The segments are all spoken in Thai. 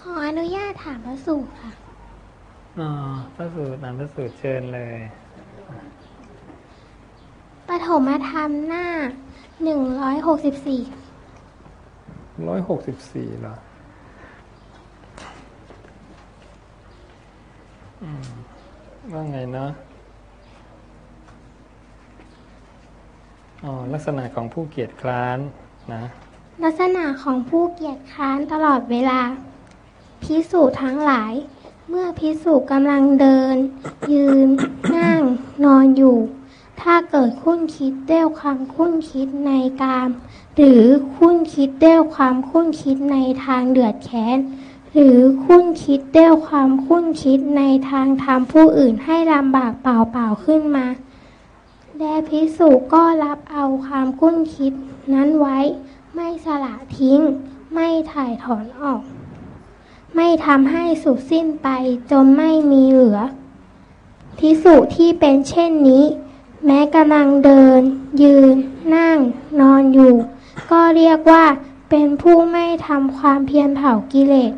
ขออนุญาตถามพระสูตรค่ะอ๋อพระสูตรนานพระสูตรเชิญเลยปฐมธรรมหน้าหนึ่งร้อยหกสิบสี่ร้อยหกสิบสี่เหรออืมว่าไงเนาะอ๋อลักษณะของผู้เกียจคร้านนะ ลักษณะของผู้เกียจค้านตลอดเวลา พิสูจน์ทั้งหลาย เมื่อพิสูจน์กำลังเดิน ยืน นั่ง นอนอยู่ ถ้าเกิดคุ้นคิดด้วยความคุ้นคิดในกาม หรือคุ้นคิดด้วยความคุ้นคิดในทางเดือดแค้นหรือคุ้นคิดด้วยความคุ้นคิดในทางทำผู้อื่นให้ลำบากเปล่าๆขึ้นมาและพิสุก็รับเอาความคุ้นคิดนั้นไว้ ไม่สละทิ้ง ไม่ถ่ายถอนออก ไม่ทำให้สุดสิ้นไปจนไม่มีเหลือพิสุที่เป็นเช่นนี้ แม้กำลังเดิน ยืน นั่ง นอนอยู่ ก็เรียกว่าเป็นผู้ไม่ทำความเพียรเผากิเลส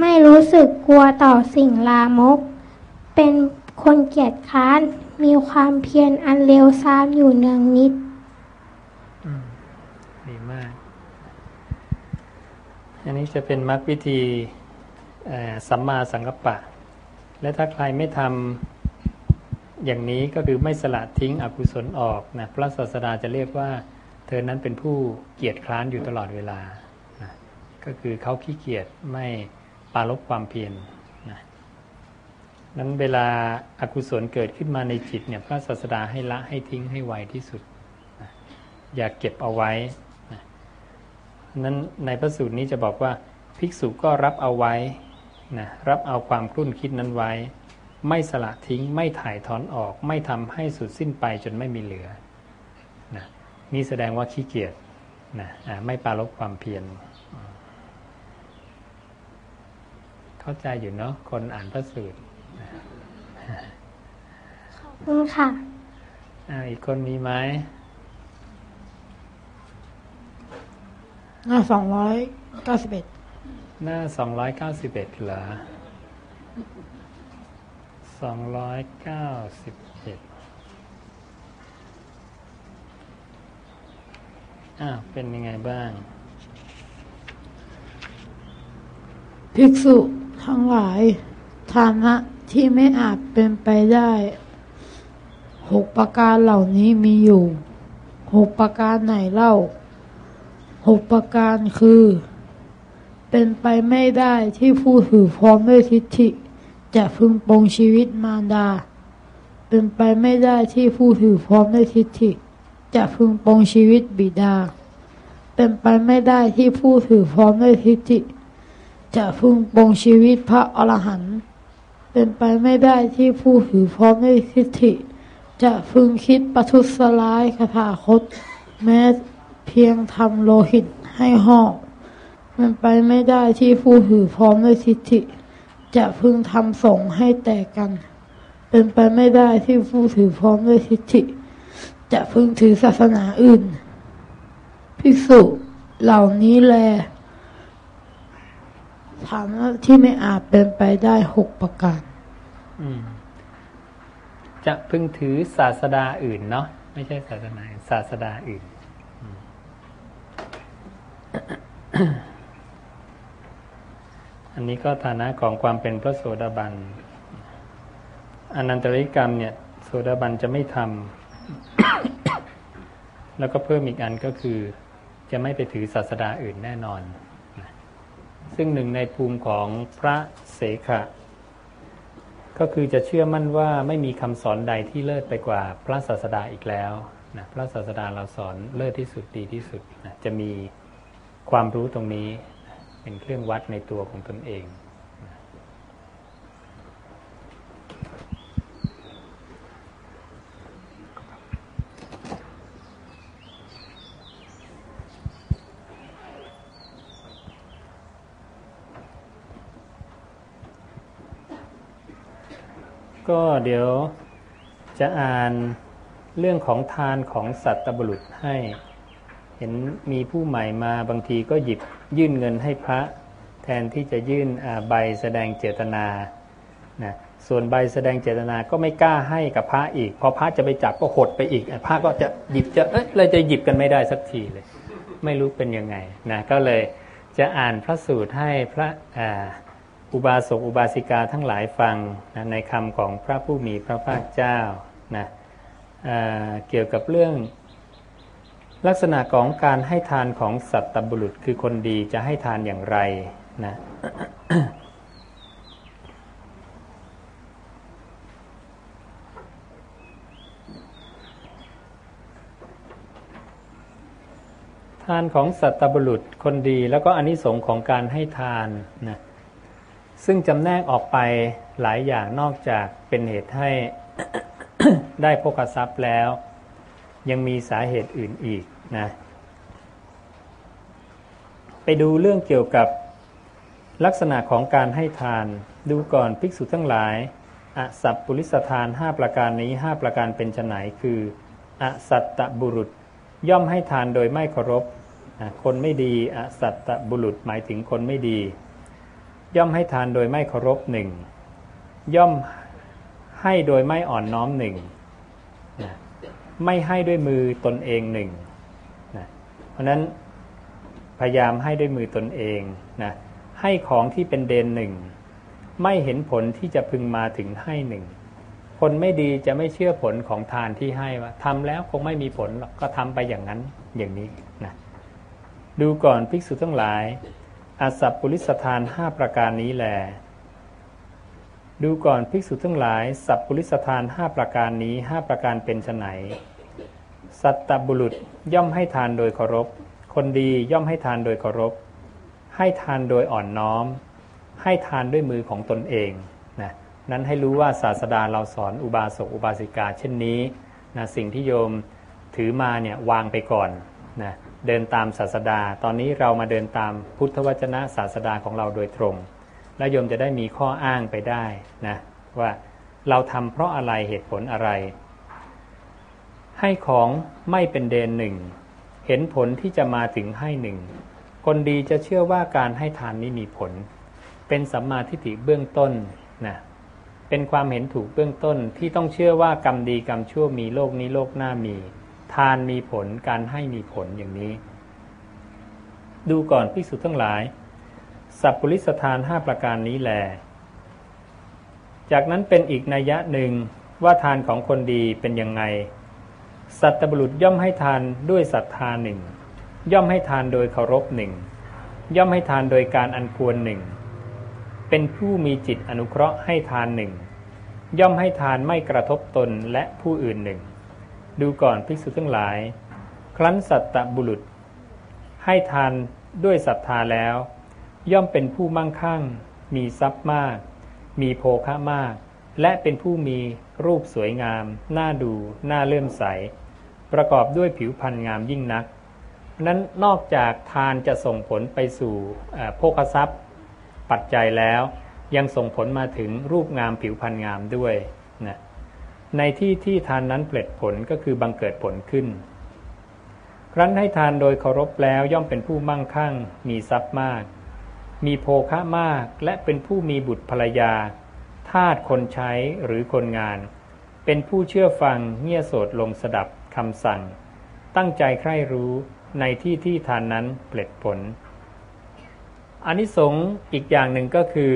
ไม่รู้สึกกลัวต่อสิ่งลามก เป็นคนเกียจค้าน มีความเพียรอันเร็วซ้ำอยู่เนืองนิดอืมดีมาก อันนี้จะเป็นมรรควิธี สัมมาสังกัปปะ และถ้าใครไม่ทำอย่างนี้ก็คือไม่สละทิ้งอกุศลออกนะพระศาสดาจะเรียกว่า เธอนั้นเป็นผู้เกียจคร้านอยู่ตลอดเวลานะก็คือเขาขี้เกียจไม่ปารบความเพียรนะนั้นเวลาอากุศลเกิดขึ้นมาในจิตเนี่ยพระศาสดาให้ละให้ทิ้งให้ไวที่สุดอย่าเก็บเอาไว้นะนั้นในพระสูตรนี้จะบอกว่าภิกษุก็รับเอาไว้ นะรับเอาความคลุ่นคิดนั้นไว้ ไม่สละทิ้งไม่ถ่ายถอนออก ไม่ทำให้สุดสิ้นไปจนไม่มีเหลือนะนี่แสดงว่าขี้เกียจนะอ่าไม่ปรารบความเพียรเข้าใจอยู่เนาะคนอ่านพระสูตรขอบคุณค่ะอ่าอีกคนมีไหมหน้าสองร้อยเก้าสิบเอ็ด หน้า 291เหรอ291อ้าวเป็นยังไงบ้าง ภิกษุทั้งหลายฐานะที่ไม่อาจเป็นไปได้หกประการเหล่านี้มีอยู่หกประการไหนเล่าหกประการคือ เป็นไปไม่ได้ที่ผู้ถือพร้อมด้วยทิฏฐิ จะพึงปรงชีวิตมารดา เป็นไปไม่ได้ที่ผู้ถือพร้อมด้วยทิฏฐิ จะพึงปรงชีวิตบิดา เป็นไปไม่ได้ที่ผู้ถือพร้อมด้วยทิฏฐิ จะพึงปรงชีวิตพระอรหันต์เป็นไปไม่ได้ที่ผู้ถือพร้อมด้วยทิฏฐิ จะพึงคิดประทุษร้ายคาถาคต แม้เพียงทำโลหิตให้หอเป็นไปไม่ได้ที่ผู้ถือพร้อมด้วยทิฏฐิ จะพึงทำสงให้แตกกัน เป็นไปไม่ได้ที่ผู้ถือพร้อมด้วยทิฏฐิ จะพึงถือศาสนาอื่น ภิกษุเหล่านี้แลฐานะที่ไม่อาจเป็นไปได้หกประการจะพึงถือศาสดาอื่นเนาะไม่ใช่ศาสนาอื่นศาสดาอื่น อันนี้ก็ฐานะของความเป็นพระโสดาบันอนันตริกรรมเนี่ยโสดาบันจะไม่ทำแล้วก็เพิ่มอีกอันก็คือ จะไม่ไปถือศาสดาอื่นแน่นอน ซึ่งหนึ่งในภูมิของพระเสขะ ก็คือจะเชื่อมั่นว่าไม่มีคำสอนใดที่เลิศไปกว่าพระศาสดาอีกแล้วนะพระศาสดาเราสอนเลิศที่สุดดีที่สุดนะจะมีความรู้ตรงนี้ เป็นเครื่องวัดในตัวของตนเอง ก็เดี๋ยวจะอ่านเรื่องของทานของสัตตบุรุษให้ เห็นมีผู้ใหม่มาบางทีก็หยิบยื่นเงินให้พระ แทนที่จะยื่นใบแสดงเจตนานะส่วนใบแสดงเจตนาก็ไม่กล้าให้กับพระอีก พอพระจะไปจับก็หดไปอีก พระก็จะหยิบจะเอ้ยเลยจะหยิบกันไม่ได้สักทีเลย ไม่รู้เป็นยังไงนะก็เลยจะอ่านพระสูตรให้พระอุบาสกอุบาสิกาทั้งหลายฟังนะในคำของพระผู้มีพระภาคเจ้านะเเกี่ยวกับเรื่อง ลักษณะของการให้ทานของสัตตบุรุษคือคนดีจะให้ทานอย่างไรนะทานของสัตบุรุษคนดีแล้วก็อนนิสงค์ของการให้ทานนะซึ่งจำแนกออกไปหลายอย่างนอกจากเป็นเหตุให้ได้พกทรัพย์แล้ว ยังมีสาเหตุอื่นอีกนะไปดูเรื่องเกี่ยวกับลักษณะของการให้ทาน ดูก่อนภิกษุทั้งหลายอสัพปุริสทานห้าประการนี้ห้าประการเป็นไนคืออสัตตบุรุษ ย่อมให้ทานโดยไม่เคารพคนไม่ดีอสัตตบุรุษหมายถึงคนไม่ดี ย่อมให้ทานโดยไม่เคารพหนึ่งย่อมให้โดยไม่อ่อนน้อมหนึ่ง ไม่ให้ด้วยมือตนเองหนึ่งนะเพราะนั้นพยายามให้ด้วยมือตนเองนะให้ของที่เป็นเดนหนึ่งไม่เห็นผลที่จะพึงมาถึงให้หนึ่งคนไม่ดีจะไม่เชื่อผลของทานที่ให้ว่าทำแล้วคงไม่มีผลก็ทำไปอย่างนั้นอย่างนี้นะดูก่อนภิกษุทั้งหลายอาสัพปุริสทานห้าประการนี้แล ดูก่อนภิกษุทั้งหลาย สัพปุริสทานห้าประการนี้ห้าประการเป็นไน สัตตบุรุษย่อมให้ทานโดยเคารพ คนดีย่อมให้ทานโดยเคารพ ให้ทานโดยอ่อนน้อม ให้ทานด้วยมือของตนเองนะนั้นให้รู้ว่าศาสดาเราสอนอุบาสกอุบาสิกา เช่นนี้นะสิ่งที่โยมถือมาเนี่ยวางไปก่อนนะเดินตามศาสดา ตอนนี้เรามาเดินตามพุทธวจนะศาสดาของเราโดยตรง และโยมจะได้มีข้ออ้างไปได้นะว่าเราทำเพราะอะไรเหตุผลอะไร ให้ของไม่เป็นเดนหนึ่ง เห็นผลที่จะมาถึงให้หนึ่ง คนดีจะเชื่อว่าการให้ทานนี้มีผล เป็นสัมมาทิฏฐิเบื้องต้นนะเป็นความเห็นถูกเบื้องต้นที่ต้องเชื่อว่ากรรมดีกรรมชั่วมีโลกนี้โลกหน้ามี ทานมีผลการให้มีผลอย่างนี้ ดูก่อนพิสุทั้งหลาย สัพปริสทานห้าประการนี้แลจากนั้นเป็นอีกนัยยะหนึ่งว่าทานของคนดีเป็นยังไง สัตบุรุษย่อมให้ทานด้วยศรัทธาหนึ่ง ย่อมให้ทานโดยเคารพหนึ่ง ย่อมให้ทานโดยการอันควรหนึ่ง เป็นผู้มีจิตอนุเคราะห์ให้ทานหนึ่ง ย่อมให้ทานไม่กระทบตนและผู้อื่นหนึ่ง ดูก่อนภิกษุทั้งหลาย ครั้นสัตตบุรุษ ให้ทานด้วยศรัทธาแล้ว ย่อมเป็นผู้มั่งคั่ง มีทรัพย์มาก มีโภคะมาก และเป็นผู้มี รูปสวยงาม น่าดู น่าเลื่อมใส ประกอบด้วยผิวพรรณงามยิ่งนัก นั้นนอกจากทานจะส่งผลไปสู่โภคทรัพย์ ปัจจัยแล้ว ยังส่งผลมาถึงรูปงามผิวพรรณงามด้วยนะในที่ที่ทานนั้นเปล็ดผลก็คือบังเกิดผลขึ้น ครั้นให้ทานโดยเคารพแล้วย่อมเป็นผู้มั่งคั่ง มีทรัพย์มาก มีโภคะมากและเป็นผู้มีบุตรภรรยา ทาสคนใช้หรือคนงาน เป็นผู้เชื่อฟังเงี่ยโสดลงสดับคำสั่ง ตั้งใจใคร่รู้ในที่ที่ทานนั้นเปล็ดผลอนนิสงส์อีกอย่างหนึ่งก็คือ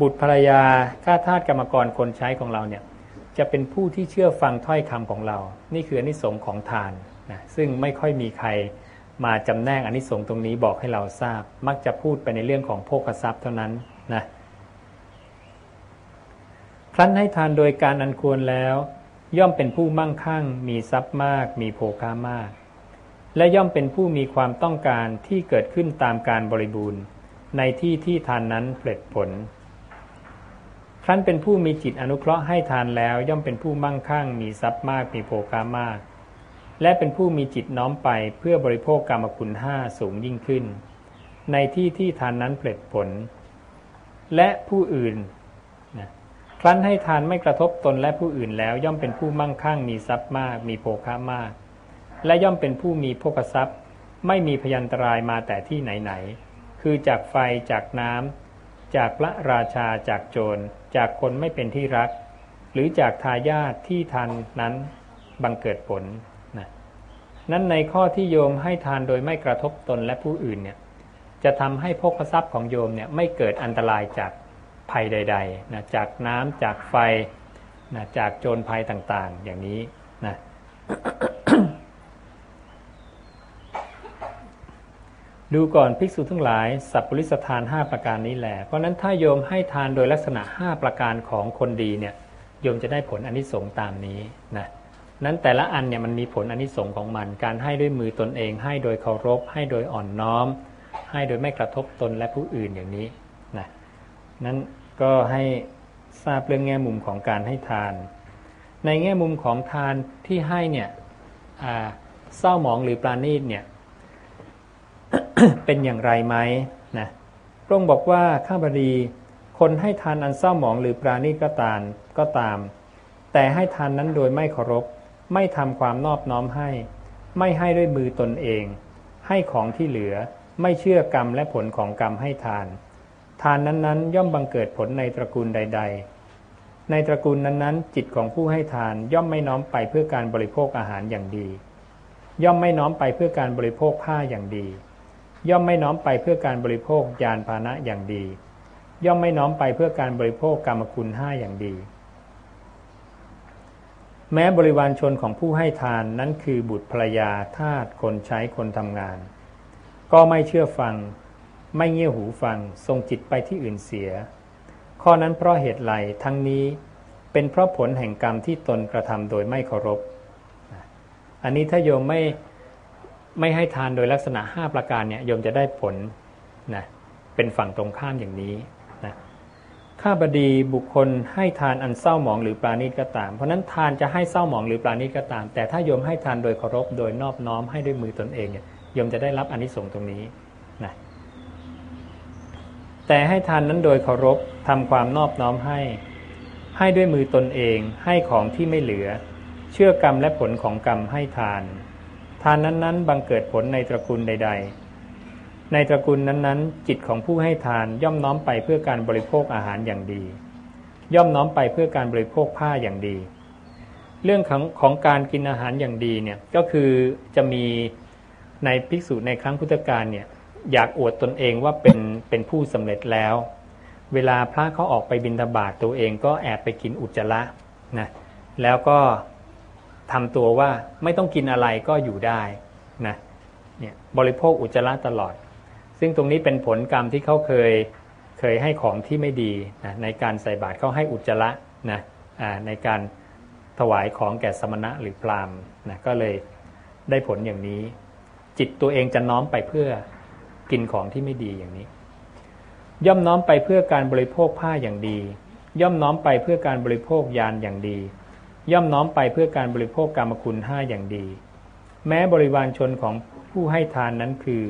บุตรภรรยาข้าทาสกรรมกรคนใช้ของเราเนี่ยจะเป็นผู้ที่เชื่อฟังถ้อยคำของเรา นี่คืออนิสงค์ของทานนะซึ่งไม่ค่อยมีใครมาจำแนกอนิสงค์ตรงนี้บอกให้เราทราบ มักจะพูดไปในเรื่องของโภคทรัพย์เท่านั้นนะ รั้นให้ทานโดยการอันควรแล้ว ย่อมเป็นผู้มั่งคั่ง มีทรัพย์มาก มีโภคามาก และย่อมเป็นผู้มีความต้องการที่เกิดขึ้นตามการบริบูรณ์ ในที่ที่ทานนั้นเปล็ดผล ครั้นเป็นผู้มีจิตอนุเคราะห์ให้ทานแล้ว ย่อมเป็นผู้มั่งคั่ง มีทรัพย์มาก มีโภคามาก และเป็นผู้มีจิตน้อมไปเพื่อบริโภคกรรมคุณห้าสูงยิ่งขึ้น ในที่ที่ทานนั้นเปล็ดผล และผู้อื่น ครั้นให้ทานไม่กระทบตนและผู้อื่นแล้ว ย่อมเป็นผู้มั่งคั่งมีทรัพย์มาก มีโภคามาก และย่อมเป็นผู้มีโภคทรัพย์ ไม่มีพยันตรายมาแต่ที่ไหนไหนคือจากไฟจากน้ำจากพระราชาจากโจร จากคนไม่เป็นที่รัก หรือจากทายาทที่ทันนั้นบังเกิดผลนะนั้นในข้อที่โยมให้ทานโดยไม่กระทบตนและผู้อื่นเนี่ยจะทำให้พกทรัพย์ของโยมเนี่ยไม่เกิดอันตรายจาก ภัยใดๆนะจากน้ำจากไฟนะจากโจรภัยต่างๆ อย่างนี้นะดูก่อนภิกษุทั้งหลาย สัพปริสทาน 5 ประการนี้แหละเพราะนั้นถ้าโยมให้ทานโดยลักษณะ 5 ประการของคนดีเนี่ยโยมจะได้ผลอนนิสงส์ตามนี้นะนั้นแต่ละอันเนี่ยมันมีผลอนนิสงส์ของมัน การให้ด้วยมือตนเอง ให้โดยเคารพ ให้โดยอ่อนน้อม ให้โดยไม่กระทบตนและผู้อื่นอย่างนี้นะนั้น ก็ให้ทราบเรื่องแง่มุมของการให้ทาน ในแง่มุมของทานที่ให้เนี่ยเศร้าหมองหรือปราณีตเนี่ยเป็นอย่างไรไหมนะพระองค์บอกว่าข้าบดีคนให้ทานอันเศร้าหมองหรือปราณีตก็ตามก็ตาม แต่ให้ทานนั้นโดยไม่เคารพ ไม่ทำความนอบน้อมให้ ไม่ให้ด้วยมือตนเอง ให้ของที่เหลือ ไม่เชื่อกรรมและผลของกรรมให้ทาน ทานนั้นๆ ย่อมบังเกิดผลในตระกูลใด ๆ ในตระกูลนั้นๆ จิตของผู้ให้ทานย่อมไม่น้อมไปเพื่อการบริโภคอาหารอย่างดี ย่อมไม่น้อมไปเพื่อการบริโภคผ้าอย่างดี ย่อมไม่น้อมไปเพื่อการบริโภคยานพาหนะอย่างดี ย่อมไม่น้อมไปเพื่อการบริโภคกรรมคุณห้าอย่างดี แม้บริวารชนของผู้ให้ทานนั้นคือบุตรภรรยาทาสคนใช้คนทำงาน ก็ไม่เชื่อฟัง ไม่เงี่ยหูฟังทรงจิตไปที่อื่นเสีย ข้อนั้นเพราะเหตุไรทั้งนี้เป็นเพราะผลแห่งกรรมที่ตนกระทำโดยไม่เคารพ อันนี้ถ้าโยมไม่ไม่ให้ทานโดยลักษณะ 5 ประการเนี่ยโยมจะได้ผลนะเป็นฝั่งตรงข้ามอย่างนี้นะข้าบดีบุคคลให้ทานอันเศร้าหมองหรือปราณีตก็ตาม เพราะนั้นทานจะให้เศร้าหมองหรือปราณีตก็ตาม แต่ถ้าโยมให้ทานโดยเคารพโดยนอบน้อมให้ด้วยมือตนเองเนี่ยโยมจะได้รับอนิสงส์ตรงนี้ แต่ให้ทานนั้นโดยเคารพทำความนอบน้อมให้ ให้ด้วยมือตนเองให้ของที่ไม่เหลือ เชื่อกรรมและผลของกรรมให้ทาน ทานนั้นๆบังเกิดผลในตระกูลใด ๆ ในตระกูลนั้นๆ จิตของผู้ให้ทานย่อมน้อมไปเพื่อการบริโภคอาหารอย่างดี ย่อมน้อมไปเพื่อการบริโภคผ้าอย่างดี เรื่องของของการกินอาหารอย่างดีเนี่ยก็คือจะมีในภิกษุในครั้งพุทธกาลเนี่ย อยากอวดตนเองว่าเป็นเป็นผู้สำเร็จแล้ว เวลาพระเขาออกไปบิณฑบาตตัวเองก็แอบไปกินอุจจาระนะแล้วก็ทำตัวว่าไม่ต้องกินอะไรก็อยู่ได้นะเนี่ยบริโภคอุจจาระตลอด ซึ่งตรงนี้เป็นผลกรรมที่เขาเคยเคยให้ของที่ไม่ดีนะในการใส่บาตรเขาให้อุจจาระนะในการถวายของแก่สมณะหรือพราหมณ์นะก็เลยได้ผลอย่างนี้ จิตตัวเองจะน้อมไปเพื่อ กินของที่ไม่ดีอย่างนี้ ย่อมน้อมไปเพื่อการบริโภคผ้าอย่างดี ย่อมน้อมไปเพื่อการบริโภคยานอย่างดี ย่อมน้อมไปเพื่อการบริโภคกรรมคุณห้าอย่างดี แม้บริวารชนของผู้ให้ทานนั้นคือ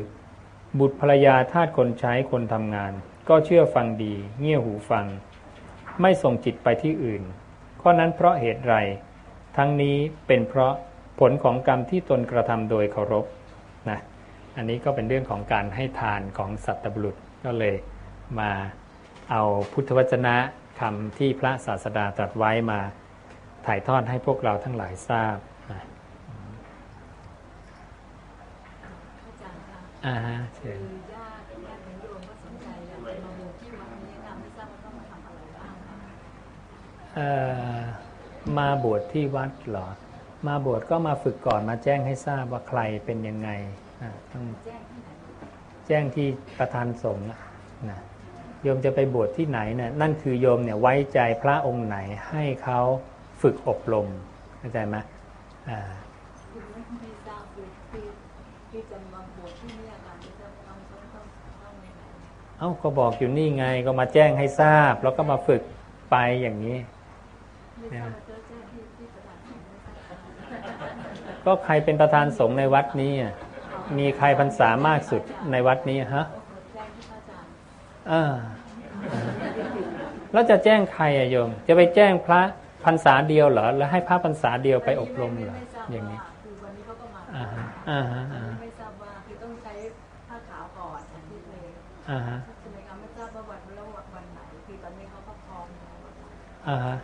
บุตรภรรยาทาสคนใช้คนทำงาน ก็เชื่อฟังดี เงี่ยหูฟัง ไม่ส่งจิตไปที่อื่น ข้อนั้นเพราะเหตุไร ทั้งนี้เป็นเพราะผลของกรรมที่ตนกระทำโดยเคารพ อันนี้ก็เป็นเรื่องของการให้ทานของสัตบุรุษก็เลยมาเอาพุทธวจนะคำที่พระศาสดาตรัสไว้มาถ่ายทอดให้พวกเราทั้งหลายทราบอ่าฮะเชิญมาบวชที่วัดเหรอ มาบวชก็มาฝึกก่อนมาแจ้งให้ทราบว่าใครเป็นยังไง ต้องแจ้งที่ประธานสงฆ์นะโยมจะไปบวชที่ไหนเนะี่ยนั่นคือโยมเนี่ยไว้ใจพระองค์ไหนให้เขาฝึกอบรมเข้าใจไหมอ่าเอ้าก็บอกอยู่นี่ไงก็มาแจ้งให้ทราบ แล้วก็มาฝึกไปอย่างนี้ก็ใครเป็นประธานสงฆ์ในวัดนี้ มีใครพรรษามากสุดในวัดนี้ฮะอ่าแล้วจะแจ้งใครอะโยม จะไปแจ้งพระพรรษาเดียวเหรอ แล้วให้พระพรรษาเดียวไปอบรมเหรอ อย่างนี้อ่าฮะอ่าฮะไม่ทราบว่าคือต้องใช้ผ้าขาวก่อนที่เลยอ่าฮะใช่ไหมคะไม่ทราบว่าวันแล้ววันไหนคือตอนนี้เขาก็พร้อมแล้วอะค่ะอ่าฮะ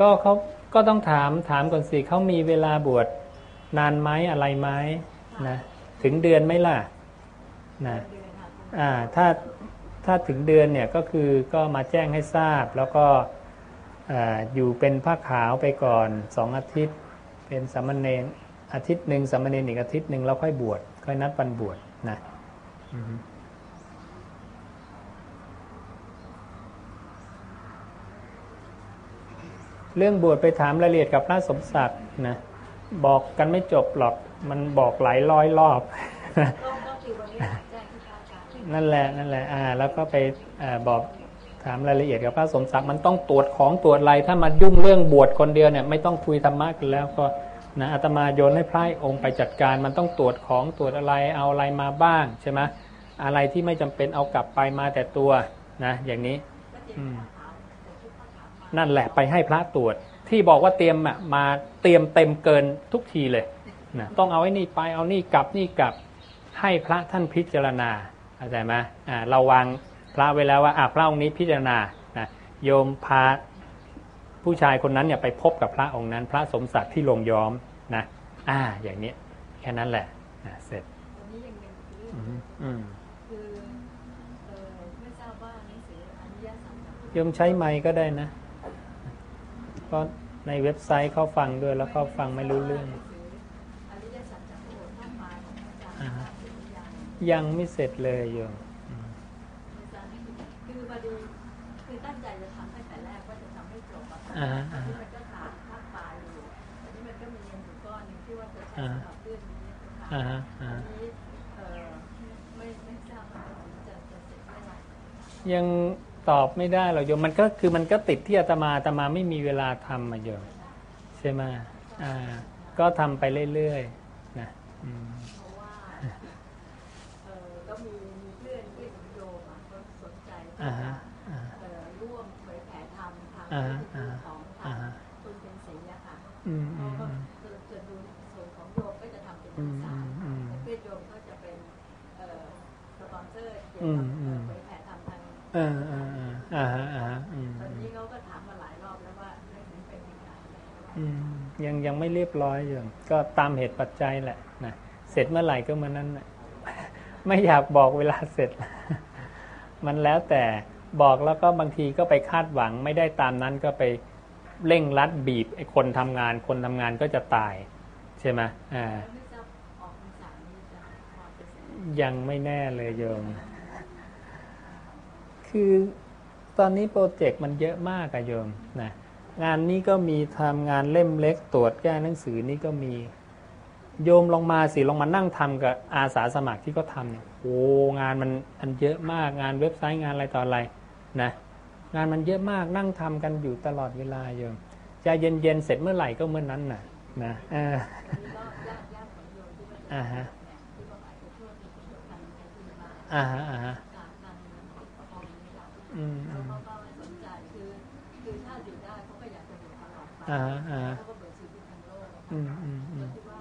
ก็เขาก็ต้องถามถามก่อนสิเขามีเวลาบวช นานไหมอะไรไหมนะถึงเดือนไหมล่ะนะอ่าถ้าถ้าถึงเดือนเนี่ยก็คือก็มาแจ้งให้ทราบ แล้วก็อ่าอยู่เป็นผ้าขาวไปก่อนสองอาทิตย์ เป็นสามเณรอาทิตย์หนึ่งสามเณรอีกอาทิตย์หนึ่งแล้วค่อยบวชค่อยนัดวันบวชนะเรื่องบวชไปถามรายละเอียดกับพระสมศักดิ์นะ บอกกันไม่จบหรอก มันบอกหลายร้อยรอบนั่นแหละนั่นแหละ อ่า แล้วก็ไปอบอกถามรายละเอียดกับพระสมศักดิ์มันต้องตรวจของตรวจอะไรถ้ามายุ่งเรื่องบวชคนเดียวเนี่ยไม่ต้องคุยธรรมะกันแล้วก็นะอาตมาโยนให้พระองค์ไปจัดการ มันต้องตรวจของตรวจอะไรเอาอะไรมาบ้างใช่ไหมอะไรที่ไม่จำเป็นเอากลับไปมาแต่ตัวนะอย่างนี้อืมนั่นแหละไปให้พระตรวจ ที่บอกว่าเตรียมอะมาเตรียมเต็มเกินทุกทีเลยนะต้องเอาไอ้นี่ไปเอานี่กลับนี่กลับให้พระท่านพิจารณาเข้าใจไหมอ่าเราวางพระไว้แล้วว่าอ่าพระองค์นี้พิจารณานะโยมพาผู้ชายคนนั้นเนี่ยไปพบกับพระองค์นั้น พระสมศักดิ์ที่ลงย้อมนะอ่าอย่างนี้แค่นั้นแหละนะเสร็จวันนี้ยังเป็นเรื่องอืมอืมคือเออไม่ทราบว่าหนังสืออนุญาตสั่งจากโยมใช้ไมค์ก็ได้นะ เพราะในเว็บไซต์เขาฟังด้วยแล้วเขาฟังไม่รู้เรื่องหนังสืออนุญาตสั่งจากพระองค์ท่านมาของอาจารย์อ่าฮะทราบหรือยังยังไม่เสร็จเลยโยมอืมอาจารย์คือพอดีคือตั้งใจจะทำตั้งแต่แรกว่าจะทำให้จบอะค่ะอ่าฮะอัอ่านนี้ฮะมันก็ขาดภาคปลายอยู่อันนี้มันก็มีเงินอยู่ก้อนหนึ่งที่ว่าจะใช้สำหรับเรื่องนี้นะคะอ่าฮะอ่าอัฮะนนี้เอ่อไม่ไม่ทราบว่าจะจะเสร็จเมื่อไหร่ยัง ตอบไม่ได้หรอกโยมมันก็คือมันก็ติดที่อาตมาอาตมาไม่มีเวลาทำมาโยมใช่ไหมอ่า ก็ทำไปเรื่อยๆนะอืมเพราะว่าเอ่อก็มีมีเพื่อนที่ผมโยมอะเขาสนใจที่อ่าจะฮะอ่าเอ่อร่วมเผยแผ่ธรรมทางอ่าวิฮะธีของทาอ่างฮะคุณเป็นศรีอะค่ะอืมเขาอืมก็อืมจะจะดูส่วนของโยมก็จะทำเป็นอืภามษาอืมแต่เพื่อนโยมก็จะเป็นเอ่อสปอนเซอร์เกี่ยวอืกัมบอืมเผยแผ่ธรรมทางเอ่าอ่าอ่าฮะ อ่าฮะอืมตอนนี้เขาก็ถามมาหลายรอบแล้วว่าเรื่องนี้เป็นยังไงแล้วอืมยังยังไม่เรียบร้อยโยมก็ตามเหตุปัจจัยแหละนะเสร็จเมื่อไหร่ก็เมื่อนั้นแหละไม่อยากบอกเวลาเสร็จ มันแล้วแต่บอกแล้วก็บางทีก็ไปคาดหวังไม่ได้ตามนั้นก็ไปเร่งรัดบีบไอ้คนทำงานคนทำงานก็จะตาย ใช่ไหมอ่าไม่ทราบออกพรรษานี้จะพอจะเสร็จยังไม่แน่เลยโยม คือ ตอนนี้โปรเจกต์มันเยอะมากอะโยมนะงานนี้ก็มีทำงานเล่มเล็กตรวจแก้หนังสือนี่ก็มีโยมลองมาสิลองมานั่งทำกับอาสาสมัครที่เขาทำเนี่ยโอ้งานมันอันเยอะมากงานเว็บไซต์งานอะไรต่ออะไรนะงานมันเยอะมากนั่งทำกันอยู่ตลอดเวลาโยมจะเย็นๆเสร็จเมื่อไหร่ก็เมื่อนั้นน่ะนะอ่าจะอ่าฮะอ่านอ่าฮะอ่าฮะ การทางประคองนี้ เราอืมแล้วอืมเขาก็ไม่สนใจคือคือถ้าอยู่ได้เขาก็อยากจะอยู่ตลอดไปอ่าฮะอ่าฮะเขาก็เบื่อชีวิตทางโลกอืมอืมอืมคิดว่า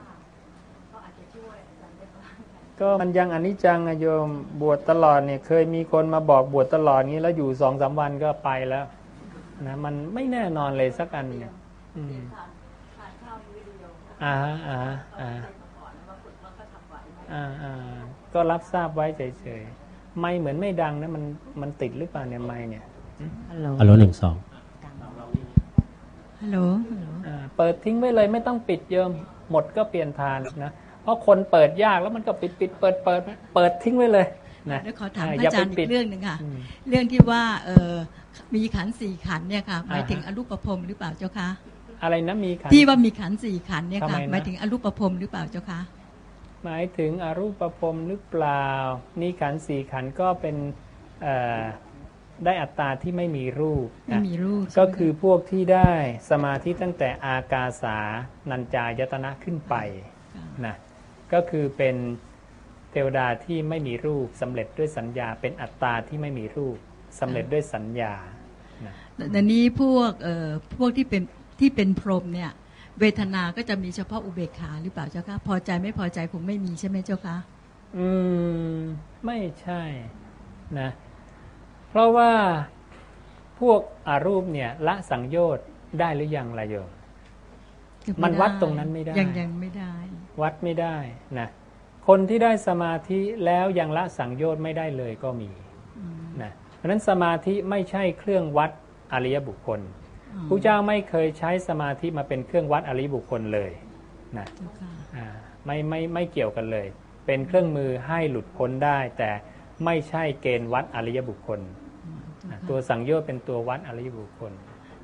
เขาอาจจะช่วยอาจารย์ได้บ้างก็มันยังอนิจจังอะโยมบวชตลอดเนี่ย เคยมีคนมาบอกบวชตลอดงี้แล้วอยู่สองสามวันก็ไปแล้วนะมันไม่แน่นอนเลยสักอันเนี่ยอืมทานทานข้าวมื้อเดียวอ่าฮะอ่าฮะเขาอ่าใส่มาก่อนแล้วมาฝึกว่าเขาทำไหวไหมอ่าอ่าก็รับทราบไว้เฉยๆ ไม่เหมือนไม่ดังนะมันมันติดหรือเปล่าเนี่ยไม่เนี่ยฮัลโหลฮัลโหลหนึ่งสองฮัลโหลฮัลโหลอ่าเปิดทิ้งไว้เลยไม่ต้องปิดโยมหมดก็เปลี่ยนทานนะเพราะคนเปิดยากแล้วมันก็ปิดปิดเปิดเปิดเปิดทิ้งไว้เลยนะเดี๋ยวขอถามอ่พอย่ระอาจารย์ไปอีปิดกเรื่องหนึ่งค่ะอืมเรื่องที่ว่าเออมีขันธ์สี่ขันธ์เนี่ยค่ะหมายถึงอ่าอฮะรูปภพหรือเปล่าเจ้าคะอะไรนะมีขันที่ว่ามีขันธ์สี่ขันธ์เนี่ยทำค่ะไมนะหมายถึงอรูปภพหรือเปล่าเจ้าคะ หมายถึงอรูปภพหรือเปล่า นี่ขันธ์สี่ขันธ์ก็เป็นเอ่อได้อัตตาที่ไม่มีรูปไม่นะมีรูป ก็คือพวกที่ได้สมาธิตั้งแต่อากาสานัญจายตนะขึ้นไปค่ะนะก็คือเป็นเทวดาที่ไม่มีรูปสำเร็จด้วยสัญญา เป็นอัตตาที่ไม่มีรูปสำเร็จด้วยสัญญานะแต่แต่นี้พวกเอ่อพวกที่เป็นที่เป็นพรหมเนี่ย เวทนาก็จะมีเฉพาะอุเบกขาหรือเปล่าเจ้าคะพอใจไม่พอใจคงไม่มีใช่ไหมเจ้าคะอืม ไม่ใช่นะ เพราะว่าพวกอารูปเนี่ยละสังโยชน์ได้หรือยังละโยมมันวัดตรงนั้นไม่ได้ยังยังไม่ได้ วัดไม่ได้นะคนที่ได้สมาธิแล้วยังละสังโยชน์ไม่ได้เลยก็มีอืมนะเพราะฉะนั้นสมาธิไม่ใช่เครื่องวัดอริยบุคคล อ๋อพระเจ้าไม่เคยใช้สมาธิมาเป็นเครื่องวัดอริยบุคคลเลยนะเจ้าค่ะอ่าไม่ไม่ไม่เกี่ยวกันเลย เป็นเครื่องมือให้หลุดพ้นได้ แต่ไม่ใช่เกณฑ์วัดอริยบุคคลอ๋อเจ้านะค่ะตัวสังโยชน์เป็นตัววัดอริยบุคคล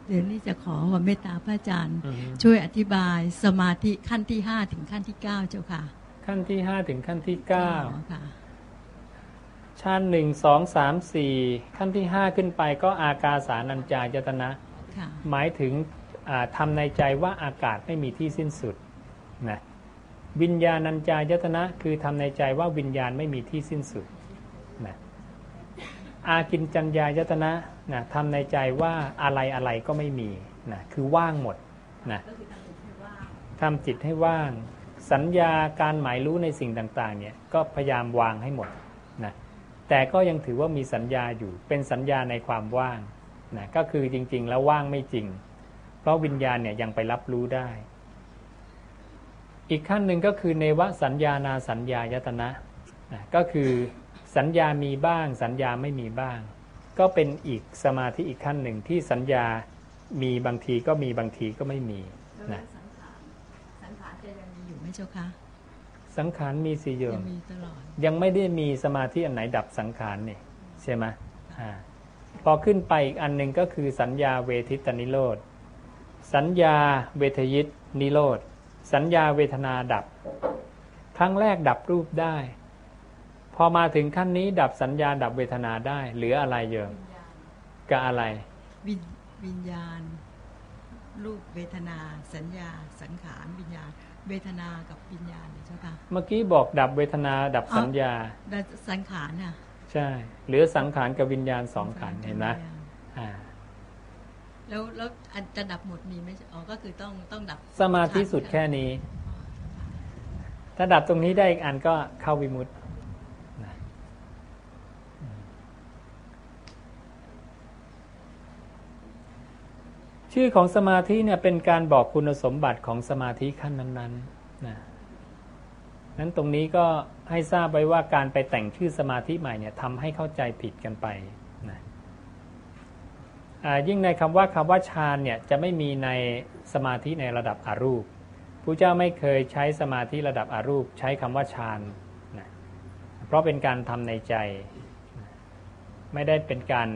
เดี๋ยวนี้จะขอความเมตตาพระอาจารย์อือฮึช่วยอธิบายสมาธิขั้นที่ห้าถึงขั้นที่เก้าเจ้าค่ะ ขั้นที่ห้าถึงขั้นที่เก้าอ๋อค่ะชั้นหนึ่งสองสามสี่ขั้นที่ห้าขึ้นไปก็อากาสานัญจายตนะค่ะ หมายถึงทำในใจว่าอากาศไม่มีที่สิ้นสุดนะวิญญาณัญจายตนะคือทำในใจว่าวิญญาณไม่มีที่สิ้นสุดนะอากินจัญญายตนะนะทำในใจว่าอะไรอะไรก็ไม่มีนะคือว่างหมดนะทำจิตให้ว่าง สัญญาการหมายรู้ในสิ่งต่างๆเนี่ยก็พยายามวางให้หมดนะแต่ก็ยังถือว่ามีสัญญาอยู่เป็นสัญญาในความว่าง นะก็คือจริง ๆ แล้วว่างไม่จริง เพราะวิญญาณเนี่ยยังไปรับรู้ได้ อีกขั้นหนึ่งก็คือเนวสัญญานาสัญญายตนะนะก็คือสัญญามีบ้าง สัญญาไม่มีบ้าง ก็เป็นอีกสมาธิอีกขั้นหนึ่งที่สัญญามีบางทีก็มีบางทีก็ไม่มีแล้วนะสังขารสังขารจะยังมีอยู่ไหมเจ้าคะสังขารมีสี่โยยัมงมีตลอดยังไม่ได้มีสมาธิอันไหนดับสังขารเนี่ยใช่ไหมอ่า พอขึ้นไปอีกอันหนึ่งก็คือสัญญาเวทิตนิโรธ สัญญาเวทยิตนิโรธ สัญญาเวทนาดับ ครั้งแรกดับรูปได้ พอมาถึงขั้นนี้ดับสัญญาดับเวทนาได้เหลืออะไรเยอะกับอะไร วิญวิญญาณ รูปเวทนา สัญญา สังขารวิญญาณเวทนากับวิญญาณเนี่ยเจ้าค่ะ เมื่อกี้บอกดับเวทนาดับสัญญาแล้วสังขารน่ะ ใช่ เหลือสังขารกับวิญญาณสองขันธ์เห็นไหมอ่าแล้วแล้วอันจะดับหมดมีไหมอ๋อก็คือต้องต้องดับ สมาธิสุดแค่นี้ ถ้าดับตรงนี้ได้อีกอันก็เข้าวิมุตตินะอืมชื่อของสมาธิเนี่ยเป็นการบอกคุณสมบัติของสมาธิขั้นนั้นๆนะนั้นตรงนี้ก็ ให้ทราบไว้ว่าการไปแต่งชื่อสมาธิใหม่เนี่ยทำให้เข้าใจผิดกันไปนะยิ่งในคำว่าคำว่าฌานเนี่ยจะไม่มีในสมาธิในระดับอารูปพระเจ้าไม่เคยใช้สมาธิระดับอารูป ใช้คำว่าฌานนะเพราะเป็นการทำในใจ ไม่ได้เป็นการ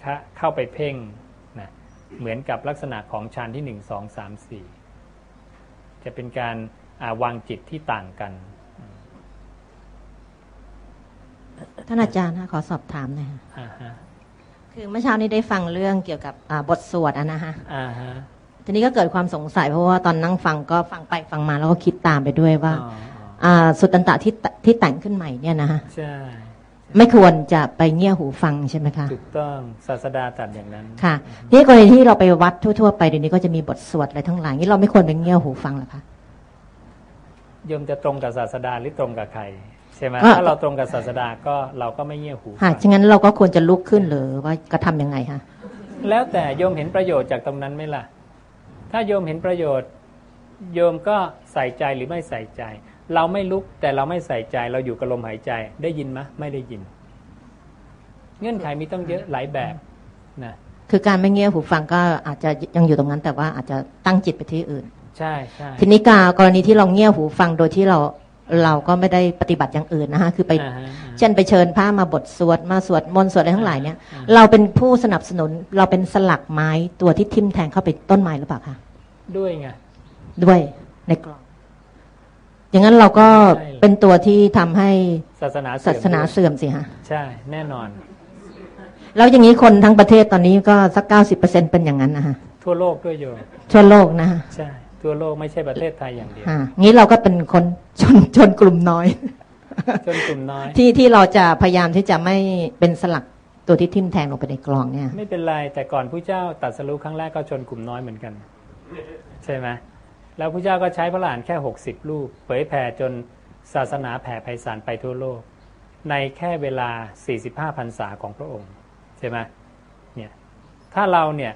เข้าเข้าไปเพ่งนะเหมือนกับลักษณะของฌานที่หนึ่งสองสามสี่จะเป็นการาวางจิตที่ต่างกัน ท่านอาจารย์คะขอสอบถามหน่อยค่ะอ่าฮะคือเมื่อเช้านี้ได้ฟังเรื่องเกี่ยวกับอ่าบทสวดอะนะฮะอ่าฮะทีนี้ก็เกิดความสงสัยเพราะว่าตอนนั่งฟังก็ฟังไปฟังมาแล้วก็คิดตามไปด้วยว่าอ๋ออ๋ออ่าสุดตันตะที่ตที่แต่งขึ้นใหม่เนี่ยนะฮะใช่ไม่ควรจะไปเงี่ยหูฟังใช่ไหมคะถูกต้องศาสดาตรัดอย่างนั้นค่ะนี่กรณีที่เราไปวัดทั่วๆไปเดี๋ยวนี้ก็จะมีบทสวดอะไรทั้งหลายนี่เราไม่ควรไปเงี่ยหูฟังเหรอคะโยมจะตรงกับศาสดาหรือตรงกับใคร ใช่ไหมก็ถ้าเราตรงกับศาสดาก็เราก็ไม่เงี่ยหูค่ะฟังฉะนั้นเราก็ควรจะลุกขึ้นหรือว่ากระทำยังไงคะแล้วแต่โยมเห็นประโยชน์จากตรงนั้นไหมล่ะ ถ้าโยมเห็นประโยชน์ โยมก็ใส่ใจหรือไม่ใส่ใจ เราไม่ลุกแต่เราไม่ใส่ใจ เราอยู่กับลมหายใจได้ยินไหมไม่ได้ยิน เงื่อนไขมีต้องเยอะหลายแบบนะคือการไม่เงี่ยหูฟังก็อาจจะยังอยู่ตรงนั้น แต่ว่าอาจจะตั้งจิตไปที่อื่น ใช่ใช่ ทีนี้การกรณีที่เราเงี่ยหูฟังโดยที่เรา เราก็ไม่ได้ปฏิบัติอย่างอื่นนะคะคือไปอ่าฮะอ่าเช่นไปเชิญพระมาบทสวดมาสวดมนต์สวดอะไรทั้งหลายเนี่ยอ่าเราเป็นผู้สนับสนุนเราเป็นสลักไม้ตัวที่ทิ่มแทงเข้าไปต้นไม้หรือเปล่าคะด้วยไงด้วยในกล่องอย่างนั้นเราก็ใช่เป็นตัวที่ทำให้ศาสนาศาสนาเสื่อมเสื่อมสิฮะใช่ แน่นอน แล้วอย่างนี้คนทั้งประเทศตอนนี้ก็สักเก้าสิบเปอร์เซ็นเป็นอย่างนั้นนะฮะทั่วโลกด้วยโยมทั่วโลกนะฮะใช่ ทั่วโลกไม่ใช่ประเทศไทยอย่างเดียวฮะงี้เราก็เป็นคนชนชนกลุ่มน้อย จนกลุ่มน้อย ที่ที่เราจะพยายามที่จะไม่เป็นสลักตัวที่ทิ่มแทงลงไปในกลองเนี่ย ไม่เป็นไรแต่ก่อนผู้เจ้าตรัดสรู้ครั้งแรกก็ชนกลุ่มน้อยเหมือนกัน ใช่ไหมแล้วผู้เจ้าก็ใช้พระหลานแค่หกสิบรูปเผยแผ่จนศาสนาแผ่ไพศาลไปทั่วโลก ในแค่เวลา 45พรรษาของพระองค์ ใช่ไหมเนี่ยถ้าเราเนี่ย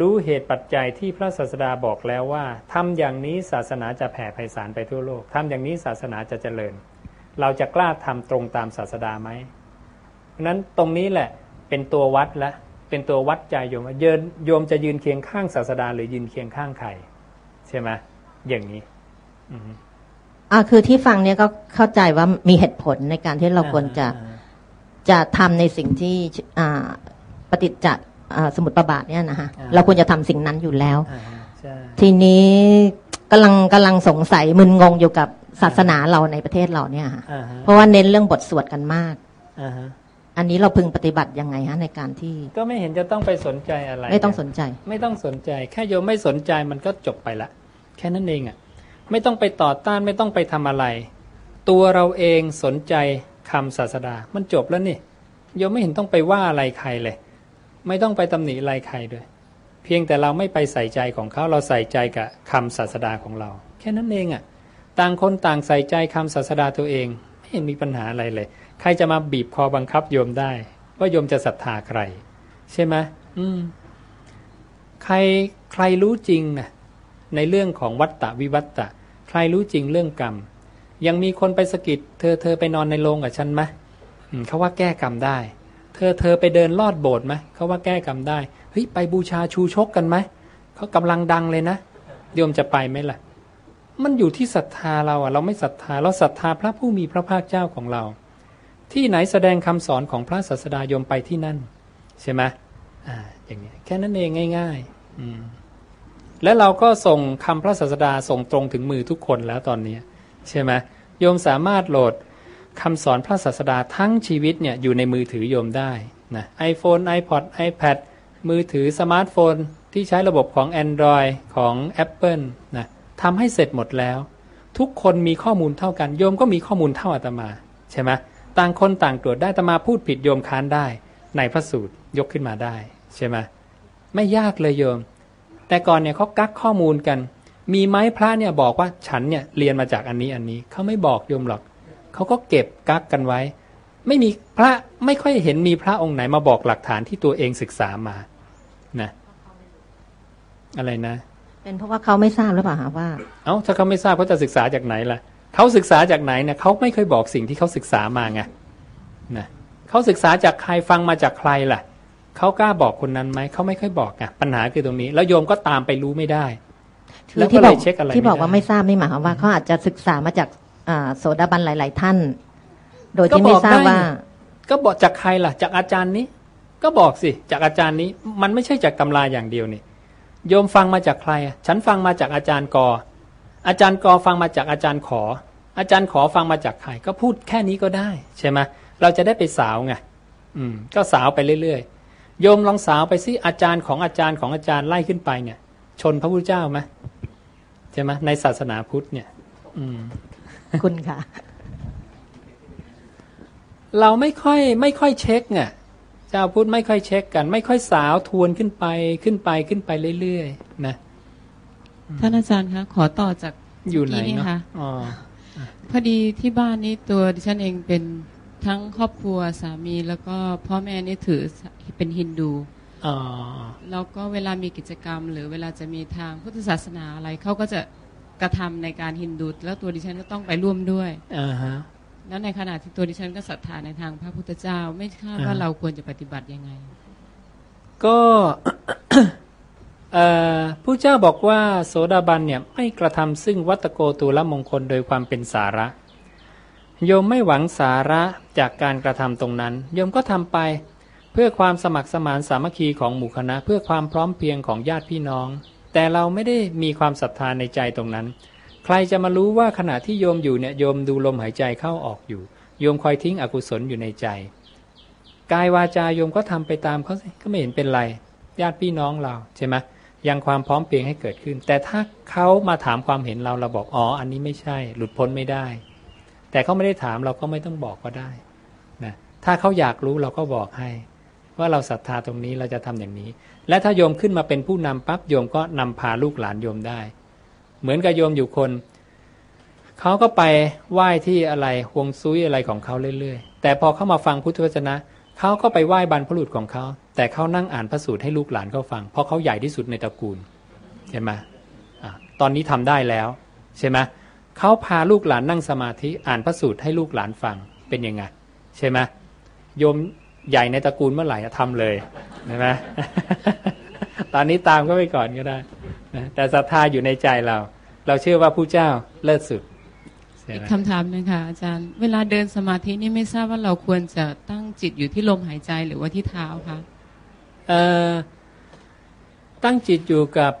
รู้เหตุปัจจัยที่พระศาสดาบอกแล้วว่าทำอย่างนี้ศาสนาจะแผ่ไพศาลไปทั่วโลกทำอย่างนี้ศาสนาจะเจริญ เราจะกล้าทำตรงตามศาสดาไหมเพราะนั้นตรงนี้แหละเป็นตัววัดและเป็นตัววัดใจโยมว่าเยินโยมจะยืนเคียงข้างศาสดาหรือยืนเคียงข้างใครใช่ไหมอย่างนี้อืมอ่าคือที่ฟังเนี่ยก็เข้าใจว่ามีเหตุผลในการที่เราควรจะอ่าจะทำในสิ่งที่อ่าปฏิจจอ่า สมุดประบาทเนี่ยนะคะอ่าเราควรจะทำสิ่งนั้นอยู่แล้วอ่าใช่ทีนี้กำลังกำลังสงสัยมึนงงอยู่กับศาสนาเราในประเทศเราเนี่ยค่ะอ่าฮะเพราะว่าเน้นเรื่องบทสวดกันมากอ่าฮะอันนี้เราพึงปฏิบัติยังไงฮะในการที่ ก็ไม่เห็นจะต้องไปสนใจอะไร ไม่ต้องสนใจ ไม่ต้องสนใจ แค่โยมไม่สนใจมันก็จบไปละ แค่นั้นเองอะ ไม่ต้องไปต่อต้านไม่ต้องไปทำอะไร ตัวเราเองสนใจคำศาสดา มันจบแล้วนี่โยมไม่เห็นต้องไปว่าอะไรใครเลย ไม่ต้องไปตำหนิอะไรใครด้วย เพียงแต่เราไม่ไปใส่ใจของเขาเราใส่ใจกับคำศาสดาของเรา แค่นั้นเองอะต่างคนต่างใส่ใจคำศาสดาตัวเอง ไม่เห็นมีปัญหาอะไรเลย ใครจะมาบีบคอบังคับโยมได้ ว่าโยมจะศรัทธาใคร ใช่ไหมอืมใครใครรู้จริงนะในเรื่องของวัตตะวิวัตตะ ใครรู้จริงเรื่องกรรม ยังมีคนไปสะกิดเธอเธอไปนอนในโรงกับฉันไหมเขาว่าแก้กรรมได้ เธอเธอไปเดินลอดโบสถ์ไหมเขาว่าแก้กรรมได้เฮ้ยไปบูชาชูชกกันไหมเขากำลังดังเลยนะโยมจะไปไหมล่ะ มันอยู่ที่ศรัทธาเราอะเราไม่ศรัทธาเราศรัทธาพระผู้มีพระภาคเจ้าของเรา ที่ไหนแสดงคำสอนของพระศาสดาโยมไปที่นั่น ใช่ไหมอ่าอย่างนี้แค่นั้นเองง่าย ๆ อืมและเราก็ส่งคำพระศาสดาส่งตรงถึงมือทุกคนแล้วตอนนี้ ใช่ไหมโยมสามารถโหลด คำสอนพระศาสดาทั้งชีวิตเนี่ยอยู่ในมือถือโยมได้นะ iPhone iPod iPad มือถือสมาร์ทโฟนที่ใช้ระบบของ Android ของ Apple นะทำให้เสร็จหมดแล้ว ทุกคนมีข้อมูลเท่ากัน โยมก็มีข้อมูลเท่าอาตมาใช่ไหมต่างคนต่างตรวจได้อาตมาพูดผิดโยมค้านได้ ในพระสูตรยกขึ้นมาได้ใช่ไหมไม่ยากเลยโยม แต่ก่อนเนี่ยเขากักข้อมูลกัน มีไหมพระเนี่ยบอกว่าฉันเนี่ยเรียนมาจากอันนี้อันนี้เขาไม่บอกโยมหรอก เขาก็เก็บกักกันไว้ ไม่มีพระไม่ค่อยเห็นมีพระองค์ไหนมาบอกหลักฐานที่ตัวเองศึกษามานะอะไรนะ เป็นเพราะว่าเขาไม่ทราบหรือเปล่าคะว่า เอ้าถ้าเขาไม่ทราบเขาจะศึกษาจากไหนล่ะเขาศึกษาจากไหนเนี่ยเขาไม่เคยบอกสิ่งที่เขาศึกษามาไงนะเขาศึกษาจากใครฟังมาจากใครล่ะเขากล้าบอกคนนั้นไหมเขาไม่ค่อยบอกไงปัญหาคือตรงนี้ แล้วโยมก็ตามไปรู้ไม่ได้คืแล้วอที่ก็บเลอกยเช็คอะไรที่บอกไม่ได้ว่าไม่ทราบนี่หมายความว่าเขาอาจจะศึกษามาจากอ่า โสดาบันหลาย ๆ ท่าน โดยที่ไม่ทราบว่า ก็บอกจากใครล่ะ จากอาจารย์นี้ ก็บอกสิ จากอาจารย์นี้ มันไม่ใช่จากตำราอย่างเดียวนี่โยมฟังมาจากใครอะฉันฟังมาจากอาจารย์กอ อาจารย์กอฟังมาจากอาจารย์ขอ อาจารย์ขอฟังมาจากใคร ก็พูดแค่นี้ก็ได้ ใช่ไหมเราจะได้ไปสาวไงอืม ก็สาวไปเรื่อยๆโยมลองสาวไปสิอาจารย์ของอาจารย์ของอาจารย์ไล่ขึ้นไปเนี่ย ชนพระพุทธเจ้าไหมใช่ไหมในศาสนาพุทธเนี่ย อืม คุณค่ะ เราไม่ค่อย ไม่ค่อยเช็คไงเจ้าพุทธไม่ค่อยเช็คกัน ไม่ค่อยสาวทวนขึ้นไปขึ้นไปขึ้นไปเรื่อยๆนะท่านอาจารย์คะขอต่อจากอยู่ไหนเมื่กี้เนาะค่ะอ๋อพอดีที่บ้านนี้ตัวดิฉันเองเป็นทั้งครอบครัวสามีแล้วก็พ่อแม่นี่ถือเป็นฮินดูอ๋อแล้วก็เวลามีกิจกรรม หรือเวลาจะมีทางพุทธศาสนาอะไรเขาก็จะ กระทำในการฮินดูแล้วตัวดิฉันก็ต้องไปร่วมด้วยอ่าฮะแล้วในขณะที่ตัวดิฉันก็ศรัทธาในทางพระพุทธเจ้า ไม่ทราบว่าอ่าเราควรจะปฏิบัติยังไง ก็เอ่อผู้เจ้าบอกว่าโสดาบันเนี่ยไม่กระทำซึ่งวัตโกตูละมงคลโดยความเป็นสาระ โยมไม่หวังสาระจากการกระทำตรงนั้น โยมก็ทำไปเพื่อความสมัครสมานสามัคคีของหมู่คณะ เพื่อความพร้อมเพรียงของญาติพี่น้อง แต่เราไม่ได้มีความศรัทธาในใจตรงนั้น ใครจะมารู้ว่าขณะที่โยมอยู่เนี่ยโยมดูลมหายใจเข้าออกอยู่ โยมคอยทิ้งอกุศลอยู่ในใจ กายวาจาโยมก็ทำไปตามเขาสิก็ไม่เห็นเป็นไร ญาติพี่น้องเราใช่ไหมยังความพร้อมเพียงให้เกิดขึ้น แต่ถ้าเขามาถามความเห็นเราเราบอกอ๋ออันนี้ไม่ใช่ หลุดพ้นไม่ได้ แต่เขาไม่ได้ถามเราก็ไม่ต้องบอกก็ได้นะถ้าเขาอยากรู้เราก็บอกให้ ว่าเราศรัทธาตรงนี้เราจะทำอย่างนี้ และถ้าโยมขึ้นมาเป็นผู้นำปั๊บโยมก็นำพาลูกหลานโยมได้ เหมือนกับโยมอยู่คนเขาก็ไปไหว้ที่อะไรฮวงซุยอะไรของเขาเรื่อยๆ แต่พอเข้ามาฟังพุทธวจนะเขาก็ไปไหว้บรรพบุรุษของเขา แต่เขานั่งอ่านพระสูตรให้ลูกหลานเขาฟัง เพราะเขาใหญ่ที่สุดในตระกูลเห็นไหมอตอนนี้ทำได้แล้วใช่ไหมเขาพาลูกหลานนั่งสมาธิอ่านพระสูตรให้ลูกหลานฟังเป็นยังไงใช่ไหมโยม ใหญ่ในตระกูลเมื่อไหร่ทำเลยใช่ไหมตอนนี้ตามก็ไปก่อนก็ได้นะแต่ศรัทธาอยู่ในใจเรา เราเชื่อว่าผู้เจ้าเลิศสุดใช่อีกไหมคำถามหนึงค่ะอาจารย์ เวลาเดินสมาธินี่ไม่ทราบว่าเราควรจะตั้งจิตอยู่ที่ลมหายใจหรือว่าที่เท้าคะเอ่อตั้งจิตอยู่กับ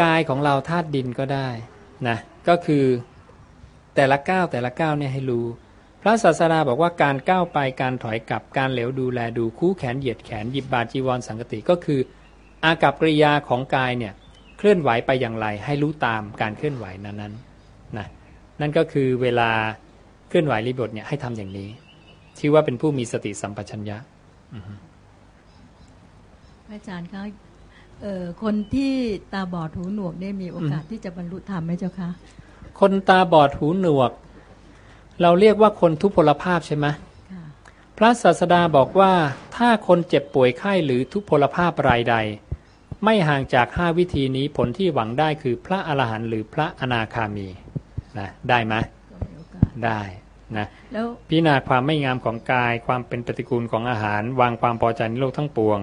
กายของเราธาตุดินก็ได้นะก็คือแต่ละก้าวแต่ละก้าวเนี่ยให้รู้ พระศาสดาบอกว่าการก้าวไปการถอยกลับการเหลวดูแลดูคู่แขนเหยียดแขนหยิบบาจีวรสังกติก็คือ อากับกริยาของกายเนี่ยเคลื่อนไหวไปอย่างไร ให้รู้ตามการเคลื่อนไหวนั้นๆนะนั่นก็คือเวลาเคลื่อนไหวรีบทเนี่ยให้ทำอย่างนี้ชื่อว่าเป็นผู้มีสติสัมปชัญญะพระอาจารย์คะเอ่อคนที่ตาบอดหูหนวกเนี่ยมีโอกาสที่จะบรรลุธรรมไหมเจ้าคะคนตาบอดหูหนวก เราเรียกว่าคนทุพพลภาพใช่ไหมค่ะพระศาสดาบอกว่าถ้าคนเจ็บป่วยไข้หรือทุพพลภาพรายใด ไม่ห่างจากห้าวิธีนี้ผลที่หวังได้คือพระอรหันต์หรือพระอนาคามีนะได้ไหมก็มีโอกาสได้นะแล้วพิจารณาความไม่งามของกาย ความเป็นปฏิกูลของอาหาร วางความพอใจในโลกทั้งปวง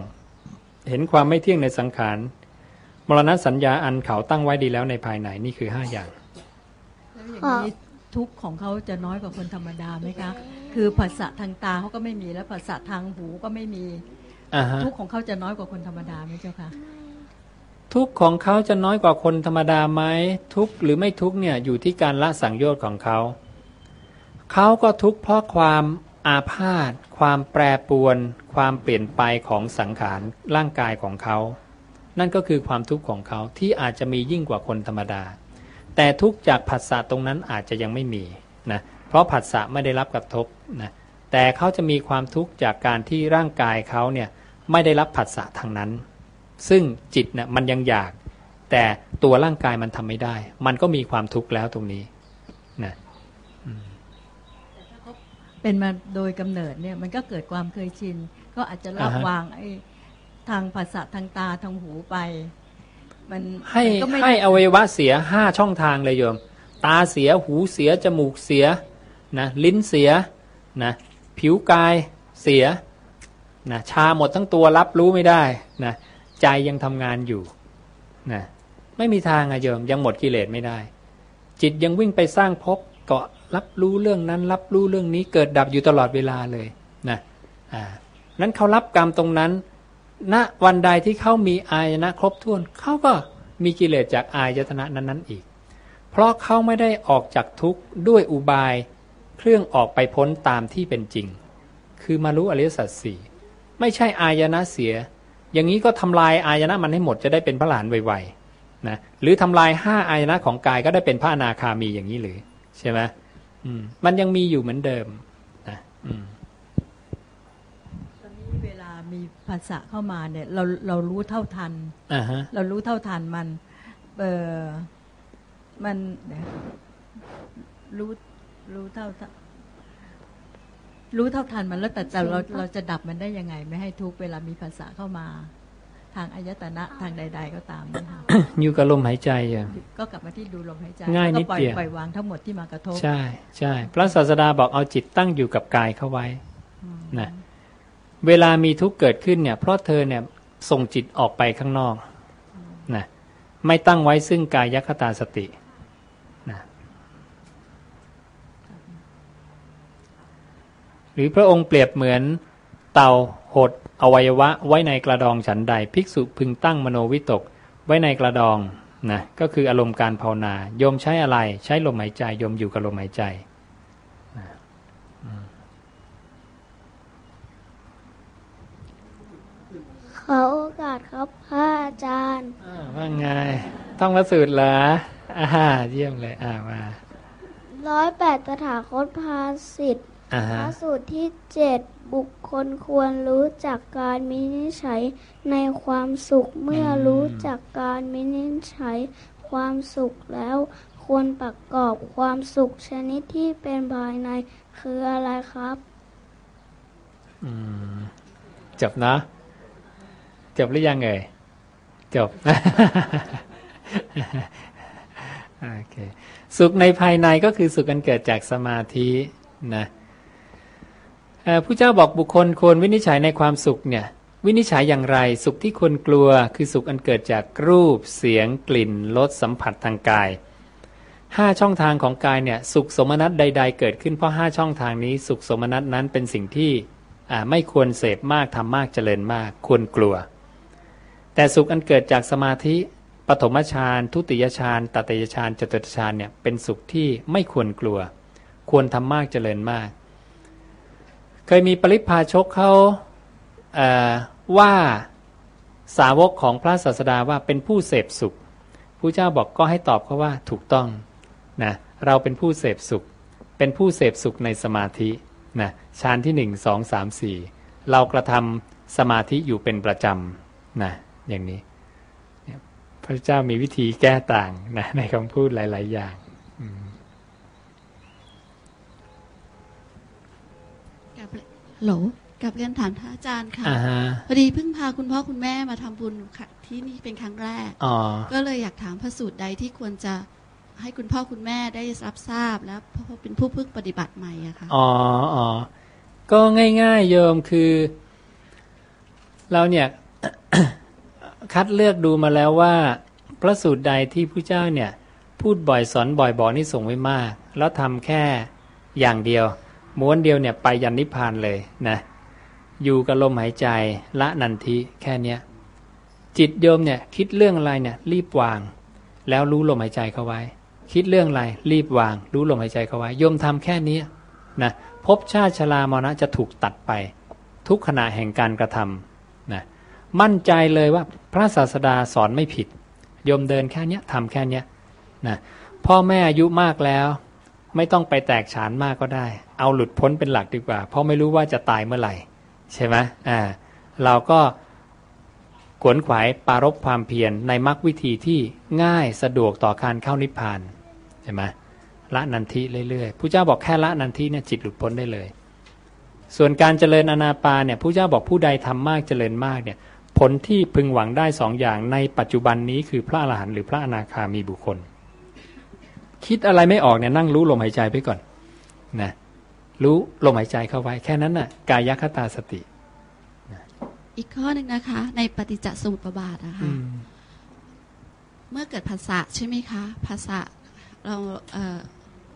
เห็นความไม่เที่ยงในสังขารมรณะสัญญาอันเขาตั้งไว้ดีแล้วในภายในนี่คือห้าอย่างแล้วอย่างนี้ ทุกข์ของเขาจะน้อยกว่าคนธรรมดาไหมคะ คือภาษาทางตาเขาก็ไม่มีแล้วภาษาทางหูก็ไม่มีอ่าฮะทุกข์ของเขาจะน้อยกว่าคนธรรมดาไหมเจ้าคะทุกข์ของเขาจะน้อยกว่าคนธรรมดาไหมทุกข์หรือไม่ทุกข์เนี่ยอยู่ที่การละสังโยชน์ของเขาเขาก็ทุกข์เพราะความอาพาธความแปรปรวน ความเปลี่ยนไปของสังขารร่างกายของเขา นั่นก็คือความทุกข์ของเขาที่อาจจะมียิ่งกว่าคนธรรมดา แต่ทุกข์จากผัสสะตรงนั้นอาจจะยังไม่มีนะเพราะผัสสะไม่ได้รับกระทบนะแต่เขาจะมีความทุกข์จากการที่ร่างกายเขาเนี่ยไม่ได้รับผัสสะทางนั้น ซึ่งจิตเนี่ยมันยังอยาก แต่ตัวร่างกายมันทำไม่ได้ มันก็มีความทุกข์แล้วตรงนี้นะเป็นมาโดยกำเนิดเนี่ยมันก็เกิดความเคยชิน ก็อาจจะรับวางไอ้ทางภาษาทางตาทางหูไป มันให้มันก็ไม่ให้อวัยวะเสียห้าช่องทางเลยโยม ตาเสียหูเสีย จมูกเสียนะลิ้นเสียนะผิวกายเสียนะชาหมดทั้งตัวรับรู้ไม่ได้นะใจยังทำงานอยู่นะไม่มีทางอะโยมยังหมดกิเลสไม่ได้ จิตยังวิ่งไปสร้างภพเกาะรับรู้เรื่องนั้น รับรู้เรื่องนี้เกิดดับอยู่ตลอดเวลาเลยนะอ่านั้นเขารับกรรมตรงนั้น ณวันใดที่เขามีอายนะครบถ้วนเขาก็มีกิเลสจากอายตนะนั้นๆอีก เพราะเขาไม่ได้ออกจากทุกข์ด้วยอุบายเครื่องออกไปพ้นตามที่เป็นจริง คือมารู้อริยสัจสี่ไม่ใช่อายนะเสีย อย่างนี้ก็ทำลายอายนะมันให้หมดจะได้เป็นพระหลานไวๆนะหรือทำลายห้าอายนะของกายก็ได้เป็นพระอนาคามีอย่างนี้หรือใช่ไหมมันยังมีอยู่เหมือนเดิมนะอืมตอนนี้เวล มีภาษาเข้ามาเนี่ย เราเรารู้เท่าทันอ่าฮะเรารู้เท่าทันมัน เออมันเดี๋ยวรู้รู้เท่าทันรู้เท่าทันมันแล้วแต่แต่เราเราจะดับมันได้ยังไง ไม่ให้ทุกข์เวลามีภาษาเข้ามา ทางอายตนะทางใด ๆ ก็ตามเนี่ยค่ะอยู่กับลมหายใจอย่างก็กลับมาที่ดูลมหายใจง่ายแล้วนิก็ดปล่อยเดียวปล่อยวางทั้งหมดที่มากระทบใช่ใช่พระศาสดาบอกเอาจิตตั้งอยู่กับกายเข้าไว้นะ เวลามีทุกข์เกิดขึ้นเนี่ย เพราะเธอเนี่ยส่งจิตออกไปข้างนอกนะไม่ตั้งไว้ซึ่งกายคตาสตินะหรือพระองค์เปรียบเหมือนเต่าหดอวัยวะไว้ในกระดองฉันใด ภิกษุพึงตั้งมโนวิตกไว้ในกระดองนะก็คืออารมณ์การภาวนาโยมใช้อะไร ใช้ลมหายใจโยมอยู่กับลมหายใจ อโอกาสครับพระอาจารย์อ่าว่าไง ต้องมาสูตรเหรออ่าเยี่ยมเลย อ่ามาร้อยแปดตถาคตภาสิทธิ์อ่าพฮะระสูตรที่เจ็ดบุคคลควรรู้จักการมินิจฉัยในความสุขเมื่อรู้จักการมินิจฉัยความสุขแล้วคควรประกอบความสุขชนิดที่เป็นภายในคืออะไรครับ อืมจบนะ จบหรือยังเอ่ยจบโอเคสุขในภายในก็คือสุขอันเกิดจากสมาธินะผู้เจ้าบอกบุคคลควรวินิจฉัยในความสุขเนี่ยวินิจฉัยอย่างไรสุขที่ควรกลัว คือสุขอันเกิดจากรูป เสียง กลิ่นรสสัมผัสทางกายห้าช่องทางของกายเนี่ยสุขสมนัตใด ๆ เกิดขึ้นเพราะห้าช่องทางนี้ สุขสมนัตนั้นเป็นสิ่งที่ไม่ควรเสพมากทำมากเจริญมาก ควรกลัว แต่สุขอันเกิดจากสมาธิปฐมฌานทุติยฌานตติยฌานจตุตฌานเนี่ยเป็นสุขที่ไม่ควรกลัว ควรทำมากเจริญมาก เคยมีปริพาชกเขาเว่าสาวกของพระศาสดาว่าเป็นผู้เสพสุขผู้เจ้าบอกก็ให้ตอบเขาว่าถูกต้องนะเราเป็นผู้เสพสุข เป็นผู้เสพสุขในสมาธินะฌานที่หนึ่งสองสามสี่เรากระทำสมาธิอยู่เป็นประจำนะ อย่างนี้พระเจ้ามีวิธีแก้ต่างนะในคำพูดหลาย ๆ อย่างอืมกับโหลกับเรียนถามท่านอาจารย์ค่ะอ่าฮะพอดีเพิ่งพาคุณพ่อคุณแม่มาทำบุญค่ะที่นี่เป็นครั้งแรกอ๋อก็เลยอยากถามพระสูตรใดที่ควรจะให้คุณพ่อคุณแม่ได้รับทราบแล้วเพราะว่าเป็นผู้เพิ่งปฏิบัติใหม่อะค่ะอ๋ออ๋อก็ง่ายๆโยมคือ เราเนี่ย คัดเลือกดูมาแล้วว่า พระสูตรใดที่ผู้เจ้าเนี่ย พูดบ่อยสอนบ่อยบอกนี่ส่งไว้มาก แล้วทำแค่อย่างเดียว ม้วนเดียวเนี่ยไปยันนิพพานเลยนะอยู่กับลมหายใจละนันทิแค่เนี้ยจิตโยมเนี่ยคิดเรื่องอะไรเนี่ยรีบวาง แล้วรู้ลมหายใจเข้าไว้ คิดเรื่องอะไรรีบวาง รู้ลมหายใจเข้าไว้โยมทำแค่นี้นะภพชาติชรามรณะจะถูกตัดไป ทุกขณะแห่งการกระทำนะ มั่นใจเลยว่าพระศาสดาสอนไม่ผิดโยมเดินแค่เนี้ยทำแค่เนี้ยนะพ่อแม่อายุมากแล้ว ไม่ต้องไปแตกฉานมากก็ได้ เอาหลุดพ้นเป็นหลักดีกว่า เพราะไม่รู้ว่าจะตายเมื่อไหร่ ใช่ไหมอ่าเราก็ขวนขวายปารบความเพียรในมรรควิธีที่ง่ายสะดวกต่อการเข้านิพพานใช่ไหมละนันทิเรื่อยๆผู้เจ้าบอกแค่ละนันทิเนี่ยจิตหลุดพ้นได้เลย ส่วนการเจริญอนาปาเนี่ยผู้เจ้าบอกผู้ใดทำมากเจริญมากเนี่ย ผลที่พึงหวังได้สองอย่างในปัจจุบันนี้คือพระอรหันต์หรือพระอนาคามีบุคคล คิดอะไรไม่ออกเนี่ยนั่งรู้ลมหายใจไปก่อนนะรู้ลมหายใจเข้าไว้แค่นั้นน่ะกายคตาสติ อีกข้อหนึ่งนะคะ ในปฏิจจสมุปบาทนะคะอืมเมื่อเกิดภาษะใช่ไหมคะภาษะเราเอ่อ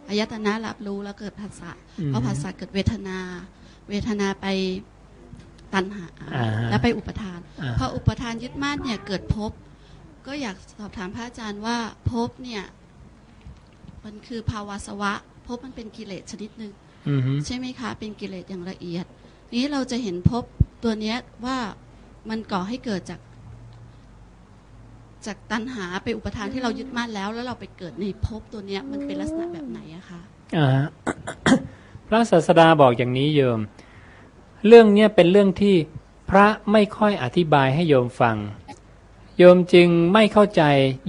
อายตนะรับรู้แล้วเกิดภาษะอืมเพราะภาษะเกิดเวทนา เวทนาไป ตัณหาอ่าฮะแล้วไปอุปทานอ่าพออุปทานยึดมั่นเนี่ยเกิดภพก็อยากสอบถามพระอาจารย์ว่าภพเนี่ย มันคือภาวาสวะภพมันเป็นกิเลสชนิดหนึ่งอือฮึใช่ไหมคะ เป็นกิเลสอย่างละเอียด นี้เราจะเห็นภพตัวเนี้ยว่ามันก่อให้เกิดจาก จากตัณหาไปอุปทานที่เรายึดมั่นแล้ว แล้วเราไปเกิดในภพตัวเนี้ย มันเป็นลักษณะแบบไหนอะคะอ่าฮะพระศาสดาบอกอย่างนี้โยม เรื่องเนี้ยเป็นเรื่องที่พระไม่ค่อยอธิบายให้โยมฟัง โยมจึงไม่เข้าใจ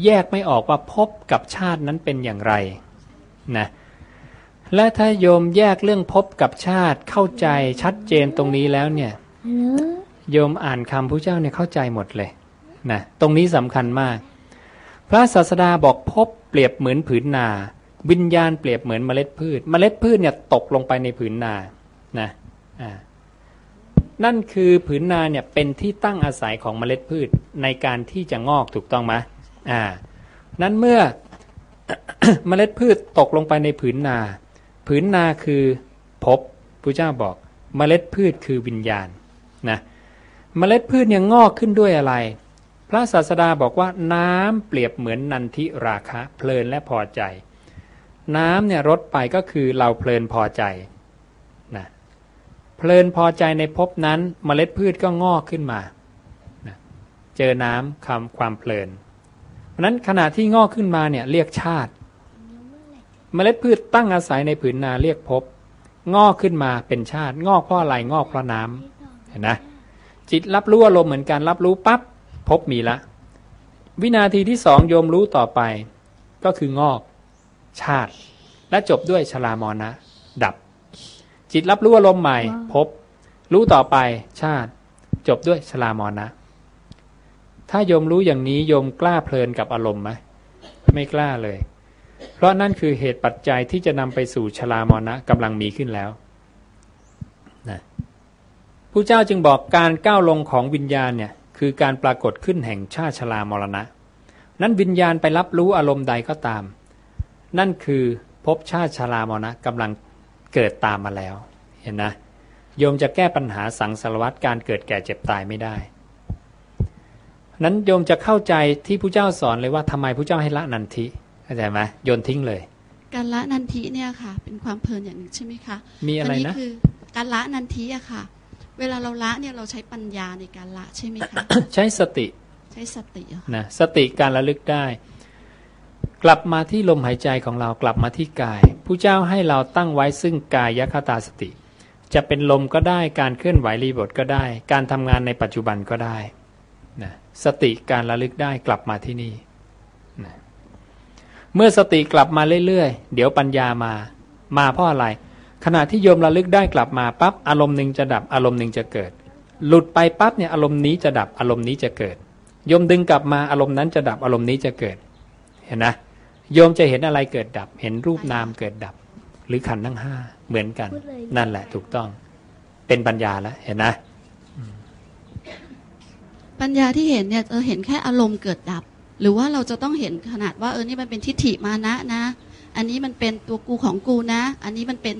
แยกไม่ออกว่าภพกับชาตินั้นเป็นอย่างไรนะและถ้าโยมแยกเรื่องภพกับชาติเข้าใจชัดเจนตรงนี้แล้วเนี่ยโยมอ่านคำพระเจ้าเนี่ยเข้าใจหมดเลยนะตรงนี้สำคัญมาก พระศาสดาบอกภพเปรียบเหมือนผืนนา วิญญาณเปรียบเหมือนเมล็ดพืช เมล็ดพืชเนี่ยตกลงไปในผืนนานะอ่า นั่นคือผืนนาเนี่ยเป็นที่ตั้งอาศัยของเมล็ดพืชในการที่จะงอกถูกต้องไหมอ่า นั้นเมื่อเมล็ดพืชตกลงไปในผืนนา ผืนนาคือภพพระเจ้าบอกเมล็ดพืชคือวิญญาณนะเมล็ดพืชเนี่ยงอกขึ้นด้วยอะไร พระศาสดาบอกว่าน้ำเปรียบเหมือนนันทิราคะ เพลินและพอใจ น้ำเนี่ยรดไปก็คือเราเพลินพอใจ เพลินพอใจในภพนั้นเมล็ดพืชก็งอกขึ้นมาเจอน้ำคำความเพลิน เพราะนั้นขณะที่งอกขึ้นมาเนี่ยเรียกชาติเมล็ดพืชตั้งอาศัยในผืนนาเรียกภพงอกขึ้นมาเป็นชาติ งอกเพราะอะไรงอกเพราะน้ำเห็นนะจิตรับรู้อารมณ์เหมือนกันรับรู้ปั๊บภพมีละ วินาทีที่สองโยมรู้ต่อไป ก็คืองอก ชาติ และจบด้วยชรามรณะ ดับ จิตรับรู้อารมณ์ใหม่ พบ รู้ต่อไปชาติ จบด้วยชรามรณะ ถ้าโยมรู้อย่างนี้โยมกล้าเพลินกับอารมณ์ไหมไม่กล้าเลย เพราะนั่นคือเหตุปัจจัยที่จะนำไปสู่ชรามรณะกำลังมีขึ้นแล้วนะผู้เจ้าจึงบอกการก้าวลงของวิญญาณเนี่ยคือการปรากฏขึ้นแห่งชาติชรามรณะ นั้นวิญญาณไปรับรู้อารมณ์ใดก็ตาม นั่นคือภพชาติชรามรณะกำลัง เกิดตามมาแล้ว เห็นนะโยมจะแก้ปัญหาสังสารวัตการเกิดแก่เจ็บตายไม่ได้ นั้นโยมจะเข้าใจที่ผู้เจ้าสอนเลยว่าทำไมผู้เจ้าให้ละนันทิเข้าใจไหมโยนทิ้งเลย การละนันทิเนี่ยค่ะ เป็นความเพลินอย่างหนึ่งใช่ไหมคะมีอะไรนี้นะคือการละนันทิอะค่ะ เวลาเราละเนี่ยเราใช้ปัญญาในการละใช่ไหมคะใช้สติ ใช้สติอะนะสติการระลึกได้ กลับมาที่ลมหายใจของเรากลับมาที่กายผู้เจ้าให้เราตั้งไว้ซึ่งกายยคตาสติ จะเป็นลมก็ได้การเคลื่อนไหวรีบทก็ได้ การทำงานในปัจจุบันก็ได้นะสติการระลึกได้กลับมาที่นี่นะเมื่อสติกลับมาเรื่อยๆ เดี๋ยวปัญญามา มาเพราะอะไร ขณะที่โยมระลึกได้กลับมาปั๊บอารมณ์หนึ่งจะดับอารมณ์หนึ่งจะเกิด หลุดไปปั๊บเนี่ยอารมณ์นี้จะดับอารมณ์นี้จะเกิดโยมดึงกลับมาอารมณ์นั้นจะดับอารมณ์นี้จะเกิด เห็นนะ โยมจะเห็นอะไรเกิดดับ เห็นรูปนามเกิดดับ หรือขันธ์ทั้งห้าเหมือนกัน นั่นแหละ ถูกต้อง เป็นปัญญาแล้วเห็นนะปัญญาที่เห็นเนี่ยเราเห็นแค่อารมณ์เกิดดับ หรือว่าเราจะต้องเห็นขนาดว่าเออนี่มันเป็นทิฏฐิมานะนะ อันนี้มันเป็นตัวกูของกูนะ อันนี้มันเป็น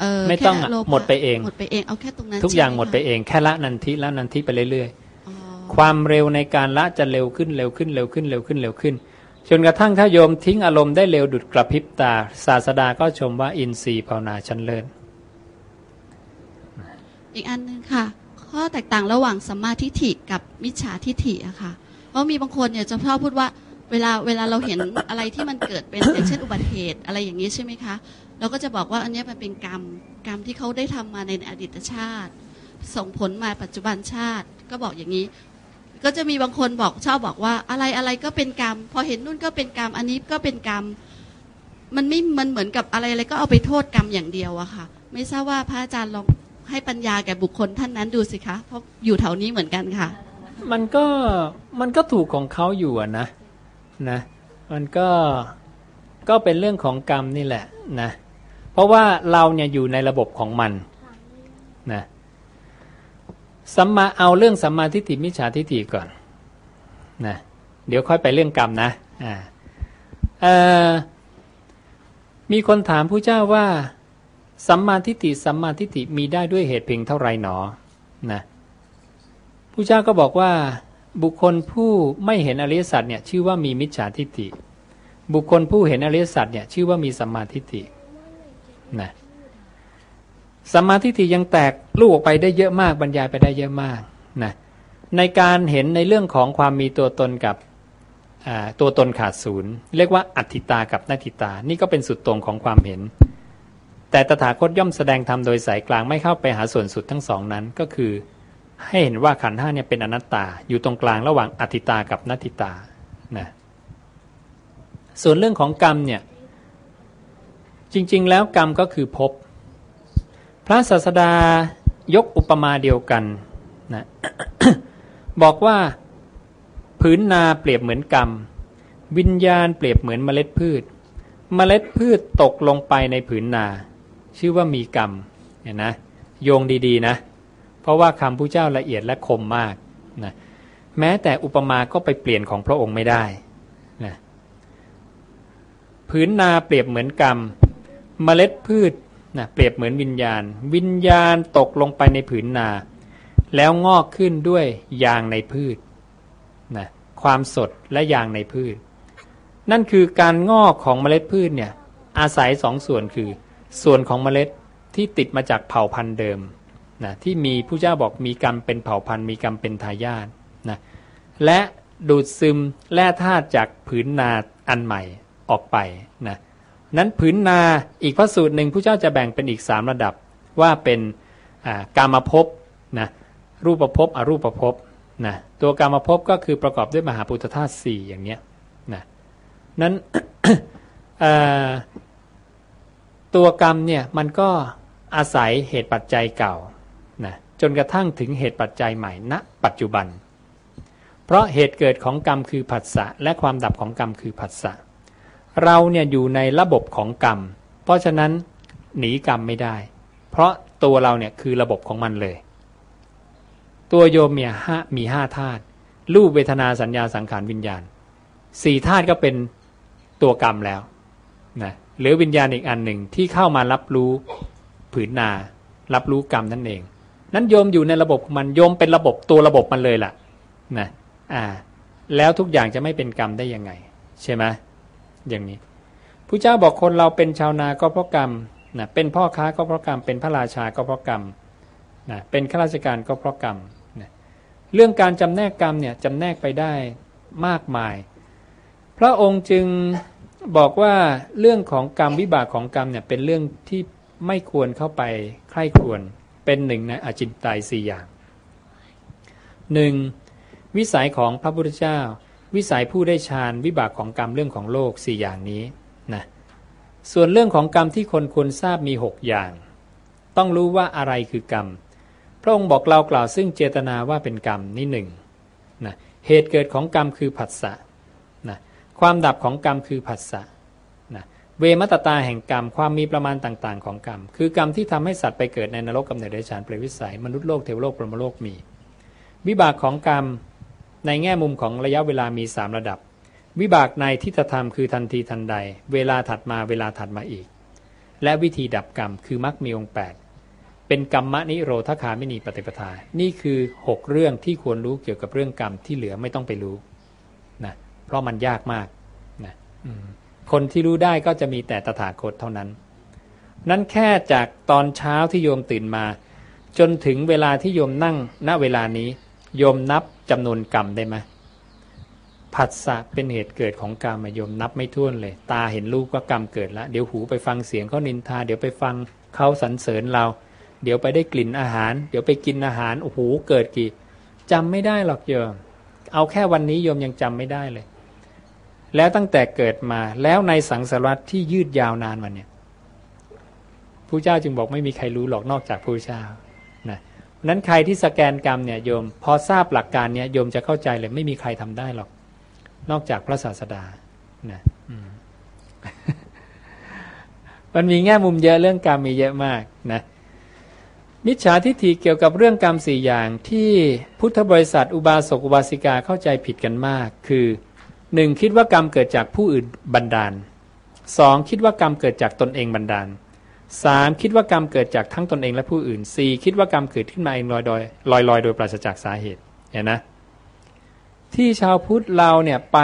เออไม่ต้องแค่อะโลภะหมดไปเองหมดไปเองเอาแค่ตรงนั้นทุกอย่างใช่หมดคะไปเองแค่ละนันทิละนันทิไปเรื่อยอ๋อๆความเร็วในการละจะเร็วขึ้นเร็วขึ้นเร็วขึ้นเร็วขึ้นเร็วขึ้น จนกระทั่งถ้าโยมทิ้งอารมณ์ได้เร็วดุดกระพริบตา ศาสดาก็ชมว่าอินทรีย์ภาวนาชั้นเลิศอีกอันหนึ่งค่ะ ข้อแตกต่างระหว่างสัมมาทิฏฐิกับมิจฉาทิฏฐิอะค่ะ เพราะมีบางคนเนี่ยจะชอบพูดว่าเวลาเวลาเราเห็นอะไรที่มันเกิดเป็นอย่างเช่นอุบัติเหตุอะไรอย่างนี้ใช่ไหมคะเราก็จะบอกว่าอันนี้มันเป็นกรรมกรรมที่เขาได้ทำมาในอดีตชาติ ส่งผลมาปัจจุบันชาติ ก็บอกอย่างนี้ ก็จะมีบางคนบอกชอบบอกว่าอะไรอะไรก็เป็นกรรม พอเห็นนู่นก็เป็นกรรม อันนี้ก็เป็นกรรม มันไม่มันเหมือนกับอะไรอะไรก็เอาไปโทษกรรมอย่างเดียวอะค่ะ ไม่ทราบว่าพระอาจารย์ลองให้ปัญญาแก่บุคคลท่านนั้นดูสิคะ เพราะอยู่แถวนี้เหมือนกันค่ะ มันก็มันก็ถูกของเขาอยู่นะนะมันก็ก็เป็นเรื่องของกรรมนี่แหละนะเพราะว่าเราเนี่ยอยู่ในระบบของมันนะ สัมมาเอาเรื่องสัมมาทิฏฐิมิจฉาทิฏฐิก่อนนะเดี๋ยวค่อยไปเรื่องกรรมนะอ่ามีคนถามผู้เจ้าว่าสัมมาทิฏฐิสัมมาทิฏฐิมีได้ด้วยเหตุเพียงเท่าไรหนอนะผู้เจ้าก็บอกว่า บุคคลผู้ไม่เห็นอริยสัจเนี่ยชื่อว่ามีมิจฉาทิฏฐิ บุคคลผู้เห็นอริยสัจเนี่ยชื่อว่ามีสัมมาทิฏฐินะ สัมมาทิฏฐิยังแตกลูกออกไปได้เยอะมากบรรยายไปได้เยอะมากนะในการเห็นในเรื่องของความมีตัวตนกับตัวตนขาดศูนย์ เรียกว่าอัตถิตากับนาทิตา นี่ก็เป็นสุดตรงของความเห็น แต่ตถาคตย่อมแสดงธรรมโดยสายกลางไม่เข้าไปหาส่วนสุดทั้งสองนั้นก็คือ ให้เห็นว่าขันธ์ห้าเนี่ยเป็นอนัตตา อยู่ตรงกลางระหว่างอธิตากับนัตติตานะส่วนเรื่องของกรรมเนี่ยจริง ๆ แล้วกรรมก็คือภพ พระศาสดายกอุปมาเดียวกันนะบอกว่าผืนนาเปรียบเหมือนกรรม วิญญาณเปรียบเหมือนเมล็ดพืช เมล็ดพืชตกลงไปในผืนนา ชื่อว่ามีกรรมเห็นนะโยงดีๆนะ เพราะว่าคำผู้เจ้าละเอียดและคมมากนะแม้แต่อุปมาก็ไปเปลี่ยนของพระองค์ไม่ได้นะพื้นนาเปรียบเหมือนกรรม เมล็ดพืช นะเปรียบเหมือนวิญญาณ วิญญาณตกลงไปในผืนนา แล้วงอกขึ้นด้วยยางในพืชนะความสดและยางในพืช นั่นคือการงอกของเมล็ดพืชเนี่ยอาศัยสองส่วนคือ ส่วนของเมล็ดที่ติดมาจากเผ่าพันธุ์เดิมนะที่มีผู้เจ้าบอกมีกรรมเป็นเผ่าพันธุ์มีกรรมเป็นทายาทนะและดูดซึมแร่ธาตุจากผืนนาอันใหม่ออกไปนะ นั้นผืนนาอีกพระสูตรหนึ่งผู้เจ้าจะแบ่งเป็นอีกสามระดับว่าเป็นกามภพนะรูปภพอรูปภพนะตัวกามภพก็คือประกอบด้วยมหาปุตธาตุสี่อย่างเนี้ยนะนั้นตัวกรรมเนี่ยมันก็อาศัยเหตุปัจจัยเก่านะจนกระทั่งถึงเหตุปัจจัยใหม่ณนะปัจจุบัน เพราะเหตุเกิดของกรรมคือผัสสะและความดับของกรรมคือผัสสะ เราเนี่ยอยู่ในระบบของกรรม เพราะฉะนั้นหนีกรรมไม่ได้ เพราะตัวเราเนี่ยคือระบบของมันเลย ตัวโยมเนี่ยห้ามีห้าธาตุรูปเวทนาสัญญาสังขารวิญญาณสี่ธาตุก็เป็นตัวกรรมแล้วนะหรือวิญญาณอีกอันหนึ่งที่เข้ามารับรู้ผืนนา รับรู้กรรมนั่นเอง นั้นโยมอยู่ในระบบมันโยมเป็นระบบตัวระบบมันเลยล่ะนะอ่า แล้วทุกอย่างจะไม่เป็นกรรมได้ยังไง ใช่ไหม อย่างนี้พระเจ้าบอกคนเราเป็นชาวนาก็เพราะกรรมนะเป็นพ่อค้าก็เพราะกรรม เป็นพระราชาก็เพราะกรรมนะเป็นข้าราชการก็เพราะกรรมนะเรื่องการจำแนกกรรมเนี่ยจำแนกไปได้มากมาย พระองค์จึงบอกว่าเรื่องของกรรมวิบากของกรรมเนี่ยเป็นเรื่องที่ไม่ควรเข้าไปใคร่ควรเป็นหนึ่งในอจินไตยสี่อย่างหนึ่งวิสัยของพระพุทธเจ้า วิสัยผู้ได้ฌานวิบากของกรรมเรื่องของโลกสี่อย่างนี้นะส่วนเรื่องของกรรมที่คนควรทราบมีหกอย่าง ต้องรู้ว่าอะไรคือกรรม พระองค์บอกเรากล่าวซึ่งเจตนาว่าเป็นกรรมนี่หนึ่งนะเหตุเกิดของกรรมคือผัสสะนะความดับของกรรมคือผัสสะนะเวมตตาแห่งกรรมความมีประมาณต่างๆ ของกรรม คือกรรมที่ทำให้สัตว์ไปเกิดในนรกกำเนิดเดชานเปรตวิสัย มนุษย์โลกเทวโลกปรมโลกมี วิบากของกรรม ในแง่มุมของระยะเวลามีสามระดับ วิบากในทิฏฐธรรมคือทันทีทันใด เวลาถัดมาเวลาถัดมาอีก และวิธีดับกรรมคือมรรคมีองค์8เป็นกรรมมนิโรธคาไม่นีปฏิปทา นี่คือ 6 เรื่องที่ควรรู้เกี่ยวกับเรื่องกรรมที่เหลือไม่ต้องไปรู้นะเพราะมันยากมากนะคนที่รู้ได้ก็จะมีแต่ตถาคตเท่านั้น นั้นแค่จากตอนเช้าที่โยมตื่นมา จนถึงเวลาที่โยมนั่งณเวลานี้ โยมนับ จำนวนกรรมได้ไหมผัสสะเป็นเหตุเกิดของกรรมยมนับไม่ถ้วนเลย ตาเห็นรูปก็กรรมเกิดแล้วเดี๋ยวหูไปฟังเสียงเขานินทา เดี๋ยวไปฟังเขาสรรเสริญเรา เดี๋ยวไปได้กลิ่นอาหาร เดี๋ยวไปกินอาหารโอ้โหเกิดกี่จำไม่ได้หรอกโยม เอาแค่วันนี้โยมยังจำไม่ได้เลย แล้วตั้งแต่เกิดมาแล้วในสังสารวัตที่ยืดยาวนานมาเนี่ยผู้เจ้าจึงบอกไม่มีใครรู้หรอกนอกจากผู้เจ้า นั้นใครที่สแกนกรรมเนี่ยโยม พอทราบหลักการเนี่ยโยมจะเข้าใจเลยไม่มีใครทำได้หรอก นอกจากพระศาสดานะมันมีแง่มุมเยอะเรื่องกรรมมีเยอะมากนะมิจฉาทิฏฐิเกี่ยวกับเรื่องกรรมสี่อย่างที่พุทธบริษัทอุบาสกอุบาสิกาเข้าใจผิดกันมาก คือหนึ่งคิดว่ากรรมเกิดจากผู้อื่นบันดาลสองคิดว่ากรรมเกิดจากตนเองบันดาล สามคิดว่ากรรมเกิดจากทั้งตนเองและผู้อื่นสี่คิดว่ากรรมเกิดขึ้นมาเองลอยโดยลอยลอยโดยปราศจากสาเหตุเห็นนะที่ชาวพุทธเราเนี่ยไป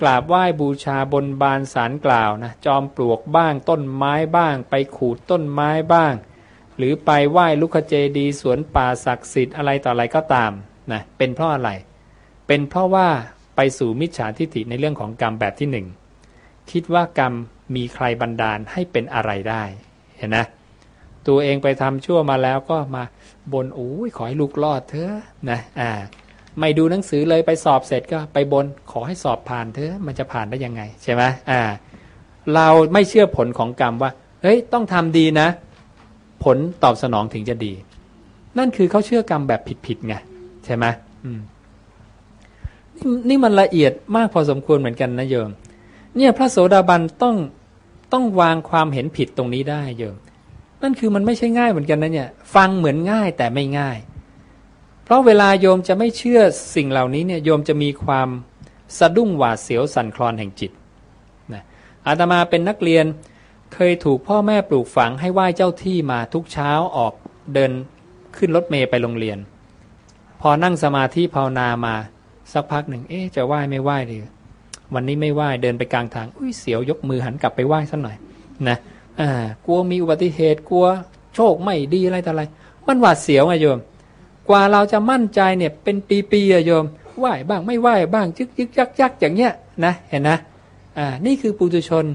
กราบไหว้บูชาบนบานสารกล่าวนะจอมปลวกบ้างต้นไม้บ้าง ไปขูดต้นไม้บ้าง หรือไปไหว้ลุคเจดีสวนป่าศักดิ์สิทธิ์อะไรต่ออะไรก็ตามนะเป็นเพราะอะไร เป็นเพราะว่าไปสู่มิจฉาทิฏฐิในเรื่องของกรรมแบบที่หนึ่งคิดว่ากรรมมีใครบันดาลให้เป็นอะไรได้ เห็นนะตัวเองไปทำชั่วมาแล้วก็มาบนโอ้ยขอให้ลูกรอดเถอะนะอ่า ไม่ดูหนังสือเลยไปสอบเสร็จก็ไปบนขอให้สอบผ่านเถอะมันจะผ่านได้ยังไงใช่ไหมอ่า เราไม่เชื่อผลของกรรมว่าเฮ้ยต้องทำดีนะ ผลตอบสนองถึงจะดี นั่นคือเขาเชื่อกรรมแบบผิดๆไงใช่ไหมอืมนี่มันละเอียดมากพอสมควรเหมือนกันนะโยม เนี่ยพระโสดาบันต้อง ต้องวางความเห็นผิดตรงนี้ได้โยมนั่นคือมันไม่ใช่ง่ายเหมือนกันนะเนี่ย ฟังเหมือนง่ายแต่ไม่ง่าย เพราะเวลาโยมจะไม่เชื่อสิ่งเหล่านี้เนี่ยโยมจะมีความสะดุ้งหวาดเสียวสั่นคลอนแห่งจิตนะอาตมาเป็นนักเรียนเคยถูกพ่อแม่ปลูกฝังให้ไหว้เจ้าที่มาทุกเช้าออกเดินขึ้นรถเมย์ไปโรงเรียน พอนั่งสมาธิภาวนามาสักพักหนึ่ง เอ๊จะไหว้ไม่ไหว้ดี วันนี้ไม่ไหว้เดินไปกลางทาง อุ้ยเสียวยกมือหันกลับไปไหว้สักหน่อยนะอ่ากลัวมีอุบัติเหตุกลัวโชคไม่ดีอะไรต่ออะไรมันหวาดเสียวไงโยม กว่าเราจะมั่นใจเนี่ยเป็นปีๆอะโยมไหว้บ้างไม่ไหว้บ้างจึกยึกยักยักอย่างเงี้ยนะเห็นนะอ่านี่คือปุถุชน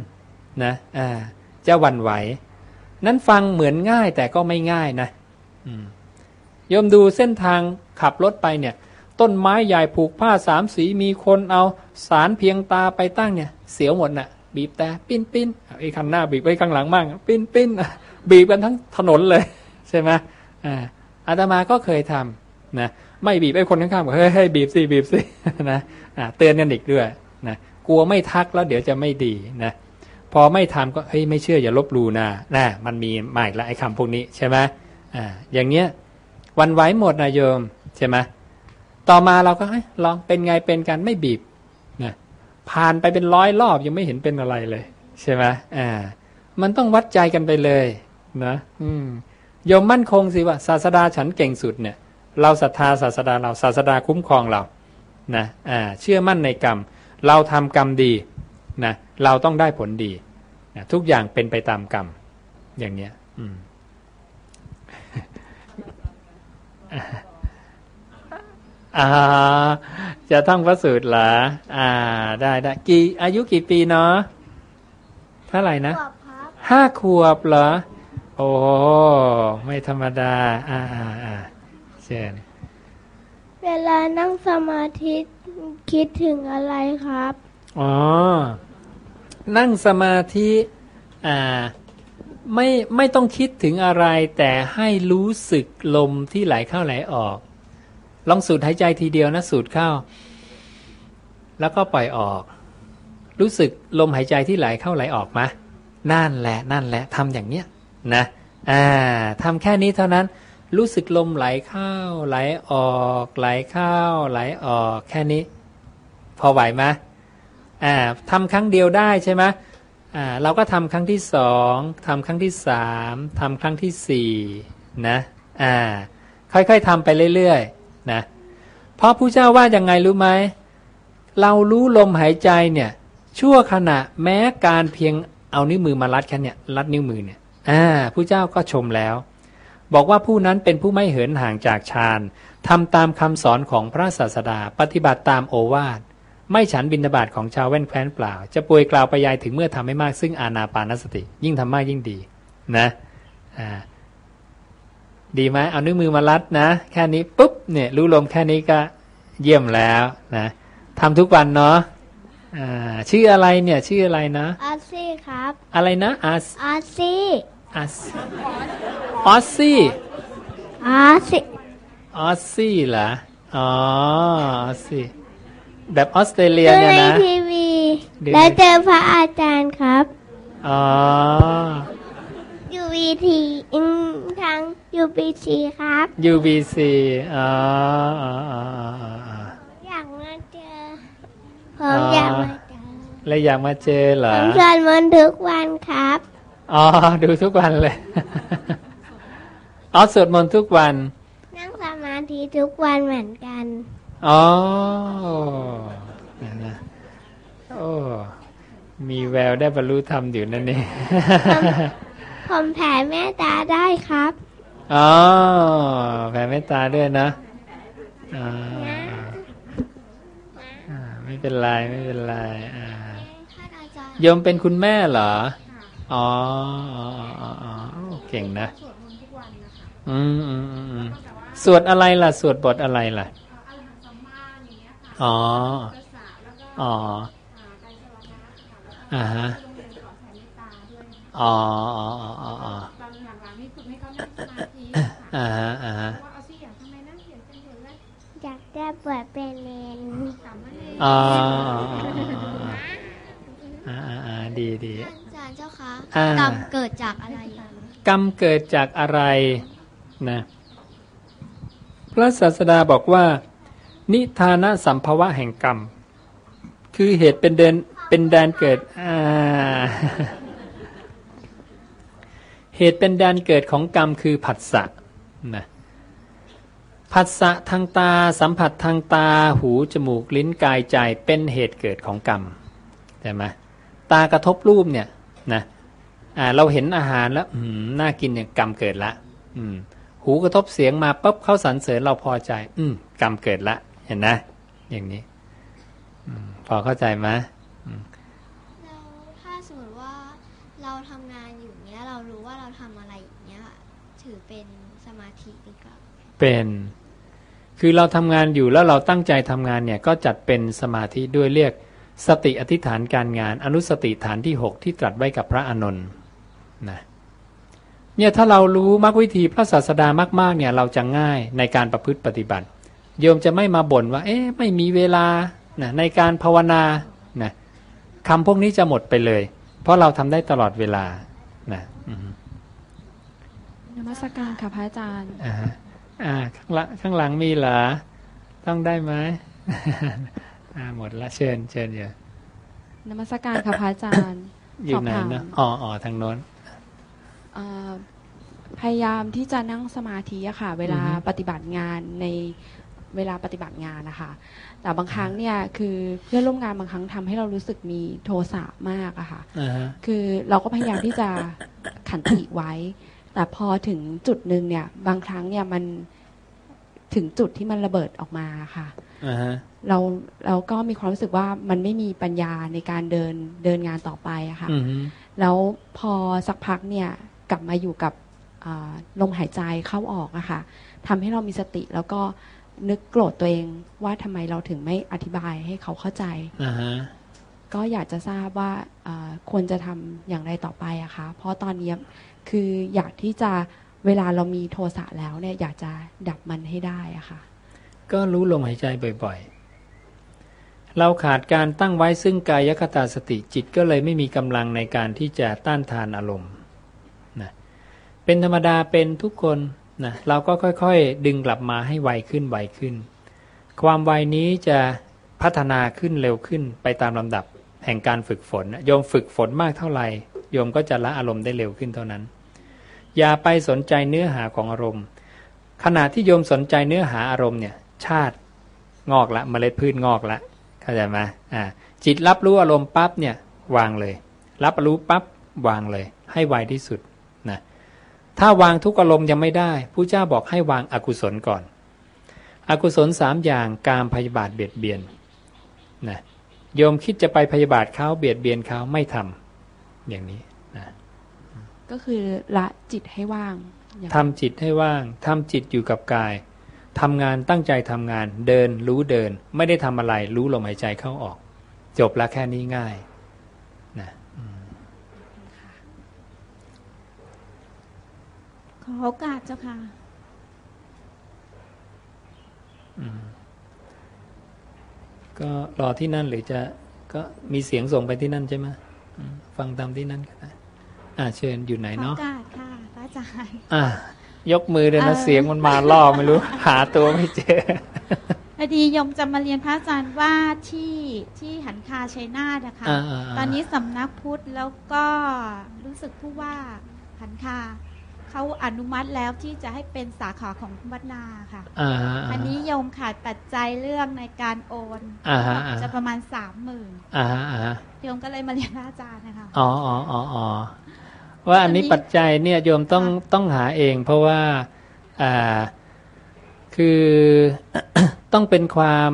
นะอ่าจะหวั่นไหว นั้นฟังเหมือนง่ายแต่ก็ไม่ง่ายนะอืมโยมดูเส้นทางขับรถไปเนี่ย ต้นไม้ใหญ่ผูกผ้าสามสีมีคนเอาสารเพียงตาไปตั้งเนี่ย เสียวหมดน่ะ บีบแต่ปิ้นปิ้นไอ้ข้างหน้าบีบไอ้ข้างหลังบ้างปิ้นปิ้นบีบกันทั้งถนนเลย ใช่ไหมอ่าอาตมาก็เคยทำนะไม่บีบไอ้คนข้างๆบอกเฮ้ยเฮ้ยบีบสิบีบสินะอ่าเตือนกันอีกด้วยนะกลัวไม่ทักแล้วเดี๋ยวจะไม่ดีนะพอไม่ทำก็เฮ้ยไม่เชื่ออย่าลบลูนะนะมันมีมาอีกแล้วไอ้คำพวกนี้ใช่ไหมอ่าอย่างเงี้ยวันไหวหมดนะโยมใช่ไหม ต่อมาเราก็ลองเป็นไงเป็นกันไม่บีบนะผ่านไปเป็นร้อยรอบยังไม่เห็นเป็นอะไรเลย ใช่ไหมอ่า มันต้องวัดใจกันไปเลยนะอืมยมมั่นคงสิว่าศาสดาฉันเก่งสุดเนี่ย เราศรัทธาศาสดาเราศาสดาคุ้มครองเรานะอ่าเชื่อมั่นในกรรม เราทำกรรมดีนะเราต้องได้ผลดีนะทุกอย่างเป็นไปตามกรรม อย่างเนี้ย อืม อ่า จะท่องพระสูตรเหรออ่า ได้ได้กี่อายุกี่ปีเนาะเท่าไหร่นะขอบครับห้าขวบเหรอ โอ้ไม่ธรรมดา อ่าอ่าอ่าเชิญเวลานั่งสมาธิคิดถึงอะไรครับ อ๋อ นั่งสมาธิอ่าไม่ไม่ต้องคิดถึงอะไร แต่ให้รู้สึกลมที่ไหลเข้าไหลออก ลองสูดหายใจทีเดียวนะสูดเข้า แล้วก็ปล่อยออก รู้สึกลมหายใจที่ไหลเข้าไหลออกมะนั่นแหละนั่นแหละทำอย่างเนี้ยนะอ่าทำแค่นี้เท่านั้น รู้สึกลมไหลเข้า ไหลออก ไหลเข้า ไหลออกแค่นี้ พอไหวไหมอ่าทำครั้งเดียวได้ใช่ไหมอ่าเราก็ทำครั้งที่สองทำครั้งที่สามทำครั้งที่สี่นะอ่าค่อยๆทำไปเรื่อยๆ นะเพราะผู้เจ้าว่ายังไงรู้ไหมเรารู้ลมหายใจเนี่ย ชั่วขณะแม้การเพียงเอานิ้วมือมารัดแค่เนี่ยรัดนิ้วมือเนี่ยอ่าผู้เจ้าก็ชมแล้ว บอกว่าผู้นั้นเป็นผู้ไม่เหินห่างจากฌานทำตามคำสอนของพระศาสดาปฏิบัติตามโอวาทไม่ฉันบินบาตของชาวแว่นแคว้นเปล่า จะป่วยกล่าวไปยายถึงเมื่อทำให้มากซึ่งอาณาปานสติ ยิ่งทำมากยิ่งดีนะอ่า ดีไหมเอานิ้วมือมารัดนะ แค่นี้ปุ๊บเนี่ยรู้ลมแค่นี้ก็เยี่ยมแล้วนะทำทุกวันเนาะอ่าชื่ออะไรเนี่ยชื่ออะไรนะอาซี่ครับ อะไรนะอาสอาซี่อาสออสซี่อาซี่ออสซี่เหรออ๋อออสซี่แบบออสเตรเลียดูเนี่ยในนะทีวีดูในแล้วเจอพระอาจารย์ครับอ๋อ ยูวีทีทางยูบีซีครับ UBC อ๋ออ๋ออ๋ออ๋ออ๋ออยากมาเจอผมอยากมาเจอแล้วอยากมาเจอเหรผอมชวนมันทุกวันครับ อ๋อ ดูทุกวันเลย อ๋อ สวดมนต์ทุกวัน นั่งสมาธิทุกวันเหมือนกัน อ๋อนั่นนะโอ้มีแววได้บรรลุธรรมอยู่นั่นนี่ ผมแผ่เมตตาได้ครับ อ๋อ แผ่เมตตาด้วยนะอ่าอ่าไม่เป็นไรไม่เป็นไรอ่าท่านอาจารย์โยมเป็นคุณแม่เหรอ อ๋ออ๋ออ๋ออ๋ออ๋อเก่งนะอืมอืมอืมอืมสวดอะไรล่ะ สวดบทอะไรล่ะอ๋อ อ๋ออ่าฮะ อ๋ออ๋ออ๋ออ๋ออ๋ออ่าฮะอ่าฮะอยากได้บวชเป็นเนนอ๋ออ๋ออ๋ออ๋ออ่าอ่าอ่าดีดีท่านอาจารย์เจ้าคะอ่ากรรมเกิดจากอะไร กรรมเกิดจากอะไรนะพระศาสดาบอกว่า นิทานะสัมภวะแห่งกรรม คือเหตุเป็นเดนเป็นแดนเกิดอ่า เหตุเป็นแดนเกิดของกรรมคือผัสสะนะผัสสะทางตาสัมผัสทางตาหูจมูกลิ้นกายใจเป็นเหตุเกิดของกรรมใช่ไหมตากระทบรูปเนี่ยนะอ่าเราเห็นอาหารแล้วอืมน่ากินเนี่ยกรรมเกิดละอืมหูกระทบเสียงมาปุ๊บเข้าสรรเสริญเราพอใจ อืมกรรมเกิดละ เห็นนะ อย่างนี้พอเข้าใจไหม แล้วถ้าสมมติว่าเราทำงานอยู่เนี้ย เรารู้ว่าเราทำอะไรอย่างเงี้ย ถือเป็นสมาธิหรือ เปล่าเป็น คือเราทำงานอยู่แล้วเราตั้งใจทำงานเนี่ยก็จัดเป็นสมาธิด้วยเรียกสติอธิษฐานการงานอนุสติฐานที่ 6 ที่ตรัสไว้กับพระอานนท์นะเนี่ยถ้าเรารู้มรรควิธีพระศาสดามากๆเนี่ยเราจะง่ายในการประพฤติปฏิบัติ โยมจะไม่มาบ่นว่า เอ๊ะไม่มีเวลานะในการภาวนานะคำพวกนี้จะหมดไปเลย เพราะเราทำได้ตลอดเวลานะอืมนมัสการค่ะพระอาจารย์ อ่าฮะอ่าข้างหลังข้างหลังมีเหรอ ต้องได้ไหมอ่าหมดละเชิญเชิญเดี๋ยวนมัสการค่ะพระอาจารย์อยู่ไหนสอบถามเนอะอ๋ออ๋อทางโน้นเอ่อพยายามที่จะนั่งสมาธิอะค่ะ เวลาอือฮึปฏิบัติงานในเวลาปฏิบัติงานนะคะแต่บางครั้งเนี่ยคือเพื่อนร่วมงานบางครั้งทำให้เรารู้สึกมีโทสะมากอะค่ะอ่าฮะคือเราก็พยายามที่จะขันติไว้ แต่พอถึงจุดหนึ่งเนี่ย บางครั้งเนี่ยมันถึงจุดที่มันระเบิดออกมาค่ะอ่าฮะเราเราก็มีความรู้สึกว่ามันไม่มีปัญญาในการเดินเดินงานต่อไปอะค่ะอืมฮึแล้วพอสักพักเนี่ยกลับมาอยู่กับอ่าลมหายใจเข้าออกอะค่ะทำให้เรามีสติแล้วก็นึกโกรธตัวเองว่าทำไมเราถึงไม่อธิบายให้เขาเข้าใจอ่าฮะก็อยากจะทราบว่าอ่าควรจะทำอย่างไรต่อไปอะคะเพราะตอนนี้ คืออยากที่จะเวลาเรามีโทสะแล้วเนี่ยอยากจะดับมันให้ได้อะค่ะ ก็รู้ลมหายใจบ่อยๆ เราขาดการตั้งไว้ซึ่งกายคตาสติจิตก็เลยไม่มีกำลังในการที่จะต้านทานอารมณ์นะเป็นธรรมดาเป็นทุกคนนะเราก็ค่อยๆ ดึงกลับมาให้ไวขึ้นไวขึ้น ความไวนี้จะพัฒนาขึ้นเร็วขึ้นไปตามลำดับแห่งการฝึกฝน โยมฝึกฝนมากเท่าไหร่ โยมก็จะละอารมณ์ได้เร็วขึ้นเท่านั้น อย่าไปสนใจเนื้อหาของอารมณ์ ขณะที่โยมสนใจเนื้อหาอารมณ์เนี่ย ชาติงอกละเมล็ดพืชงอกละเข้าใจไหมอ่าจิตรับรู้อารมณ์ปั๊บเนี่ยวางเลย รับรู้ปั๊บวางเลย ให้ไวที่สุดนะถ้าวางทุกอารมณ์ยังไม่ได้ผู้เจ้าบอกให้วางอกุศลก่อน อกุศลสามอย่างการพยาบาทเบียดเบียนนะโยมคิดจะไปพยาบาทเขาเบียดเบียนเขาไม่ทำอย่างนี้ ก็คือละจิตให้ว่างอย่างทำจิตให้ว่างทำจิตอยู่กับกายทำงานตั้งใจทำงาน เดินรู้เดิน ไม่ได้ทำอะไร รู้ลมหายใจเข้าออก จบแล้วแค่นี้ง่ายนะขอโอกาสเจ้าค่ะอืมก็รอที่นั่นหรือจะก็มีเสียงส่งไปที่นั่นใช่ไหมอืมฟังตามที่นั่นก็ได้ อ่าเชิญอยู่ไหนขอโอเนาะกาสค่ะพระอาจารย์อะยกมือเลยนะเอ่อเสียงมันมาล่อไม่รู้ หาตัวไม่เจอพอดีโยมจะมาเรียนพระอาจารย์ว่าที่ที่หันคาชัยนาทนะคะอ่าอ่าอ่าตอนนี้สำนักพุทธแล้วก็รู้สึกผู้ว่าหันคาเขาอนุมัติแล้วที่จะให้เป็นสาขาของวัดนาค่ะอ่าฮะอ่าอันนี้โยมขาดปัจจัยเรื่องในการโอนอ่าฮะอ่าจะประมาณสามหมื่นอ่าฮะอ่าฮะโยมก็เลยมาเรียนพระอาจารย์นะคะอ๋ออ๋ออ๋ออ๋อ ว่าอันนี้ปัจจัยเนี่ยโยมต้องต้องหาเอง เพราะว่าอ่าคือต้องเป็นความ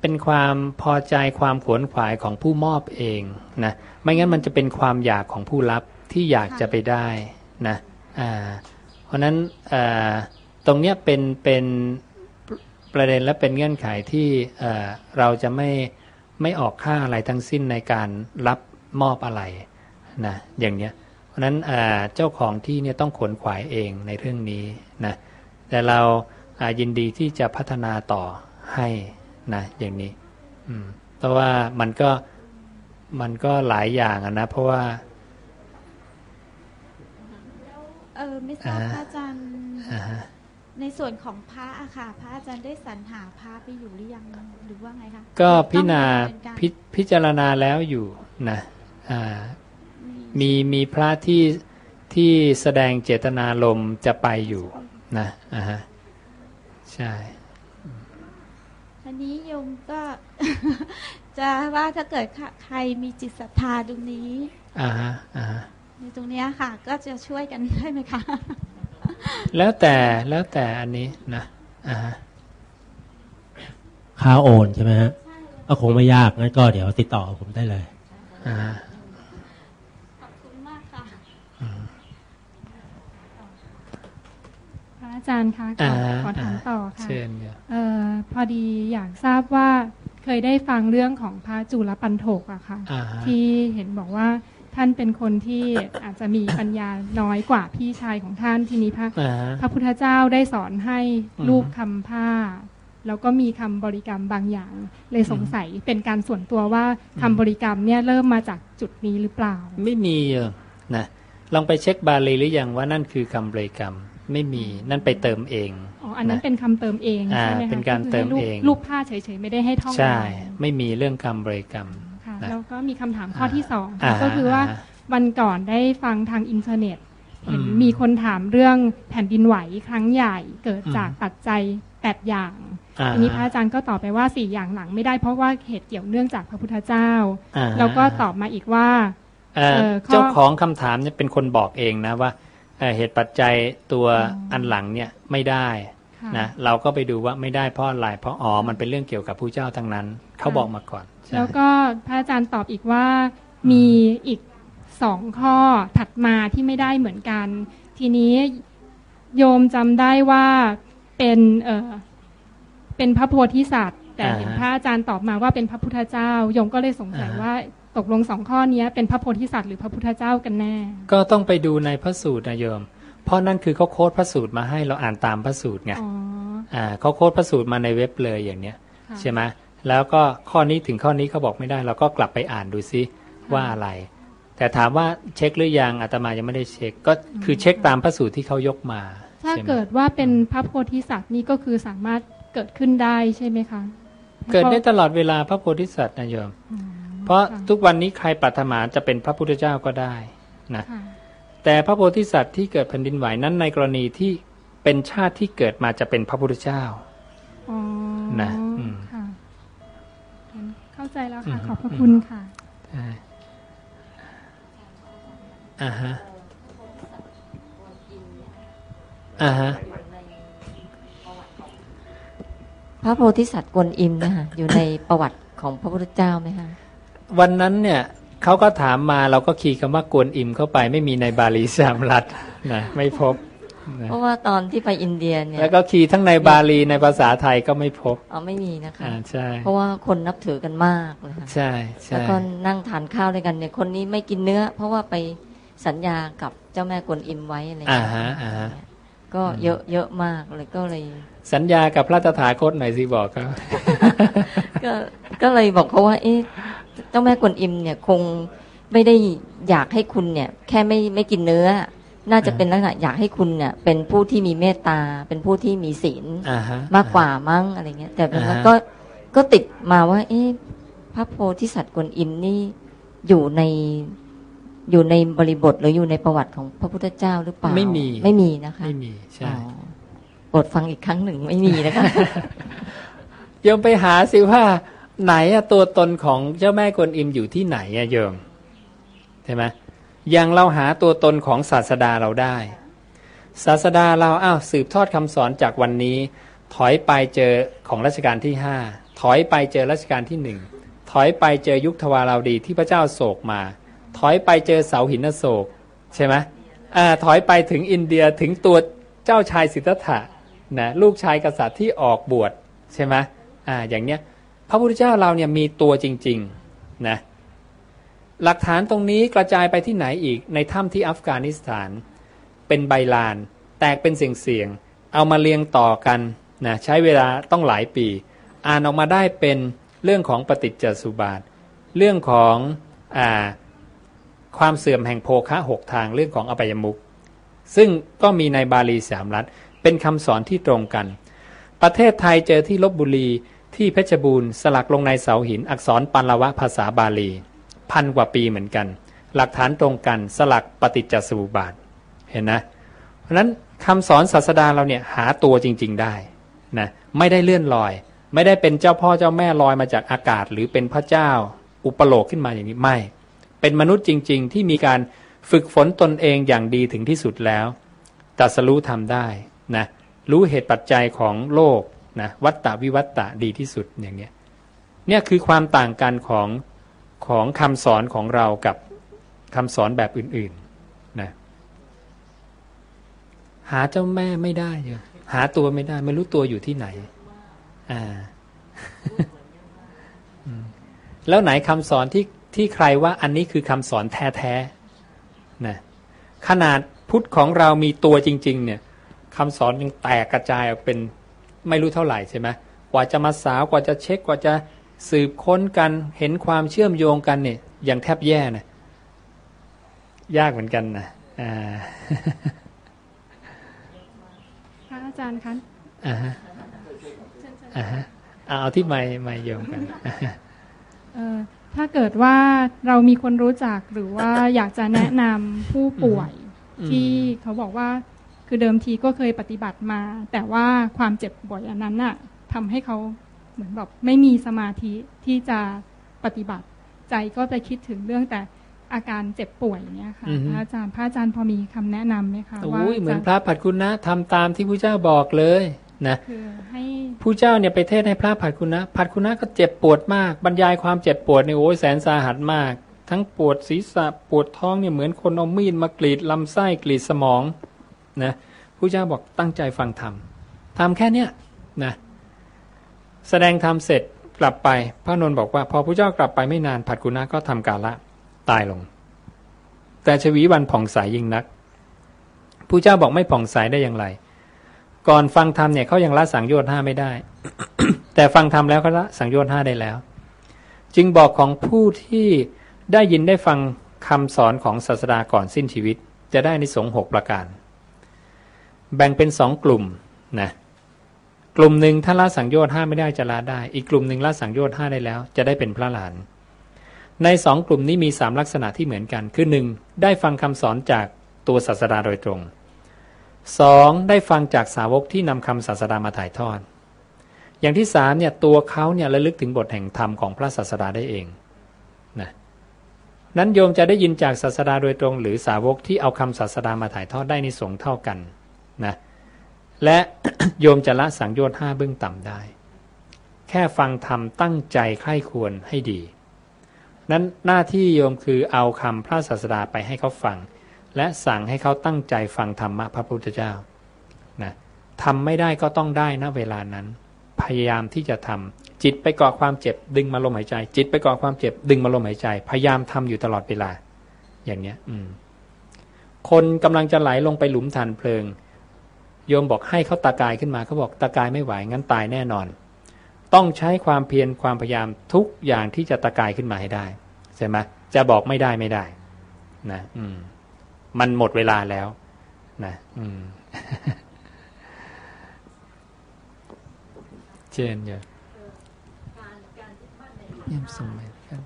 เป็นความพอใจความขวนขวายของผู้มอบเองนะไม่งั้นมันจะเป็นความอยากของผู้รับที่อยากจะไปได้นะอ่าเพราะฉะนั้นอ่าตรงเนี้ยเป็นเป็นประเด็นและเป็นเงื่อนไขที่เอ่อเราจะไม่ไม่ออกค่าอะไรทั้งสิ้นในการรับมอบอะไรนะอย่างเนี้ยเพ ราะฉะนั้นอ่าเจ้าของที่เนี่ยต้องขวนขวายเองในเรื่องนี้นะแต่เราอ่ายินดีที่จะพัฒนาต่อให้นะอย่างนี้อืมเพราะว่ามันก็มันก็หลายอย่างอะนะ เพราะว่าเออไม่ทราบอ่าพระอาจารย์อ่าฮะในส่วนของพระอะค่ะพระอาจารย์ได้สรรหาพระไปอยู่หรือยังหรือว่าไงคะก็พิจารณาต้องดำเนินการพิพิจารณาแล้วอยู่นะอ่า มีมีพระที่ที่แสดงเจตนารมณ์จะไปอยู่นะอ่าฮะใช่อันนี้โยมก็ จะว่าถ้าเกิดใครมีจิตศรัทธาตรงนี้อ่าฮะอ่าฮะในตรงเนี้ยค่ะ ก็จะช่วยกันได้ไหมคะแล้วแต่แล้วแต่อันนี้นะอ่าฮะค่าโอนใช่ไหมฮะก็คงไม่ยากงั้นก็เดี๋ยวติดต่อผมได้เลยอ่าฮะ ขอบคุณมากค่ะ พระอา จารย์คะขออ่าขอถามต่อค่ะเชิญเดี๋ยวเอ่อพอดีอยากทราบว่าเคยได้ฟังเรื่องของพระจุลปันโถกอะค่ะอ่าฮะที่เห็นบอกว่าท่านเป็นคนที่อาจจะมีปัญญาน้อยกว่าพี่ชายของท่านทีนี้พระอ่าฮะพระพุทธเจ้าได้สอนให้อืมรูปคำผ้า แล้วก็มีคำบริกรรมบางอย่าง เลยสงสัยเป็นการส่วนตัวว่าคำบริกรรมเนี่ยเริ่มมาจากจุดนี้หรือเปล่า ไม่มีเออนะลองไปเช็คบาลีหรือยังว่านั่นคือคำบริกรรม ไม่มีนั่นไปเติมเองอ๋ออันนั้นนะเป็นคำเติมเองอ่าใช่ไหมคะเป็นการคือเติมให้รูปเองรูปผ้าเฉยๆไม่ได้ให้ท่องใช่เอาไม่มีเรื่องคำบริกรรมค่ะนะแล้วก็มีคำถามข้อที่สองอ่าก็คือว่าอ่าวันก่อนได้ฟังทางอินเทอร์เน็ตเห็นอืมมีคนถามเรื่องแผ่นดินไหวครั้งใหญ่เกิดอืมจากปัจจัยแปดอย่างอ่าทีนี้พระอาจารย์ก็ตอบไปว่าสี่อย่างหลังไม่ได้เพราะว่าเหตุเกี่ยวเนื่องจากพระพุทธเจ้าอ่าแล้วก็ตอบมาอีกว่าเอ่อเอ่อข้อเจ้าของคำถามเนี่ยเป็นคนบอกเองนะว่า เอ่อเหตุปัจจัยตัวอันหลังเนี่ยไม่ได้ค่ะนะเราก็ไปดูว่าไม่ได้เพราะอะไรเพราะอ๋อมันเป็นเรื่องเกี่ยวกับผู้เจ้าทั้งนั้นเขาบอกมาก่อนใช่แล้วก็พระอาจารย์ตอบอีกว่ามีอีกสองข้อถัดมาที่ไม่ได้เหมือนกัน ทีนี้โยมจำได้ว่าเป็นเออเป็นพระโพธิสัตว์ แต่เห็นอ่าฮะพระอาจารย์ตอบมาว่าเป็นพระพุทธเจ้า โยมก็เลยสงสัยอ่าฮะว่า ตกลงสองข้อเนี้ยเป็นพระโพธิสัตว์หรือพระพุทธเจ้ากันแน่ ก็ต้องไปดูในพระสูตรนะโยม เพราะนั่นคือเขาโค้ดพระสูตรมาให้เราอ่านตามพระสูตรไงอ๋ออ่าเขาโค้ดพระสูตรมาในเว็บเลยอย่างเนี้ยค่ะใช่ไหมแล้วก็ข้อนี้ถึงข้อนี้เขาบอกไม่ได้ เราก็กลับไปอ่านดูซิว่าอะไร แต่ถามว่าเช็คหรือยังอาตมายังไม่ได้เช็ค ก็คือเช็คตามพระสูตรที่เขายกมา ถ้าใช่ไหมเกิดว่าเป็นพระโพธิสัตว์นี่ก็คือสามารถเกิดขึ้นได้ใช่ไหมคะ เกิดได้ตลอดเวลาพระโพธิสัตว์นะโยม เพราะทุกวันนี้ใครปรารถนาจะเป็นพระพุทธเจ้าก็ได้นะค่ะแต่พระโพธิสัตว์ที่เกิดแผ่นดินไหวนั้นในกรณีที่เป็นชาติที่เกิดมาจะเป็นพระพุทธเจ้าอ๋อนะอืมค่ะเข้าใจแล้วค่ะอืมขอบพระคุณค่ะใช่อ่าฮะอ่าฮะพระโพธิสัตว์กวนอิมนะคะอยู่ในประวัติของพระพุทธเจ้าไหมคะ วันนั้นเนี่ยเขาก็ถามมาเราก็คีย์คำว่ากวนอิมเข้าไปไม่มีในบาลีสามรัฐนะไม่พบนะเพราะว่าตอนที่ไปอินเดียเนี่ยแล้วก็คีย์ทั้งในบาลีในภาษาไทยก็ไม่พบอ๋อไม่มีนะคะอ่าใช่เพราะว่าคนนับถือกันมากเลยค่ะใช่แล้วใช่ก็นั่งทานข้าวด้วยกันเนี่ยคนนี้ไม่กินเนื้อ เพราะว่าไปสัญญากับเจ้าแม่กวนอิมไว้อะไรอย่างอ่าเงี้ยฮะอ่าฮะก็เยอะเยอะมากเลยก็เลย สัญญากับพระตถาคตหน่อยสิบอกครับก็ก็เลยบอกเขาว่าเอ๊ะ เจ้าแม่กวนอิมเนี่ยคงไม่ได้อยากให้คุณเนี่ย แค่ไม่ไม่กินเนื้อ น่าจะเป็นลักษณะอยากให้คุณเนี่ย เป็นผู้ที่มีเมตตา เป็นผู้ที่มีศีลอ่าฮะมากกว่ามั้งอะไรเงี้ย แต่เป็นว่าอ่าฮะก็ก็ติดมาว่า เอ๊ะพระโพธิสัตว์กวนอิมนี่อยู่ในอยู่ในบริบทหรืออยู่ในประวัติของพระพุทธเจ้าหรือเปล่าไม่มีไม่มีนะคะไม่มีใช่อ๋อโปรดฟังอีกครั้งหนึ่งไม่มีนะคะโยมไปหาสิว่า ไหนอะตัวตนของเจ้าแม่กวนอิมอยู่ที่ไหนอะโยมใช่ไหมอย่างเราหาตัวตนของศาสดาเราได้ ศาสดาเราอ้าวสืบทอดคำสอนจากวันนี้ ถอยไปเจอของรัชกาลที่ห้าถอยไปเจอรัชกาลที่หนึ่งถอยไปเจอยุคทวาราวดีที่พระเจ้าโศกมา ถอยไปเจอเสาหินโศกใช่ไหมอ่าถอยไปถึงอินเดียถึงตัวเจ้าชายสิทธัตถะนะลูกชายกษัตริย์ที่ออกบวชใช่ไหมอ่าอย่างเนี้ย พระพุทธเจ้าเราเนี่ยมีตัวจริงๆนะหลักฐานตรงนี้กระจายไปที่ไหนอีกในถ้ำที่อัฟกานิสถาน เป็นใบลาน แตกเป็นเสียงๆเอามาเรียงต่อกันนะใช้เวลาต้องหลายปี อ่านออกมาได้เป็นเรื่องของปฏิจจสุบาท เรื่องของอ่าความเสื่อมแห่งโภคะหกทางเรื่องของอบายมุขซึ่งก็มีในบาลีสามรัฐ เป็นคำสอนที่ตรงกัน ประเทศไทยเจอที่ลบบุรี ที่เพชรบูรณ์สลักลงในเสาหินอักษรปันละวะภาษาบาลี พันกว่าปีเหมือนกัน หลักฐานตรงกันสลักปฏิจจสมุปบาทเห็นนะ เพราะนั้นคำสอนศาสดาเราเนี่ยหาตัวจริง ๆได้นะไม่ได้เลื่อนลอย ไม่ได้เป็นเจ้าพ่อเจ้าแม่ลอยมาจากอากาศ หรือเป็นพระเจ้าอุปโลกขึ้นมาอย่างนี้ไม่ เป็นมนุษย์จริง ๆ ที่มีการฝึกฝนตนเองอย่างดีถึงที่สุดแล้วตัสรู้ทำได้นะรู้เหตุปัจจัยของโลก นะวัตตะวิวัตตะดีที่สุดอย่างเนี้ยเนี่ยคือความต่างกันของของคำสอนของเรากับคำสอนแบบอื่นๆนะหาเจ้าแม่ไม่ได้เลยหาตัวไม่ได้ไม่รู้ตัวอยู่ที่ไหนอ่าแล้วไหนคำสอนที่ที่ใครว่าอันนี้คือคำสอนแท้ๆนะขนาดพุทธของเรามีตัวจริง ๆ เนี่ยคำสอนยังแตกกระจายออกเป็น ไม่รู้เท่าไหร่ใช่ไหมกว่าจะมาสาวกว่าจะเช็คกว่าจะสืบค้นกันเห็นความเชื่อมโยงกันเนี่ยอย่างแทบแย่นะยากเหมือนกันนะอ่าพระอาจารย์คะอ่าฮะอ่าฮะเอาเอาที่ไม่ไม่โยงกันเอ่อถ้าเกิดว่าเรามีคนรู้จักหรือว่าอยากจะแนะนำผู้ป่วยอืมที่เขาบอกว่า คือเดิมทีก็เคยปฏิบัติมา แต่ว่าความเจ็บป่วยอันนั้นน่ะทำให้เขาเหมือนแบบไม่มีสมาธิที่จะปฏิบัติ ใจก็ไปคิดถึงเรื่องแต่อาการเจ็บป่วยเนี้ยค่ะอือฮึพระอาจารย์พระอาจารย์พอมีคำแนะนำไหมคะว่าโอ้ยเหมือนจะพระผัดคุณนะทำตามที่พระเจ้าบอกเลยนะคือให้ผู้เจ้าเนี่ยไปเทศน์ให้พระผัดคุณนะผัดคุณนะก็เจ็บปวดมาก บรรยายความเจ็บปวดเนี่ยโอ้ยแสนสาหัสมาก ทั้งปวดศีรษะปวดท้องเนี่ยเหมือนคนเอามีดมากรีดลำไส้กรีดสมอง นะผู้เจ้าบอกตั้งใจฟังธรรมทำแค่เนี้ยนะแสดงธรรมเสร็จกลับไปพระนนท์บอกว่า พอผู้เจ้ากลับไปไม่นานผัดกุณะก็ทำกาละตายลง แต่ชวีวันผ่องใสยยิ่งนักผู้เจ้าบอกไม่ผ่องใสได้อย่างไร ก่อนฟังธรรมเนี่ยเขายังละสังโยชน์ห้าไม่ได้ แต่ฟังธรรมแล้วเขาละสังโยชน์ห้าได้แล้ว จึงบอกของผู้ที่ได้ยินได้ฟังคำสอนของศาสดาก่อนสิ้นชีวิต จะได้ในสงหกประการ แบ่งเป็นสองกลุ่มนะกลุ่มหนึ่งถ้าละสังโยชน์ห้าไม่ได้จะละได้ อีกกลุ่มหนึ่งละสังโยชน์ห้าได้แล้ว จะได้เป็นพระหลาน ในสองกลุ่มนี้มีสามลักษณะที่เหมือนกัน คือหนึ่งได้ฟังคำสอนจากตัวศาสดาโดยตรงสองได้ฟังจากสาวกที่นำคำศาสดามาถ่ายทอด อย่างที่สามเนี่ยตัวเขาเนี่ยระลึกถึงบทแห่งธรรมของพระศาสดาได้เองนะนั้นโยมจะได้ยินจากศาสดาโดยตรง หรือสาวกที่เอาคำศาสดามาถ่ายทอดได้ในสงส์เท่ากัน นะและโยมจะละสังโยชน์ห้าเบื้องต่ำได้ แค่ฟังธรรมตั้งใจใคร่ควรให้ดี นั้นหน้าที่โยมคือเอาคำพระศาสดาไปให้เขาฟัง และสั่งให้เขาตั้งใจฟังธรรมะพระพุทธเจ้านะทำไม่ได้ก็ต้องได้นะเวลานั้น พยายามที่จะทำจิตไปเกาะความเจ็บดึงมาลมหายใจ จิตไปเกาะความเจ็บดึงมาลมหายใจ พยายามทำอยู่ตลอดเวลา อย่างเนี้ย อืม คนกำลังจะไหลลงไปหลุมฐานเพลิง โยมบอกให้เขาตากายขึ้นมาเขาบอกตากายไม่ไหวงั้นตายแน่นอน ต้องใช้ความเพียรความพยายามทุกอย่างที่จะตากายขึ้นมาให้ได้ใช่ไหมจะบอกไม่ได้ไม่ได้ นะอืม มันหมดเวลาแล้ว นะอืมเจนเยอะยี่ยมส่งไปกัน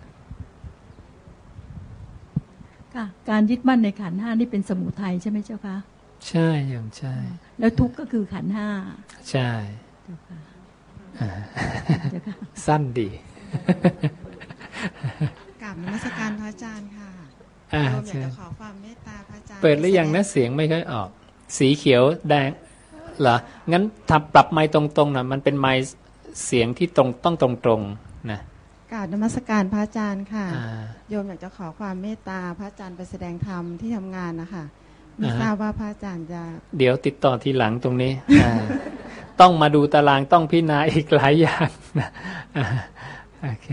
ค่ะการยึดมั่นในขันห้านี่เป็นสมุทัยใช่ไหมเจ้าคะ ใช่โยมใช่ แล้วทุกข์ก็คือขันธ์ห้า ใช่เจ้าค่ะอ่าเจ้าค่ะสั้นดีกราบนมัสการพระอาจารย์ค่ะอ่าโยมอยากเชิญจะขอความเมตตาพระอาจารย์ เปิดหรือยังนะเสียงไม่ค่อยออก สีเขียวแดงเหรอ งั้นถ้าปรับไม้ตรงๆนะมันเป็นไม้เสียงที่ตรงต้องตรงๆนะกราบนมัสการพระอาจารย์ค่ะอ่าโยมอยากจะขอความเมตตาพระอาจารย์ไปแสดงธรรมที่ทำงานนะคะ ไม่อ่าฮะทราบว่าพระอาจารย์จะ เดี๋ยวติดต่อทีหลังตรงนี้อ่าต้องมาดูตารางต้องพิจารณาอีกหลายอย่างนะอ่าโอเค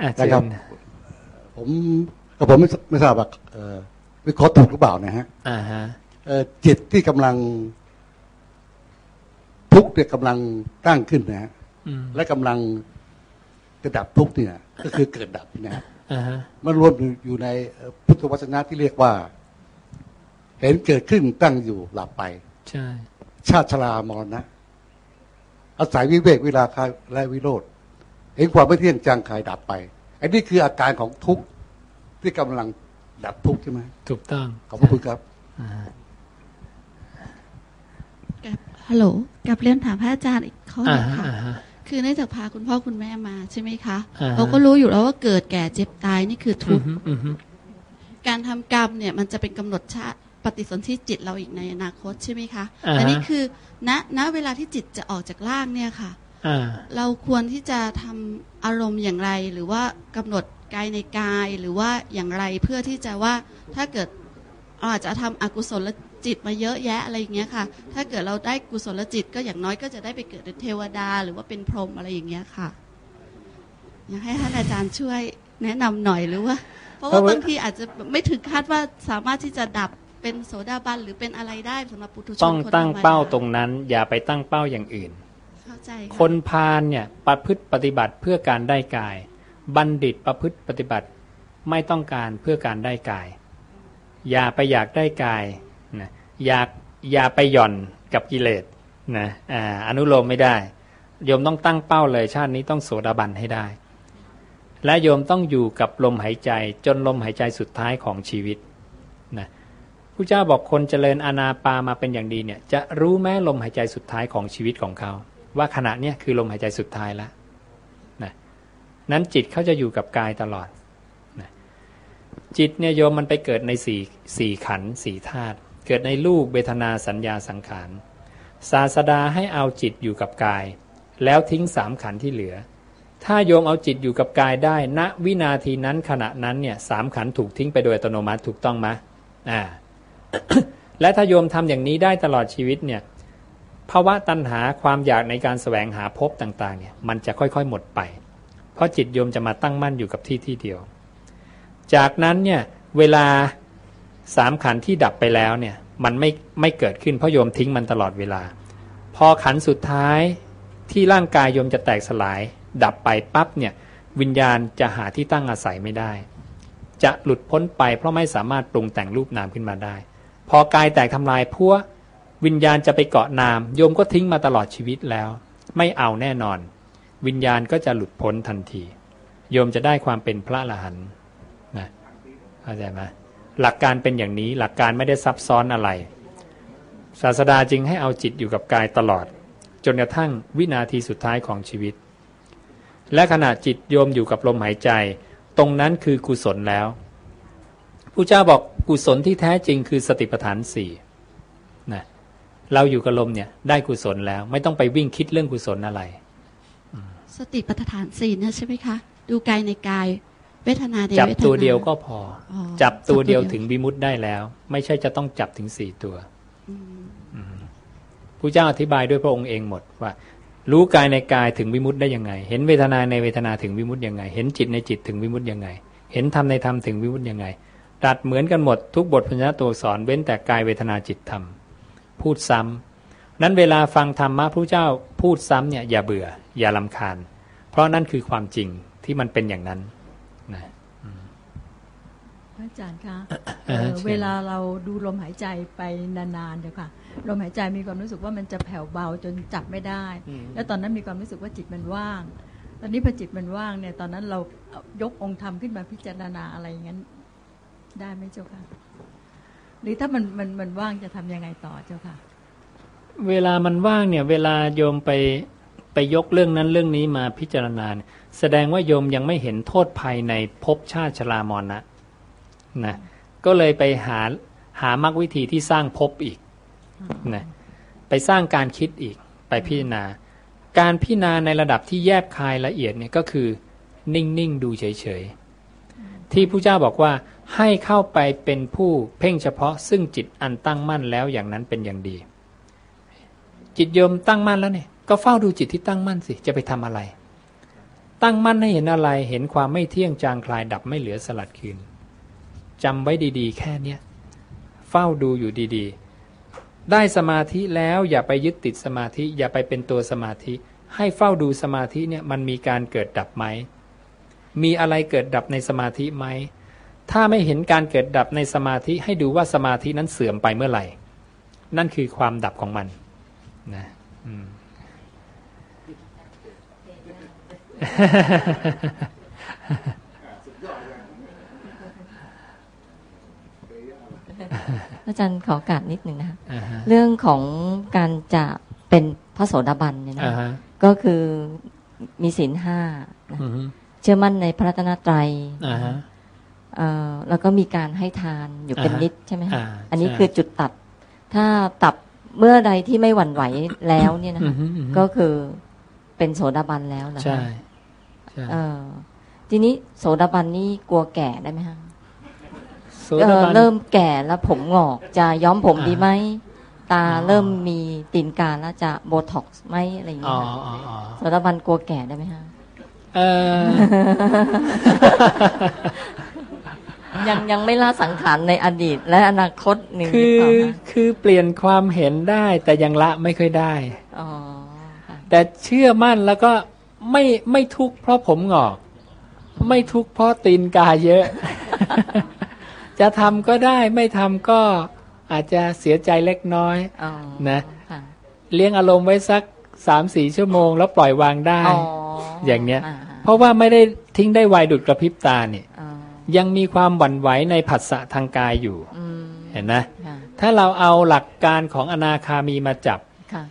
อะเชินะครับญผมก็ผมไม่ไม่ทราบว่าเอ่อวิเคราะห์ถูกหรือเปล่านะฮะอ่าฮะเอ่อจิตที่กำลัง ทุกข์เนี่ยกำลังตั้งขึ้นนะฮะอืมและกำลังจะดับทุกข์เนี่ย ก็คือเกิดดับนะฮะอ่าฮะมันรวมอยู่ในเอ่อพุทธวจนะที่เรียกว่า เห็นเกิดขึ้นตั้งอยู่หลับไป ใช่ ชาติชรามรณะอาศัยวิเวกวิราคาและวิโรธเห็นความไม่เที่ยงจางคายดับไปอันนี้คืออาการของทุกข์ที่กำลังดับทุกข์ใช่ไหมถูกต้องขอบพระคุณครับอ่ากับฮัลโหลกับเรียนถามพระอาจารย์อีกข้อหอ่านึงฮะค่ะอ่าฮะคือเนื่องจากพาคุณพ่อคุณแม่มาใช่ไหมคะอ่าฮะเราก็รู้อยู่แล้วว่าเกิดแก่เจ็บตายนี่คือทุกข์อือฮึอือฮึการทำกรรมเนี่ยมันจะเป็นกำหนดชาติป ฏิสนธิจิตเราอีกในอนาคตใช่ไหมคะอ่าฮะแต่นี่คือณณเวลาที่จิตจะออกจากร่างเนี่ยค่ะอ่าเราควรที่จะทำอารมณ์อย่างไรหรือว่ากำหนดกายในกายหรือว่าอย่างไรเพื่อที่จะว่าถ้าเกิดเราอาจจะทำอกุศลจิตมาเยอะแยะอะไรอย่างเงี้ยค่ะ ถ้าเกิดเราได้กุศลจิตก็อย่างน้อยก็จะได้ไปเกิดเป็นเทวดา หรือว่าเป็นพรหมอะไรอย่างเงี้ยค่ะ อยากให้ท่านอาจารย์ช่วยแนะนำหน่อยหรือว่า เพราะเพว่าราะว่าบางทีอาจจะไม่ถึงคาดว่าสามารถที่จะดับ เป็นโสดาบันหรือเป็นอะไรได้สำหรับปุถุชนต้องคนตั้งธรรมดเป้าตรงนั้น อย่าไปตั้งเป้าอย่างอื่น เข้าใจคนพาลเนี่ยประพฤติปฏิบัติเพื่อการได้กาย บัณฑิตประพฤติปฏิบัติไม่ต้องการเพื่อการได้กาย อย่าไปอยากได้กายนะอยากอย่าไปหย่อนกับกิเลสนะอ่าอนุโลมไม่ได้โยมต้องตั้งเป้าเลยชาตินี้ต้องโสดาบันให้ได้ และโยมต้องอยู่กับลมหายใจจนลมหายใจสุดท้ายของชีวิตนะ ผู้เจ้าบอกคนเจริญอานาปามาเป็นอย่างดีเนี่ย จะรู้แม้ลมหายใจสุดท้ายของชีวิตของเขา ว่าขณะเนี้ยคือลมหายใจสุดท้ายแล้วนะนั้นจิตเขาจะอยู่กับกายตลอดนะจิตเนี่ยโยมมันไปเกิดในสี่สี่ขันสี่ธาตุเกิดในรูปเวทนาสัญญาสังขารศาสดาให้เอาจิตอยู่กับกาย แล้วทิ้งสามขันที่เหลือ ถ้าโยมเอาจิตอยู่กับกายได้ณวินาทีนั้นขณะนั้นเนี่ยสามขันถูกทิ้งไปโดยอัตโนมัติถูกต้องไหมอ่า และถ้าโยมทำอย่างนี้ได้ตลอดชีวิตเนี่ยภาวะตัณหาความอยากในการแสวงหาภพต่างๆเนี่ยมันจะค่อยๆหมดไป เพราะจิตโยมจะมาตั้งมั่นอยู่กับที่ที่เดียว จากนั้นเนี่ยเวลาสามขันที่ดับไปแล้วเนี่ยมันไม่ไม่เกิดขึ้นเพราะโยมทิ้งมันตลอดเวลา พอขันสุดท้ายที่ร่างกายโยมจะแตกสลาย ดับไปปั๊บเนี่ยวิญญาณจะหาที่ตั้งอาศัยไม่ได้ จะหลุดพ้นไปเพราะไม่สามารถปรุงแต่งรูปนามขึ้นมาได้ พอกายแตกทำลายพัววิญญาณจะไปเกาะนาม โยมก็ทิ้งมาตลอดชีวิตแล้ว ไม่เอาแน่นอน วิญญาณก็จะหลุดพ้นทันที โยมจะได้ความเป็นพระอรหันต์นะเข้าใจไหมหลักการเป็นอย่างนี้หลักการไม่ได้ซับซ้อนอะไร ศาสดาจึงให้เอาจิตอยู่กับกายตลอด จนกระทั่งวินาทีสุดท้ายของชีวิต และขณะจิตโยมอยู่กับลมหายใจ ตรงนั้นคือกุศลแล้ว ผู้เจ้าบอกกุศลที่แท้จริงคือสติปัฏฐานสี่นะเราอยู่กับลมเนี่ยได้กุศลแล้ว ไม่ต้องไปวิ่งคิดเรื่องกุศลอะไร สติปัฏฐานสี่นะใช่ไหมคะ ดูกายในกายเวทนาในจับเวทนาตัวเดียวก็พอออจับตัวเดียวจับตัวเดียวถึงวิมุตได้แล้ว ไม่ใช่จะต้องจับถึงสี่ตัวอืมอืมผู้เจ้าอธิบายด้วยพระองค์เองหมดว่า รู้กายในกายถึงวิมุตได้ยังไง เห็นเวทนาในเวทนาถึงวิมุตยังไง เห็นจิตในจิตถึงวิมุตยังไง เห็นธรรมในธรรมถึงวิมุตยังไง ตรัสเหมือนกันหมดทุกบทพยัญชนะตัวอักษรเว้นแต่กายเวทนาจิตธรรม พูดซ้ำนั้นเวลาฟังธรรมะพระเจ้าพูดซ้ำเนี่ยอย่าเบื่อ อย่าลำคาญ เพราะนั่นคือความจริงที่มันเป็นอย่างนั้นนะพระอาจารย์คะอ่าเอ่อเชิญเวลาเราดูลมหายใจไปนานๆเดี๋ยวค่ะลมหายใจมีความรู้สึกว่ามันจะแผ่วเบาจนจับไม่ได้ แล้วตอนนั้นมีความรู้สึกว่าจิตมันว่าง ตอนนี้พอจิตมันว่างเนี่ยตอนนั้นเรายกองค์ธรรมขึ้นมาพิจารณาอะไรอย่างนั้น ได้ไหมเจ้าค่ะ หรือถ้ามันมันมันว่างจะทำยังไงต่อเจ้าค่ะ เวลามันว่างเนี่ย เวลาโยมไปไปยกเรื่องนั้นเรื่องนี้มาพิจารณาแสดงว่าโยมยังไม่เห็นโทษภัยในภพชาติชรามรณะนะก็เลยไปหาหามรรควิธีที่สร้างภพอีกนะไปสร้างการคิดอีกไปพิจารณา การพิจารณาในระดับที่แยบคายละเอียดเนี่ยก็คือ นิ่ง ๆ ดูเฉย ๆ ที่ผู้เจ้าบอกว่า ให้เข้าไปเป็นผู้เพ่งเฉพาะซึ่งจิตอันตั้งมั่นแล้วอย่างนั้นเป็นอย่างดี จิตโยมตั้งมั่นแล้วเนี่ยก็เฝ้าดูจิตที่ตั้งมั่นสิจะไปทำอะไร ตั้งมั่นให้เห็นอะไรเห็นความไม่เที่ยงจางคลายดับไม่เหลือสลัดคืนจำไว้ดีๆ แค่เนี้ยเฝ้าดูอยู่ดีๆ ได้สมาธิแล้วอย่าไปยึดติดสมาธิ อย่าไปเป็นตัวสมาธิ ให้เฝ้าดูสมาธิเนี่ยมันมีการเกิดดับไหมมีอะไรเกิดดับในสมาธิไหม ถ้าไม่เห็นการเกิดดับในสมาธิให้ดูว่าสมาธินั้นเสื่อมไปเมื่อไหร่ นั่นคือความดับของมันนะอืมอาจารย์ขอโอกาสนิดหนึ่งนะคะอ่าฮะเรื่องของการจะเป็นพระโสดาบันเนี่ยนะอ่าฮะก็คือมีศีลห้านะอือฮึเชื่อมั่นในพระรัตนตรัยอ่าฮะเอ่อ แล้วก็มีการให้ทานอยู่เป็นอ่าฮะนิดใช่ไหมคะอ่าอันนี้ใช่คือจุดตัด ถ้าตับเมื่อใดที่ไม่หวั่นไหวแล้วเนี่ยนะอืคะอฮึอือฮึก็คือเป็นโสดาบันแล้วเหรอคะใช่ใช่เออทีนี้โสดาบันนี่กลัวแก่ได้ไหมคะโสเอ่ดาอบันเริ่มแก่แล้วผมงอกจะย้อมผมอ่าดีไหมตาเริ่มมีตีนกาแล้วจะโบท็อกซ์ไหมอะไรอย่างอ๋เงี้อยอ๋ออ๋อโสดาบันกลัวแก่ได้ไหมคะเออ ยังยังไม่ละสังขารในอดีตและอนาคตนี่คือหรืเปล่าะคือเปลี่ยนความเห็นได้ แต่ยังละไม่ค่อยได้อ๋อแต่เชื่อมั่นแล้วก็ไม่ไม่ทุกข์เพราะผมหงอก ไม่ทุกข์เพราะตีนกาเยอะ จะทำก็ได้ไม่ทำก็อาจจะเสียใจเล็กน้อยอ๋อนะค่ะเลี้ยงอารมณ์ไว้สักสามสี่ชั่วโมง แล้วปล่อยวางได้อ๋ออย่างเนี้ยอ่าเพราะว่าไม่ได้ทิ้งได้ไวดุดกระพริบตาเนี่ยอ๋อ ยังมีความหวั่นไหวในผัสสะทางกายอยู่อืมเห็นนะค่ะถ้าเราเอาหลักการของอนาคามีมาจับค่ะ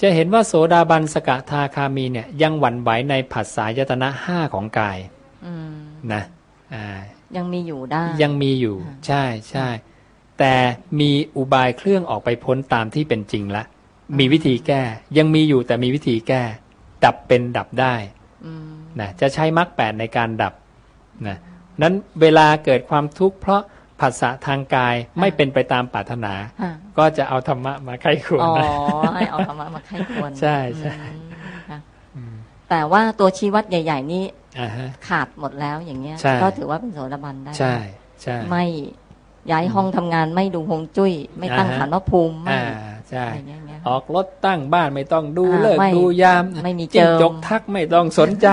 จะเห็นว่าโสดาบันสกทาคามีเนี่ยยังหวั่นไหวในผัสสะยตนะห้าของกายอืมนะอ่ายังมีอยู่ได้ ยังมีอยู่ ใช่ใช่แต่มีอุบายเครื่องออกไปพ้นตามที่เป็นจริงละมีวิธีแก้ ยังมีอยู่แต่มีวิธีแก้ ดับเป็นดับได้อืมนะจะใช้มรรคแปดในการดับนะ นั้นเวลาเกิดความทุกข์เพราะผัสสะทางกายไม่เป็นไปตามปรารถนาค่ะก็จะเอาธรรมะมาไข้ควรอ๋อนะให้เอาธรรมะมาไข้ควรใช่ใช่อืมค่ะแต่ว่าตัวชี้วัดใหญ่ ๆ นี้อ่าฮะขาดหมดแล้วอย่างเงี้ยใช่ก็ถือว่าเป็นโสดาบันได้ใช่ใช่ไม่ย้ายห้องทำงานไม่ดูฮวงจุ้ย ไม่ตั้งอ่าฮะขันพระภูมิไม่อ่าใช่อะไรอย่างเงี้ยออกรถตั้งบ้านไม่ต้องดูอ่าเลิกไม่ดูยามไม่มีจิ้งเจิมจกทักไม่ต้องสนใจ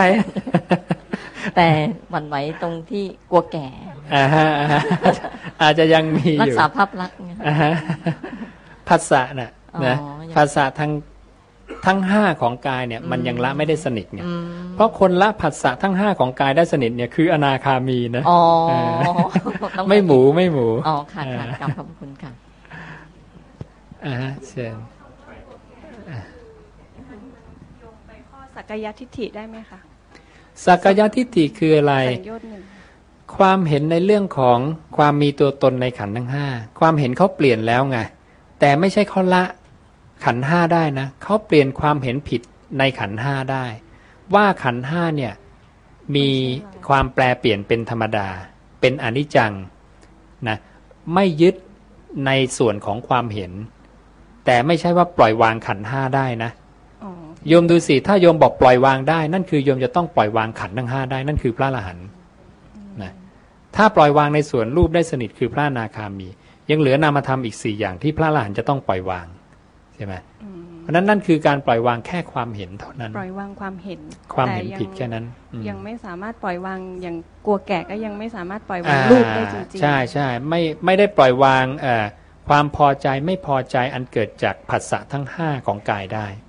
แต่หวั่นไหวตรงที่กลัวแก่อ่าฮะอ่าฮะอาจจะยังมีรัอกยู่ษาภาพลักษณ์ไงอ่าฮะผัสสะน่ะอ๋อนะยังผัสสะทั้งทั้งห้าของกายเนี่ยมันยังละไม่ได้สนิทไงอืมเพราะคนละผัสสะทั้งห้าของกายได้สนิทเนี่ยคืออนาคามีนะอ๋อเออต้องไม่หมูไม่หมูอ๋อค่ะค่ะอ่ากลับขอบคุณค่ะอ่าฮะเชิญข้อสักกายทิฏฐิได้ไหมคะ สักกายทิฏฐิคืออะไรสังโยชน์หนึ่งความเห็นในเรื่องของความมีตัวตนในขันธ์ทั้งห้าความเห็นเขาเปลี่ยนแล้วไงแต่ไม่ใช่เขาละขันธ์ห้าได้นะเขาเปลี่ยนความเห็นผิดในขันธ์ห้าได้ ว่าขันธ์ห้าเนี่ยมีความแปลเปลี่ยนเป็นธรรมดา เป็นอนิจจังนะไม่ยึดในส่วนของความเห็น แต่ไม่ใช่ว่าปล่อยวางขันธ์ห้าได้นะอ๋อ โยมดูสิถ้าโยมบอกปล่อยวางได้ นั่นคือโยมจะต้องปล่อยวางขันธ์ทั้งห้าได้นั่นคือพระอรหันต์นะถ้าปล่อยวางในส่วนรูปได้สนิทคือพระอนาคามี ยังเหลือนามธรรมอีกสี่อย่างที่พระอรหันต์จะต้องปล่อยวางใช่ไหมเพราะฉะนั้นนั่นคือการปล่อยวางแค่ความเห็นเท่านั้น ปล่อยวางความเห็น ความเห็นแต่ยังผิดแค่นั้นอืมยังไม่สามารถปล่อยวางอย่างกลัวแก่ก็ยังไม่สามารถปล่อยวางอ่ารูปได้จริงๆใช่ใช่ไม่ไม่ได้ปล่อยวางเอ่อความพอใจไม่พอใจอันเกิดจากผัสสะทั้งห้าของกายได้ขอบคุณค่ะ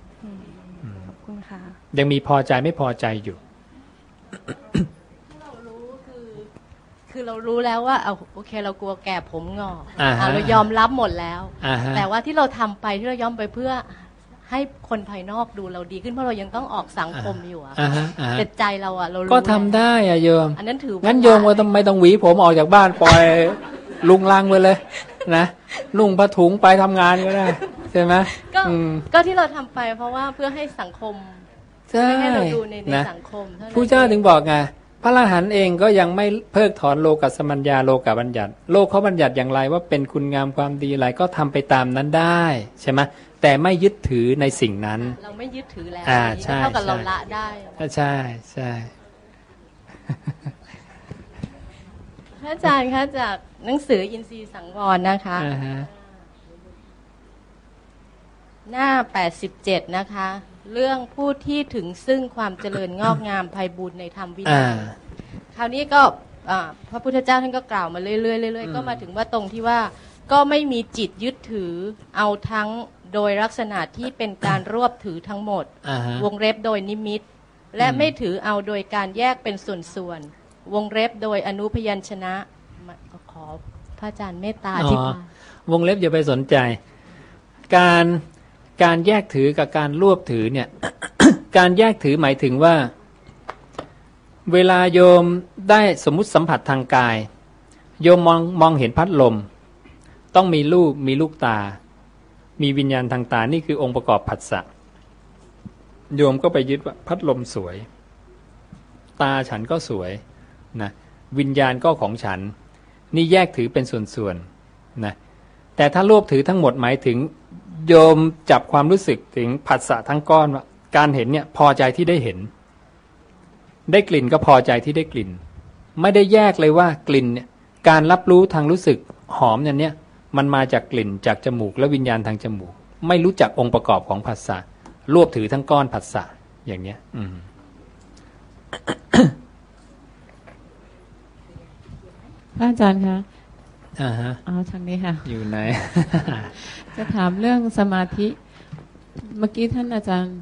ยังมีพอใจไม่พอใจอยู่คือเรารู้แล้วว่าเอาโอเค เรากลัวแก่ผมงอกอ่าฮะอ่าเรายอมรับหมดแล้วอ่าฮะแต่ว่าที่เราทำไปที่เรายอมไปเพื่อให้คนภายนอกดูเราดีขึ้นเพราะเรายังต้องออกสังคมอยู่อะอ่าฮะอ่าฮะแต่ใจเราอะเรารู้ก็ทำได้อะโยม อันนั้นถือว่างั้นโยมก็ต้องไม่ต้องหวีผมออกจากบ้านปล่อยลุงลังไปเลย นะนุ่งผ้าถุงไปทำงานก็ได้ใช่ไหมก็อืมก็ที่เราทำไปเพราะว่าเพื่อให้สังคม ใช่ให้เราดูในในนะสังคมเท่านั้นผู้เจ้าถึงบอกไงพระอรหันต์เองก็ยังไม่เพิกถอนโลกัสมัญญาโลกบัญญัติ โลกเขาบัญญัติอย่างไรว่าเป็นคุณงามความดีอะไรก็ทำไปตามนั้นได้ใช่ไหมแต่ไม่ยึดถือในสิ่งนั้น เราไม่ยึดถือแล้วอ่าอย่างนี้ใช่เท่ากับใช่เราละได้ใช่ใช่พระอาจารย์คะจากหนังสืออินทรีย์สังวรนะคะอ่าฮะหน้า87นะคะ เรื่องผู้ที่ถึงซึ่งความเจริญงอกงามไพบูรณ์ในธรรมวินัอ่ายคราวนี้ก็อ่าพระพุทธเจ้าท่านก็กล่าวมาเรื่อยๆเรื่อยอืมๆก็มาถึงว่าตรงที่ว่าก็ไม่มีจิตยึดถือเอาทั้งโดยลักษณะที่เป็นการรวบถือทั้งหมดอ่าฮะวงเล็บโดยนิมิต และอืมไม่ถือเอาโดยการแยกเป็นส่วนๆวงเล็บโดยอนุพยัญชนะมาขอพระอาจารย์เมตตาอธิบายวงเล็บอย่าไปสนใจ การ การแยกถือกับการรวบถือเนี่ย การแยกถือหมายถึงว่า เวลาโยมได้สมมุติสัมผัสทางกาย โยมมองมองเห็นพัดลม ต้องมีลูกมีลูกตา มีวิญญาณทางตานี่คือองค์ประกอบผัสสะโยมก็ไปยึดว่าพัดลมสวย ตาฉันก็สวยนะวิญญาณก็ของฉัน นี่แยกถือเป็นส่วนๆนะ แต่ถ้ารวบถือทั้งหมดหมายถึง โยมจับความรู้สึกถึงผัสสะทั้งก้อนว่าการเห็นเนี่ยพอใจที่ได้เห็น ได้กลิ่นก็พอใจที่ได้กลิ่น ไม่ได้แยกเลยว่ากลิ่นเนี่ยการรับรู้ทางรู้สึกหอมเนี่ยเนี่ยมันมาจากกลิ่นจากจมูกและวิญญาณทางจมูก ไม่รู้จักองค์ประกอบของผัสสะรวบถือทั้งก้อนผัสสะอย่างเนี้ย อืมอาจารย์คะ อ่าฮะเอาทางนี้ค่ะ อยู่ไหน จะถามเรื่องสมาธิ เมื่อกี้ท่านอาจารย์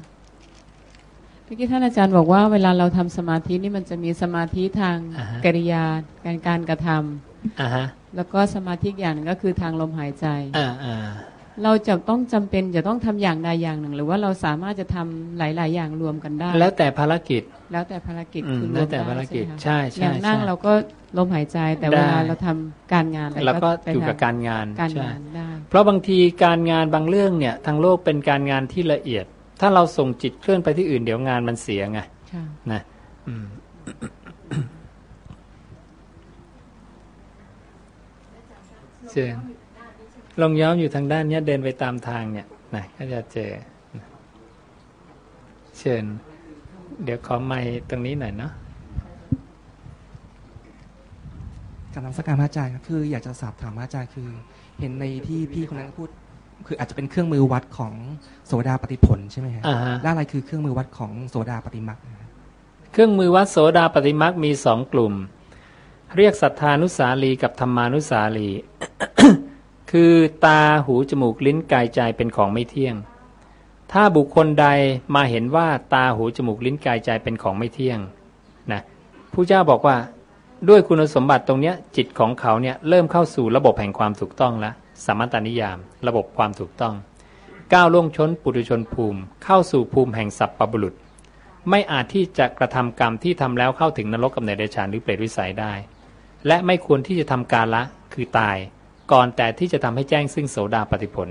เมื่อกี้ท่านอาจารย์บอกว่าเวลาเราทำสมาธินี่มันจะมีสมาธิทางอ่าฮะกริยาการการกระทำอ่าฮะแล้วก็สมาธิอีกอย่างหนึ่งก็คือทางลมหายใจอ่าอ่า เราจะต้องจำเป็นจะต้องทำอย่างใดอย่างหนึ่ง หรือว่าเราสามารถจะทำหลาย ๆ อย่างรวมกันได้ แล้วแต่ภารกิจ แล้วแต่ภารกิจอืมคือรแล้วมแต่ได้ภารกิจไหมคะใช่ใช่อย่างนั่งใช่เราก็ลมหายใจแต่ได้เวลาเราทำการงานแล้วก็ไปอยู่กับทำการงานการใช่งานได้เพราะบางทีการงานบางเรื่องเนี่ยทางโลกเป็นการงานที่ละเอียด ถ้าเราส่งจิตเคลื่อนไปที่อื่นเดี๋ยวงานมันเสียไงค่ะนะอืมเชิญ ลองย้อมอยู่ทางด้านเนี้ยเดินไปตามทางเนี่ยนะก็จะเจอนะเชิญ เดี๋ยวขอไม้ตรงนี้หน่อยเนาะการนำสักการพระอาจารย์ครับคืออยากจะสอบถามพระอาจารย์คือ เห็นในที่พี่คนนั้นพูด คืออาจจะเป็นเครื่องมือวัดของโสดาปฏิผลใช่ไหมฮะอ่าฮะแล้วอะไรคือเครื่องมือวัดของโสดาปฏิมักข์เครื่องมือวัดโสดาปฏิมักมีสองกลุ่ม เรียกศรัทธานุสาลีกับธรรมานุสาลี คือตาหูจมูกลิ้นกายใจเป็นของไม่เที่ยง ถ้าบุคคลใดมาเห็นว่าตาหูจมูกลิ้นกายใจเป็นของไม่เที่ยงนะผู้เจ้าบอกว่าด้วยคุณสมบัติตรงเนี้ยจิตของเขาเนี่ยเริ่มเข้าสู่ระบบแห่งความถูกต้องแล้วสมมตานิยาม ระบบความถูกต้อง ก้าวล่วงชนปุถุชนภูมิ เข้าสู่ภูมิแห่งสัพพบุรุษ ไม่อาจที่จะกระทำกรรมที่ทำแล้วเข้าถึงนรกกับเนรเดชานหรือเปรตวิสัยได้ และไม่ควรที่จะทำการละคือตาย ก่อนแต่ที่จะทำให้แจ้งซึ่งโสดาปฏิผล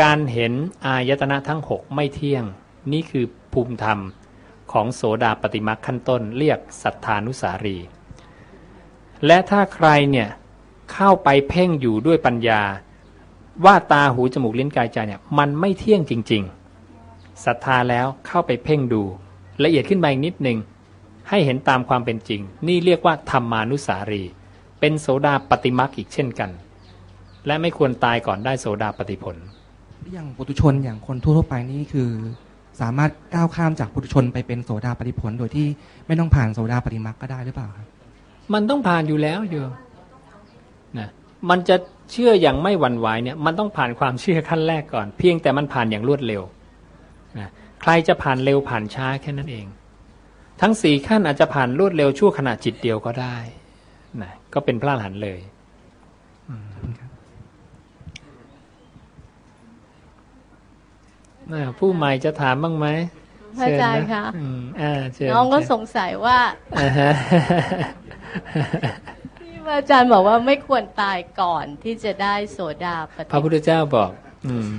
การเห็นอายตนะทั้งหกไม่เที่ยง นี่คือภูมิธรรมของโสดาปฏิมักขั้นต้นเรียกสัทธานุสารี และถ้าใครเนี่ยเข้าไปเพ่งอยู่ด้วยปัญญา ว่าตาหูจมูกลิ้นกายใจเนี่ยมันไม่เที่ยงจริงๆศรัทธาแล้วเข้าไปเพ่งดู ละเอียดขึ้นไปอีกนิดหนึ่งให้เห็นตามความเป็นจริง นี่เรียกว่าธรรมานุสารี เป็นโสดาปฏิมักอีกเช่นกัน และไม่ควรตายก่อนได้โสดาปฏิผล อย่างปุถุชนอย่างคนทั่วๆไปนี่คือ สามารถก้าวข้ามจากปุถุชนไปเป็นโสดาปฏิผลโดยที่ไม่ต้องผ่านโสดาปฏิมักข์ก็ได้หรือเปล่าครับมันต้องผ่านอยู่แล้วโยมนะมันจะเชื่ออย่างไม่หวั่นไหวเนี่ยมันต้องผ่านความเชื่อขั้นแรกก่อน เพียงแต่มันผ่านอย่างรวดเร็วนะใครจะผ่านเร็วผ่านช้าแค่นั้นเอง ทั้งสี่ขั้นอาจจะผ่านรวดเร็วชั่วขณะจิตเดียวก็ได้ นะก็เป็นพระอรหันต์เลยอืมอ่าผู้ใหม่จะถามบ้างไหมพระอาจารย์เชิญนคะอืมอ่าเชิญน้องก็เชิญสงสัยว่าอ่าฮะที่พระอาจารย์บอกว่าไม่ควรตายก่อนที่จะได้โสดาปฏิพระพุทธเจ้าบอกอืม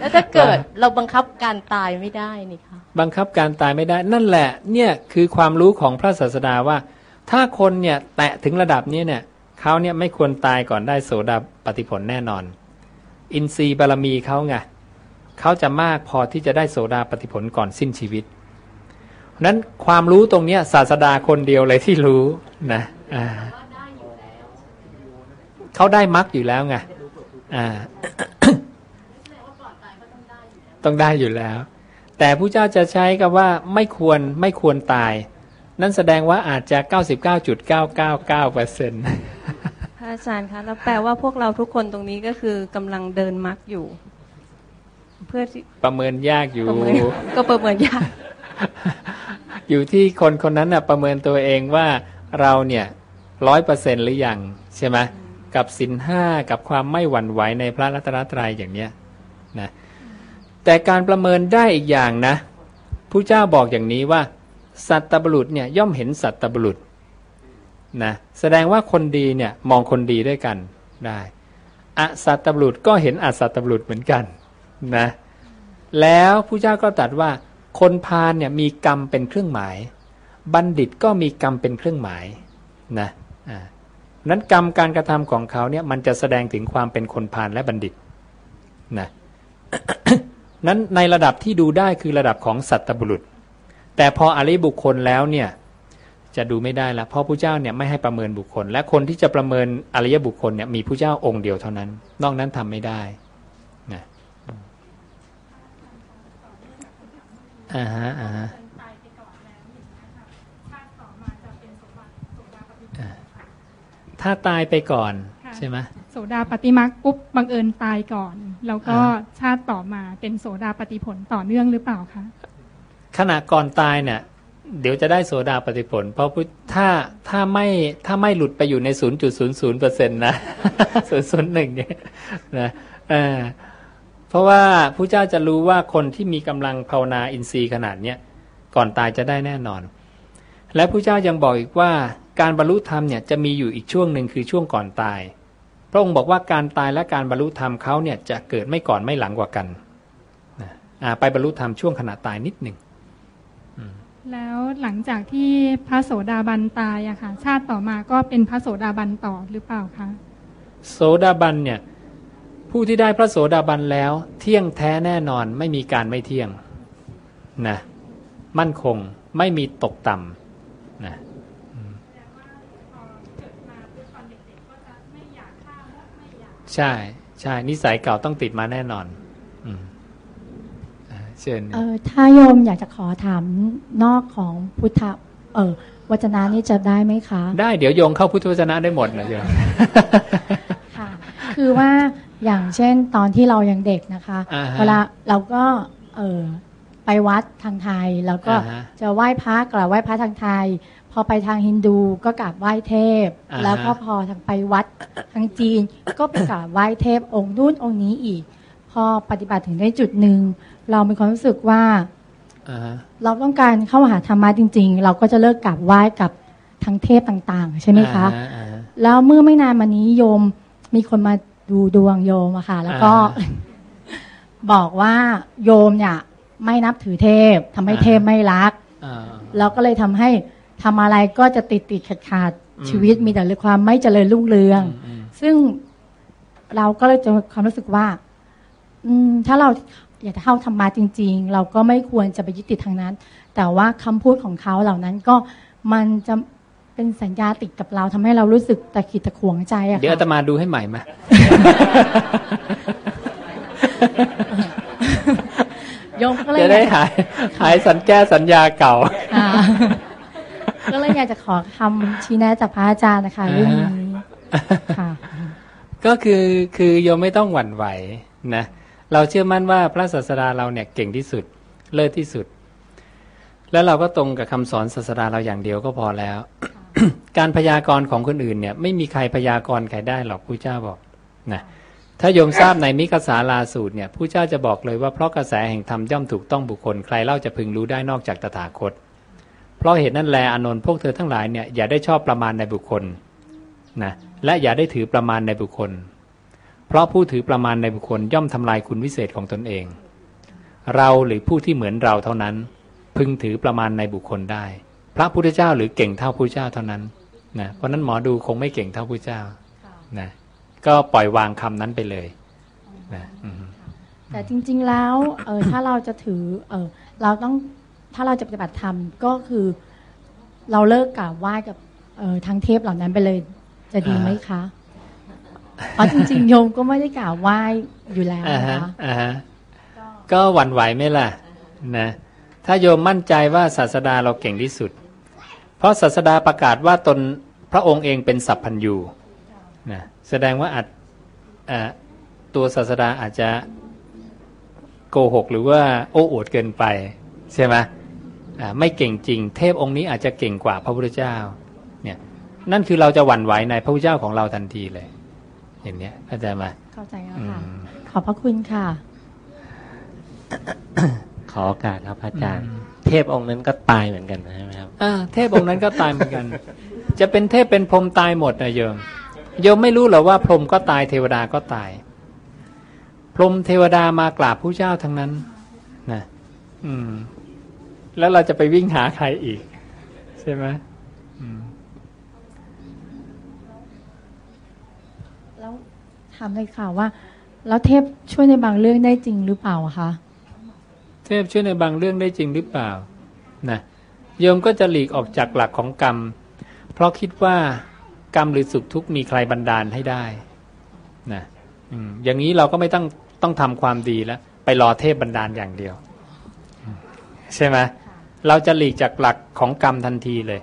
แล้วถ้าเกิดเราบังคับการตายไม่ได้นี่คะบังคับการตายไม่ได้ นั่นแหละ เนี่ยคือความรู้ของพระศาสดาว่า ถ้าคนเนี่ยแตะถึงระดับนี้เนี่ยเขาเนี่ยไม่ควรตายก่อนได้โสดาปฏิผลแน่นอน อินทรีย์บารมีเขาไงเขาจะมากพอที่จะได้โสดาปฏิผลก่อนสิ้นชีวิตนั้นความรู้ตรงนี้ศาสดาคนเดียวเลยที่รู้นะเขาได้มรรคอยู่แล้วไงต้องได้อยู่แล้ว แต่ผู้เจ้าจะใช้กับว่าไม่ควรไม่ควรตาย นั่นแสดงว่าอาจจะ 99.999เปอร์เซ็นต์พระอาจารย์คะแล้วแปลว่าพวกเราทุกคนตรงนี้ก็คือกำลังเดินมรรคอยู่ เพื่อที่ประเมินยากอยู่ประเมินก็ประเมินยาก อยู่ที่คนคนนั้นน่ะประเมินตัวเองว่าเราเนี่ยร้อยเปอร์เซ็นหรือยังใช่ไหมกับสินห้ากับความไม่หวั่นไหวในพระรัตนตรัยอย่างเนี้ยนะแต่การประเมินได้อีกอย่างนะผู้เจ้าบอกอย่างนี้ว่า สัตตบุรุษเนี่ยย่อมเห็นสัตตบุรุษนะแสดงว่าคนดีเนี่ยมองคนดีด้วยกันได้อสัตตบุรุษก็เห็นอสัตตบุรุษเหมือนกันนะแล้วผู้เจ้าก็ตรัสว่า คนพาลเนี่ยมีกรรมเป็นเครื่องหมาย บัณฑิตก็มีกรรมเป็นเครื่องหมายนะนั้นกรรมการกระทำของเขาเนี่ยมันจะแสดงถึงความเป็นคนพาลและบัณฑิตนะนั้นในระดับที่ดูได้คือระดับของสัตตบุรุษ แต่พออริยบุคคลแล้วเนี่ยจะดูไม่ได้ละเพราะผู้เจ้าเนี่ยไม่ให้ประเมินบุคคล และคนที่จะประเมินอริยบุคคลเนี่ยมีผู้เจ้าองค์เดียวเท่านั้น นอกนั้นทำไม่ได้นะอ่าฮะอ่าฮะอ่าถ้าตายไปก่อนค่ะใช่ไหมโสดาปฏิมักปุ๊บบังเอิญตายก่อน แล้วก็อ่าชาติต่อมาเป็นโสดาปฏิผลต่อเนื่องหรือเปล่าคะ ขณะก่อนตายเนี่ยเดี๋ยวจะได้โสดาปฏิผล เพราะถ้าถ้าไม่ถ้าไม่หลุดไปอยู่ใน 0.00เปอร์เซ็นต์นะ0.01เนี่ยนะเออเพราะว่าผู้เจ้าจะรู้ว่าคนที่มีกำลังภาวนาอินทรีย์ขนาดเนี้ยก่อนตายจะได้แน่นอน และผู้เจ้ายังบอกอีกว่าการบรรลุธรรมเนี่ยจะมีอยู่อีกช่วงหนึ่งคือช่วงก่อนตาย พระองค์บอกว่าการตายและการบรรลุธรรมเขาเนี่ยจะเกิดไม่ก่อนไม่หลังกว่ากันนะไปบรรลุธรรมช่วงขณะตายนิดหนึ่ง แล้วหลังจากที่พระโสดาบันตายอะค่ะ ชาติต่อมาก็เป็นพระโสดาบันต่อหรือเปล่าคะโสดาบันเนี่ย ผู้ที่ได้พระโสดาบันแล้ว เที่ยงแท้แน่นอนไม่มีการไม่เที่ยงนะมั่นคงไม่มีตกต่ำนะใช่ใช่นิสัยเก่าต้องติดมาแน่นอน เชิญเออถ้าโยมอยากจะขอถามนอกของพุทธเออวจนะนี่จะได้ไหมคะ ได้เดี๋ยวโยงเข้าพุทธวจนะได้หมดนะโยมค่ะ คือว่าอย่างเช่นตอนที่เรายังเด็กนะคะอ่าฮะเวลาเราก็เออไปวัดทางไทยแล้วก็อ่าฮะจะไหว้พระกราบไหว้พระทางไทย พอไปทางฮินดูก็กราบไหว้เทพอ่าฮะแล้วก็พอทางไปวัดทางจีน ก็ไปกราบไหว้เทพองค์นู้นองค์นี้อีก พอปฏิบัติถึงได้จุดหนึ่ง เรามีความรู้สึกว่าอ่าฮะเราต้องการเข้าหาธรรมะจริง ๆ เราก็จะเลิกกราบไหว้กับทั้งเทพต่าง ๆ ใช่ไหมคะอ่าฮอ่าฮะแล้วเมื่อไม่นานมานี้โยมมีคนมาดูดวงโยมอะค่ะ แล้วก็อ่าบอกว่าโยมเนี่ยไม่นับถือเทพทำให้อ่าเทพไม่รักอ่าแล้วก็เลยทำให้ทำอะไรก็จะติดติดขัดขาดอืมชีวิตมีแต่เรื่องความไม่เจริญรุ่งเรือง ซึ่งเราก็เลยจะมีความรู้สึกว่า อืมถ้าเรา อยากจะเข้าธรรมะจริง ๆ เราก็ไม่ควรจะไปยึดติดทางนั้น แต่ว่าคำพูดของเขาเหล่านั้นก็มันจะเป็นสัญญาติดกับเราทำให้เรารู้สึกตะขิดตะขวงใจอะเดี๋ยวอาค่ะตมาดูให้ใหม่มาโยมก็เลยจะได้หายหายสัญแก้สัญญาเก่าอ่าก็เลยอยากจะขอคำชี้แนะจากพระอาจารย์นะคะเรื่องนี้ค่ะก็คือคือโยมไม่ต้องหวั่นไหวนะ เราเชื่อมั่นว่าพระศาสดาเราเนี่ยเก่งที่สุด เลิศที่สุด แล้วเราก็ตรงกับคำสอนศาสดาเราอย่างเดียวก็พอแล้ว การพยากรณ์ของคนอื่นเนี่ยไม่มีใครพยากรณ์ใครได้หรอกผู้เจ้าบอกนะถ้าโยมทราบในมิกสาลาสูตรเนี่ยผู้เจ้าจะบอกเลยว่าเพราะกระแสแห่งธรรมย่อมถูกต้องบุคคลใครเล่าจะพึงรู้ได้นอกจากตถาคต เพราะเหตุนั้นแลอนนท์พวกเธอทั้งหลายเนี่ยอย่าได้ชอบประมาณในบุคคลนะและอย่าได้ถือประมาณในบุคคล เพราะผู้ถือประมาณในบุคคลย่อมทำลายคุณวิเศษของตนเอง เราหรือผู้ที่เหมือนเราเท่านั้น พึงถือประมาณในบุคคลได้ พระพุทธเจ้าหรือเก่งเท่าพุทธเจ้าเท่านั้นนะเพราะนั้นหมอดูคงไม่เก่งเท่าพุทธเจ้านะก็ปล่อยวางคำนั้นไปเลยนะแต่จริง ๆแล้วเออถ้าเราจะถือเออเราต้องถ้าเราจะปฏิบัติธรรมก็คือเราเลิกกราบไหว้กับเออทางเทพเหล่านั้นไปเลย จะดีไหมคะ เพราะจริงๆโยมก็ไม่ได้กราบไหว้อยู่แล้วอ่านะฮะคะอ่าฮะก็หวั่นไหวไหมล่ะนะถ้าโยมมั่นใจว่าศาสดาเราเก่งที่สุด เพราะศาสดาประกาศว่าตนพระองค์เองเป็นสัพพัญญูนะแสดงว่าอาจอ่าตัวศาสดาอาจจะโกหกหรือว่าโอ้อวดเกินไป ใช่ไหมอ่าไม่เก่งจริง เทพองค์นี้อาจจะเก่งกว่าพระพุทธเจ้าเนี่ยนั่นคือเราจะหวั่นไหวในพระพุทธเจ้าของเราทันทีเลย อย่างเนี้ยเข้าใจไหมเข้าใจแล้วอืค่ะมขอบพระคุณค่ะ ขอโอกาสครับอาจารย์ เทพองค์นั้นก็ตายเหมือนกันใช่ไหมครับอ่าเทพองค์นั้นก็ตายเหมือนกัน จะเป็นเทพเป็นพรหมตายหมดนะโยมโยมไม่รู้เหรอว่าพรหมก็ตายเทวดาก็ตาย พรหมเทวดามากราบผู้เจ้าทั้งนั้นนะอืม แล้วเราจะไปวิ่งหาใครอีก ใช่ไหมอืม แล้ว ถามเลยค่ะว่า แล้วเทพช่วยในบางเรื่องได้จริงหรือเปล่าคะเทพช่วยในบางเรื่องได้จริงหรือเปล่านะโยมก็จะหลีกออกจากหลักของกรรม เพราะคิดว่ากรรมหรือสุขทุกข์มีใครบันดาลให้ได้นะอย่างนี้เราก็ไม่ต้องต้องทำความดีแล้ว ไปรอเทพบันดาลอย่างเดียว ใช่ไหมเราจะหลีกจากหลักของกรรมทันทีเลย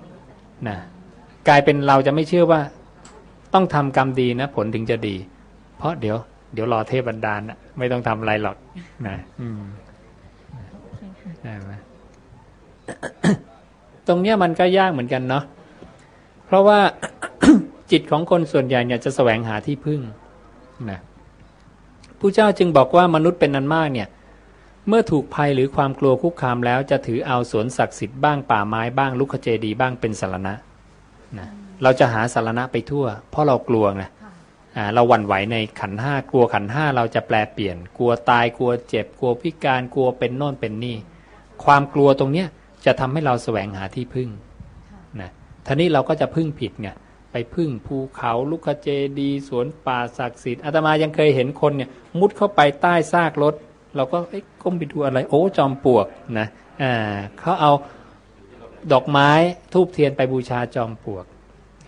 นะกลายเป็นเราจะไม่เชื่อว่า ต้องทำกรรมดีนะ ผลถึงจะดี เพราะเดี๋ยวเดี๋ยวรอเทพบันดาลนะไม่ต้องทำอะไรหรอกนะอืมได้ไหมตรงเนี้ยมันก็ยากเหมือนกันเนาะเพราะว่าจิตของคนส่วนใหญ่เนี่ยจะแสวงหาที่พึ่งนะผู้เจ้าจึงบอกว่ามนุษย์เป็นนันมากเนี่ย เมื่อถูกภัยหรือความกลัวคุกคามแล้วจะถือเอาสวนศักดิ์สิทธิ์บ้างป่าไม้บ้างลุกขเจดีบ้างเป็นสารณะนะเราจะหาสารณะไปทั่ว เพราะเรากลัวไงอ่า เราหวั่นไหวในขันห้ากลัวขันห้าเราจะแปลเปลี่ยน กลัวตายกลัวเจ็บกลัวพิการกลัวเป็นโน่นเป็นนี่ ความกลัวตรงเนี้ยจะทำให้เราแสวงหาที่พึ่งนะท่านี้เราก็จะพึ่งผิดไงไปพึ่งภูเขาลุกขเจดีย์สวนป่าศักดิ์สิทธิ์อาตมายังเคยเห็นคนเนี่ยมุดเข้าไปใต้ซากรถ เราก็เอ้ยก้มไปดูอะไร โอ้จอมปลวกนะอ่าเขาเอาดอกไม้ทูบเทียนไปบูชาจอมปลวก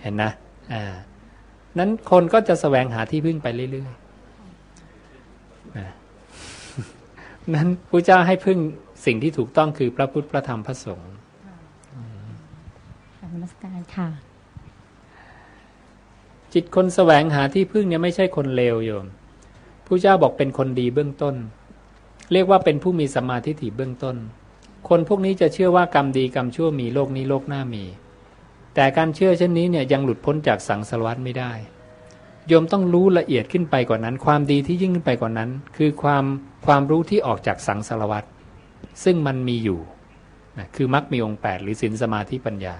เห็นนะอ่า นั้นคนก็จะแสวงหาที่พึ่งไปเรื่อยๆนะนั้นพระเจ้าให้พึ่งสิ่งที่ถูกต้องคือพระพุทธพระธรรมพระสงฆ์นมัสการค่ะ จิตคนแสวงหาที่พึ่งเนี่ยไม่ใช่คนเลวโยมผู้เจ้าบอกเป็นคนดีเบื้องต้น เรียกว่าเป็นผู้มีสมมาธิถิเบื้องต้น คนพวกนี้จะเชื่อว่ากรรมดีกรรมชั่วมีโลกนี้โลกหน้ามี แต่การเชื่อเช่นนี้เนี่ยยังหลุดพ้นจากสังสารวัฏไม่ได้โยมต้องรู้ละเอียดขึ้นไปกว่านั้น ความดีที่ยิ่งขึ้นไปกว่านั้น คือความความรู้ที่ออกจากสังสารวัฏซึ่งมันมีอยู่นะคือมรรคมีองค์แปดหรือศีลสมาธิปัญญา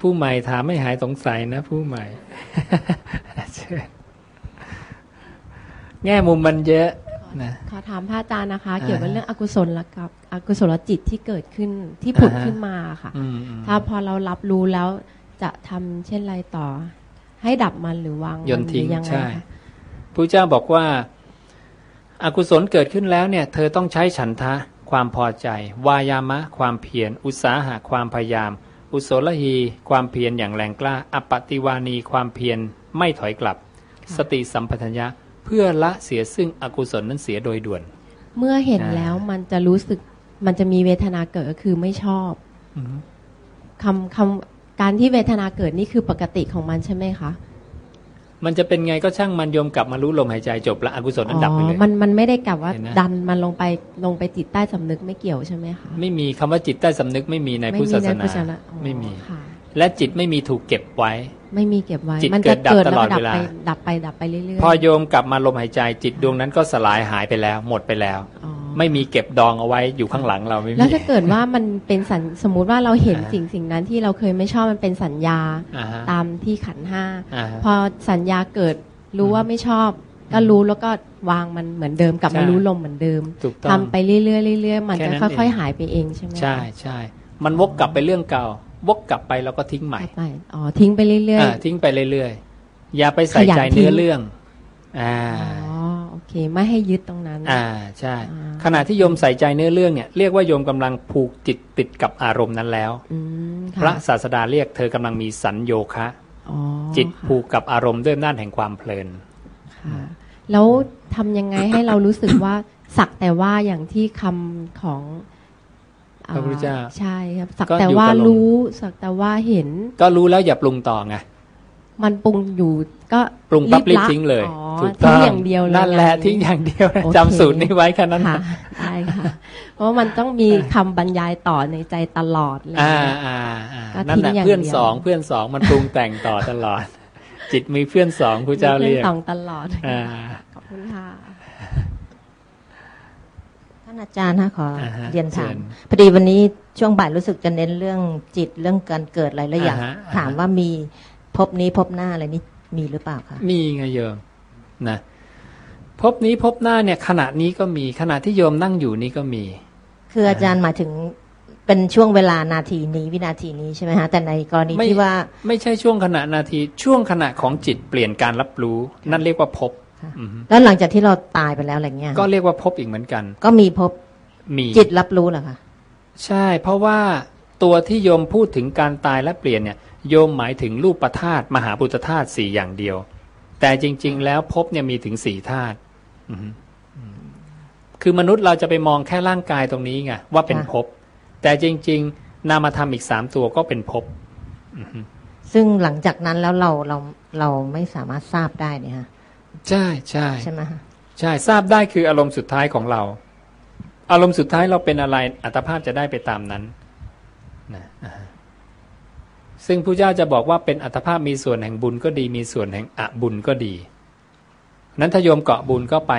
ผู้ใหม่ถามไม่หายสงสัยนะ ผู้ใหม่เชิญแง่มุมมันเยอะนะขอถามพระอาจารย์นะคะอ่าเกี่ยวกับเรื่องอกุศลและกับอกุศลจิตที่เกิดขึ้นที่ผุดอ่าฮะขึ้นมาค่ะอืมอืมถ้าพอเรารับรู้แล้วจะทำเช่นไรต่อ ให้ดับมันหรือวางมันโยนทิ้งหรือยังไงใช่คะพระเจ้าบอกว่าอากุศลเกิดขึ้นแล้วเนี่ย เธอต้องใช้ฉันทะความพอใจ วายามะ ความเพียรอุตสาหะความพยายาม อุโสลหีความเพียรอย่างแรงกล้าอปติวานีความเพียรไม่ถอยกลับ สติสัมปชัญญะเพื่อละเสียซึ่งอกุศลนั้นเสียโดยด่วน เมื่อเห็นอ่าแล้วมันจะรู้สึกมันจะมีเวทนาเกิดก็คือไม่ชอบอือฮึคำคำการที่เวทนาเกิดนี่คือปกติของมันใช่ไหมคะ มันจะเป็นไงก็ช่างมันโยมกลับมารู้ลมหายใจจบละอกุศลนั้นดับไปเลยมันมันไม่ได้กลับว่าเห็นนะดันมันลงไปลงไปจิตใต้สำนึกไม่เกี่ยวใช่ไหมคะไม่มีคำว่าจิตใต้สำนึกไม่มีในไม่มีพุทธศาสในพุทธศาสนานาอ๋อไม่มีค่ะและจิตไม่มีถูกเก็บไว้ ไม่มีเก็บไว้ จิตมัเกิจะดดับเกิดตแล้วลอก็ดดัเวลา ไปดับไปดับไปเรื่อยพอโยมกลับมาลมหายใจจิตดวงนั้นก็สลายหายไปแล้ว หมดไปแล้วไม่มีเก็บดองเอาไว้อยู่ข้างหลังเราไม่ๆมี แล้วถ้าเกิดว่ามันเป็นสัญสมมุติว่าเราเห็นอ่า สิ่งสิ่งนั้นที่เราเคยไม่ชอบมันเป็นสัญญาอ่าฮะตามที่ขันธ์ห้าอ่าฮะ พอสัญญาเกิดรู้ว่าไม่ชอบ ก็รู้แล้วก็วางมันเหมือนเดิมกลับมาใช่รู้ลมเหมือนเดิมถูกต้อง ทำไปเรื่อยๆเรื่อยๆมันแค่จะนั้นค่อยเองๆหายไปเองใช่ไหมคะใช่ใช่ มันวกกลับไปเรื่องเก่า วกกลับไปแล้วก็ทิ้งใหม่ไปอ๋อทิ้งไปเรื่อยอ่าทิ้งไปเรื่อยๆอย่าไปใส่ขยันใจทิ้งเนื้อเรื่องอ่าๆอ๋อโอเค ไม่ให้ยึดตรงนั้น อ่าใช่ ขณะที่โยมใส่ใจเนื้อเรื่องเนี่ยเรียกว่าโยมกำลังผูกจิตติดกับอารมณ์นั้นแล้วอืมพระค่ะศาสดาเรียกเธอกำลังมีสัญโยคะอ๋อจิตผูกกับอารมณ์ด้วยอำนาจแห่งความเพลินค่ะแล้วทำยังไงให้เรารู้สึกว่าสักแต่ว่าอย่างที่คำของ พระพุทธเจ้าใช่ครับ สักก็แต่อยู่ว่ากับลมรู้สักแต่ว่าเห็น ก็รู้แล้วอย่าปรุงต่อไงมันปรุงอยู่ก็ปรุงปั๊บรีบละทิ้งเลยอ๋อถูกทิ้ต้องงอย่างเดียวเลยนั่นแหละงาทิ้งอย่างเดียวนะโอเคจำสูตรนี้ไว้แค่นั้นค่ะนะได้ค่ะ เพราะมันต้องมีคำบรรยายต่อในใจตลอดเลยอ่าอ่าอ่าก็นั่นทิ้งแหละอย่างเพื่อนเดียวสองเพื่อนสองมันปรุงแต่งต่อตลอด จิตมีเพื่อนสองผู้เจ้าเรียกมีพื่อนสองตลอดอ่าขอบคุณค่ะท่านอาจารย์นะขออ่าฮะเรียนถามเชิญพอดีวันนี้ช่วงบ่ายรู้สึกจะเน้นเรื่องจิตเรื่องการเกิดอะไรแล้วอยากอ่าฮะถามว่ามีพบนี้พบหน้าอะไรนี่มีหรือเปล่าคะมีไงโยมนะพบนี้พบหน้าเนี่ยขณะนี้ก็มีขณะที่โยมนั่งอยู่นี้ก็มี คืออาจารย์หมายถึงเป็นช่วงเวลานาทีนี้วินาทีนี้ใช่ไหมฮะแต่ในกรณีไม่ที่ว่า ไม่ใช่ช่วงขณะนาทีช่วงขณะของจิตเปลี่ยนการรับรู้ นั่นเรียกว่าพบ อือฮึแล้วหลังจากที่เราตายไปแล้วอะไรเงี้ยก็เรียกว่าพบอีกเหมือนกัน ก็มีพบมี จิตรับรู้เหรอคะใช่ เพราะว่าตัวที่โยมพูดถึงการตายและเปลี่ยนเนี่ยโยมหมายถึงรูปประธาตุมหาปุตธาตุสี่อย่างเดียว แต่จริง ๆ แล้วพบเนี่ยมีถึงสี่ธาตุอือฮึคือมนุษย์เราจะไปมองแค่ร่างกายตรงนี้ไงว่าเป็นภพแต่จริง ๆ นามธรรมอีกสามตัวก็เป็นภพอือฮึซึ่งหลังจากนั้นแล้วเราเราเราไม่สามารถทราบได้เนี่ยฮะ ใช่ใช่ใช่ไหมฮะใช่ทราบได้คืออารมณ์สุดท้ายของเรา อารมณ์สุดท้ายเราเป็นอะไรอัตภาพจะได้ไปตามนั้นนะอ่าฮะซึ่งพระเจ้าจะบอกว่าเป็นอัตภาพมีส่วนแห่งบุญก็ดี มีส่วนแห่งอบุญก็ดี นั้นถ้าโยมเกาะบุญก็ไป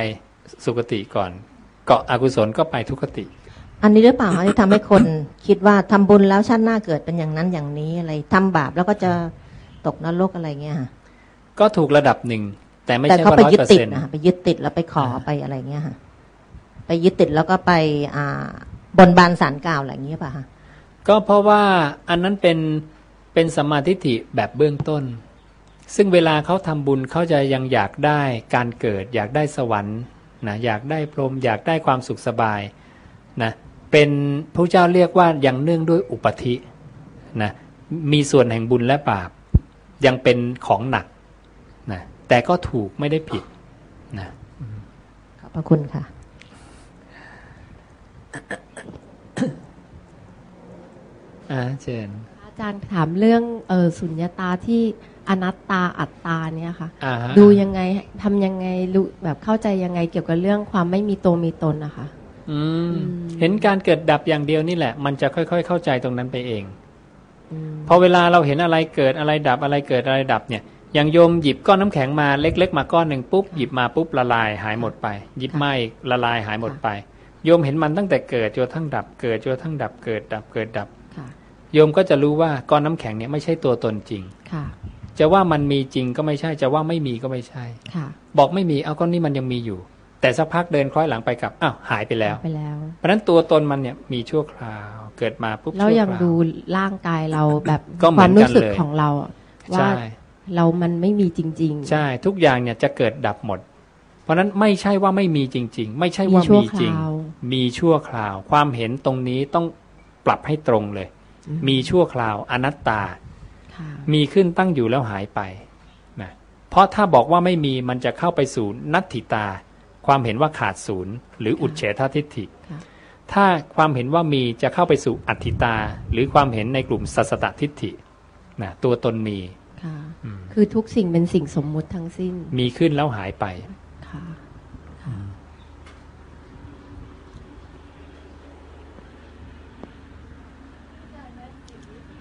สุคติก่อน เกาะอกุศลก็ไปทุกขติ อันนี้หรือเปล่าคะที่ทำให้คนคิดว่าทำบุญแล้วชาติหน้าเกิดเป็นอย่างนั้นอย่างนี้อะไรทำบาปแล้วก็จะตกนรกอะไรเงี้ยค่ะก็ถูกระดับหนึ่ง แต่ไม่แต่ใช่เขาว่าไปร้อยยึดเปอร์ติดเซ็นต์นะคะไปยึดติดแล้วไปขอไปอะไรเงี้ยค่ะ ไปยึดติดแล้วก็ไปอ่าบนบานสารกล่าวอะไรอย่างเงี้ยป่ะคะก็เพราะว่าอันนั้นเป็นเป็นสมมาธิฏฐิแบบเบื้องต้น ซึ่งเวลาเขาทำบุญเขาจะยังอยากได้การเกิด อยากได้สวรรค์นะอยากได้พรหมอยากได้ความสุขสบายนะเป็นพระเจ้าเรียกว่ายังเนื่องด้วยอุปธินะมีส่วนแห่งบุญและบาปยังเป็นของหนักนะ แต่ก็ถูกไม่ได้ผิดนะขอบพระคุณค่ะอ่าเจนอาจารย์ถามเรื่องเออสุญญตาที่อนัตตาอัตตาเนี่ยค่ะอ่าฮะดูยังไงทำยังไงรู้แบบเข้าใจยังไงเกี่ยวกับเรื่องความไม่มีตัวมีตนนะคะอืมเห็นการเกิดดับอย่างเดียวนี่แหละ มันจะค่อย ๆ เข้าใจตรงนั้นไปเองพอเวลาเราเห็นอะไรเกิดอะไรดับอะไรเกิดอะไรดับเนี่ย อย่างโยมหยิบก้อนน้ำแข็งมาเล็ก ๆ มาก้อนหนึ่งปุ๊บหยิบมาปุ๊บละลายหายหมดไป หยิบไม่ละลายหายหมดไป โยมเห็นมันตั้งแต่เกิดจนทั้งดับเกิดจนทั้งดับเกิดดับเกิดดับค่ะโยมก็จะรู้ว่าก้อนน้ำแข็งเนี่ยไม่ใช่ตัวตนจริงค่ะจะว่ามันมีจริงก็ไม่ใช่ จะว่าไม่มีก็ไม่ใช่ค่ะบอกไม่มีเอาก้อนนี้มันยังมีอยู่ แต่สักพักเดินคล้อยหลังไปกลับอ้าวหายไปแล้วไปแล้ว เพราะฉะนั้นตัวตนมันเนี่ยมีชั่วคราวเกิดมาปุ๊บแล้วชั่วยังคราวดูร่างกายเราแบบก็เหมืคอวานมกันรู้สึกเลยของเราอะใช่ว่า เรามันไม่มีจริงใช่ ทุกอย่างเนี่ยจะเกิดดับหมด เพราะฉะนั้นไม่ใช่ว่าไม่มีจริง ๆ ไม่ใช่ว่ามีชั่วมีจริงคราวมีชั่วคราว ความเห็นตรงนี้ต้องปรับให้ตรงเลย มีชั่วคราวอนัตตาๆค่ะมีขึ้นตั้งอยู่แล้วหายไปนะเพราะถ้าบอกว่าไม่มีมันจะเข้าไปสู่นัตถิตา ความเห็นว่าขาดศูนย์ หรืออุดเฉททิฏฐิค่ะถ้าความเห็นว่ามีจะเข้าไปสู่อัตถิตา หรือความเห็นในกลุ่มสัสตตทิฏฐินะตัวตนมี ค่ะอืมคือทุกสิ่งเป็นสิ่งสมมุติทั้งสิ้น มีขึ้นแล้วหายไปค่ะ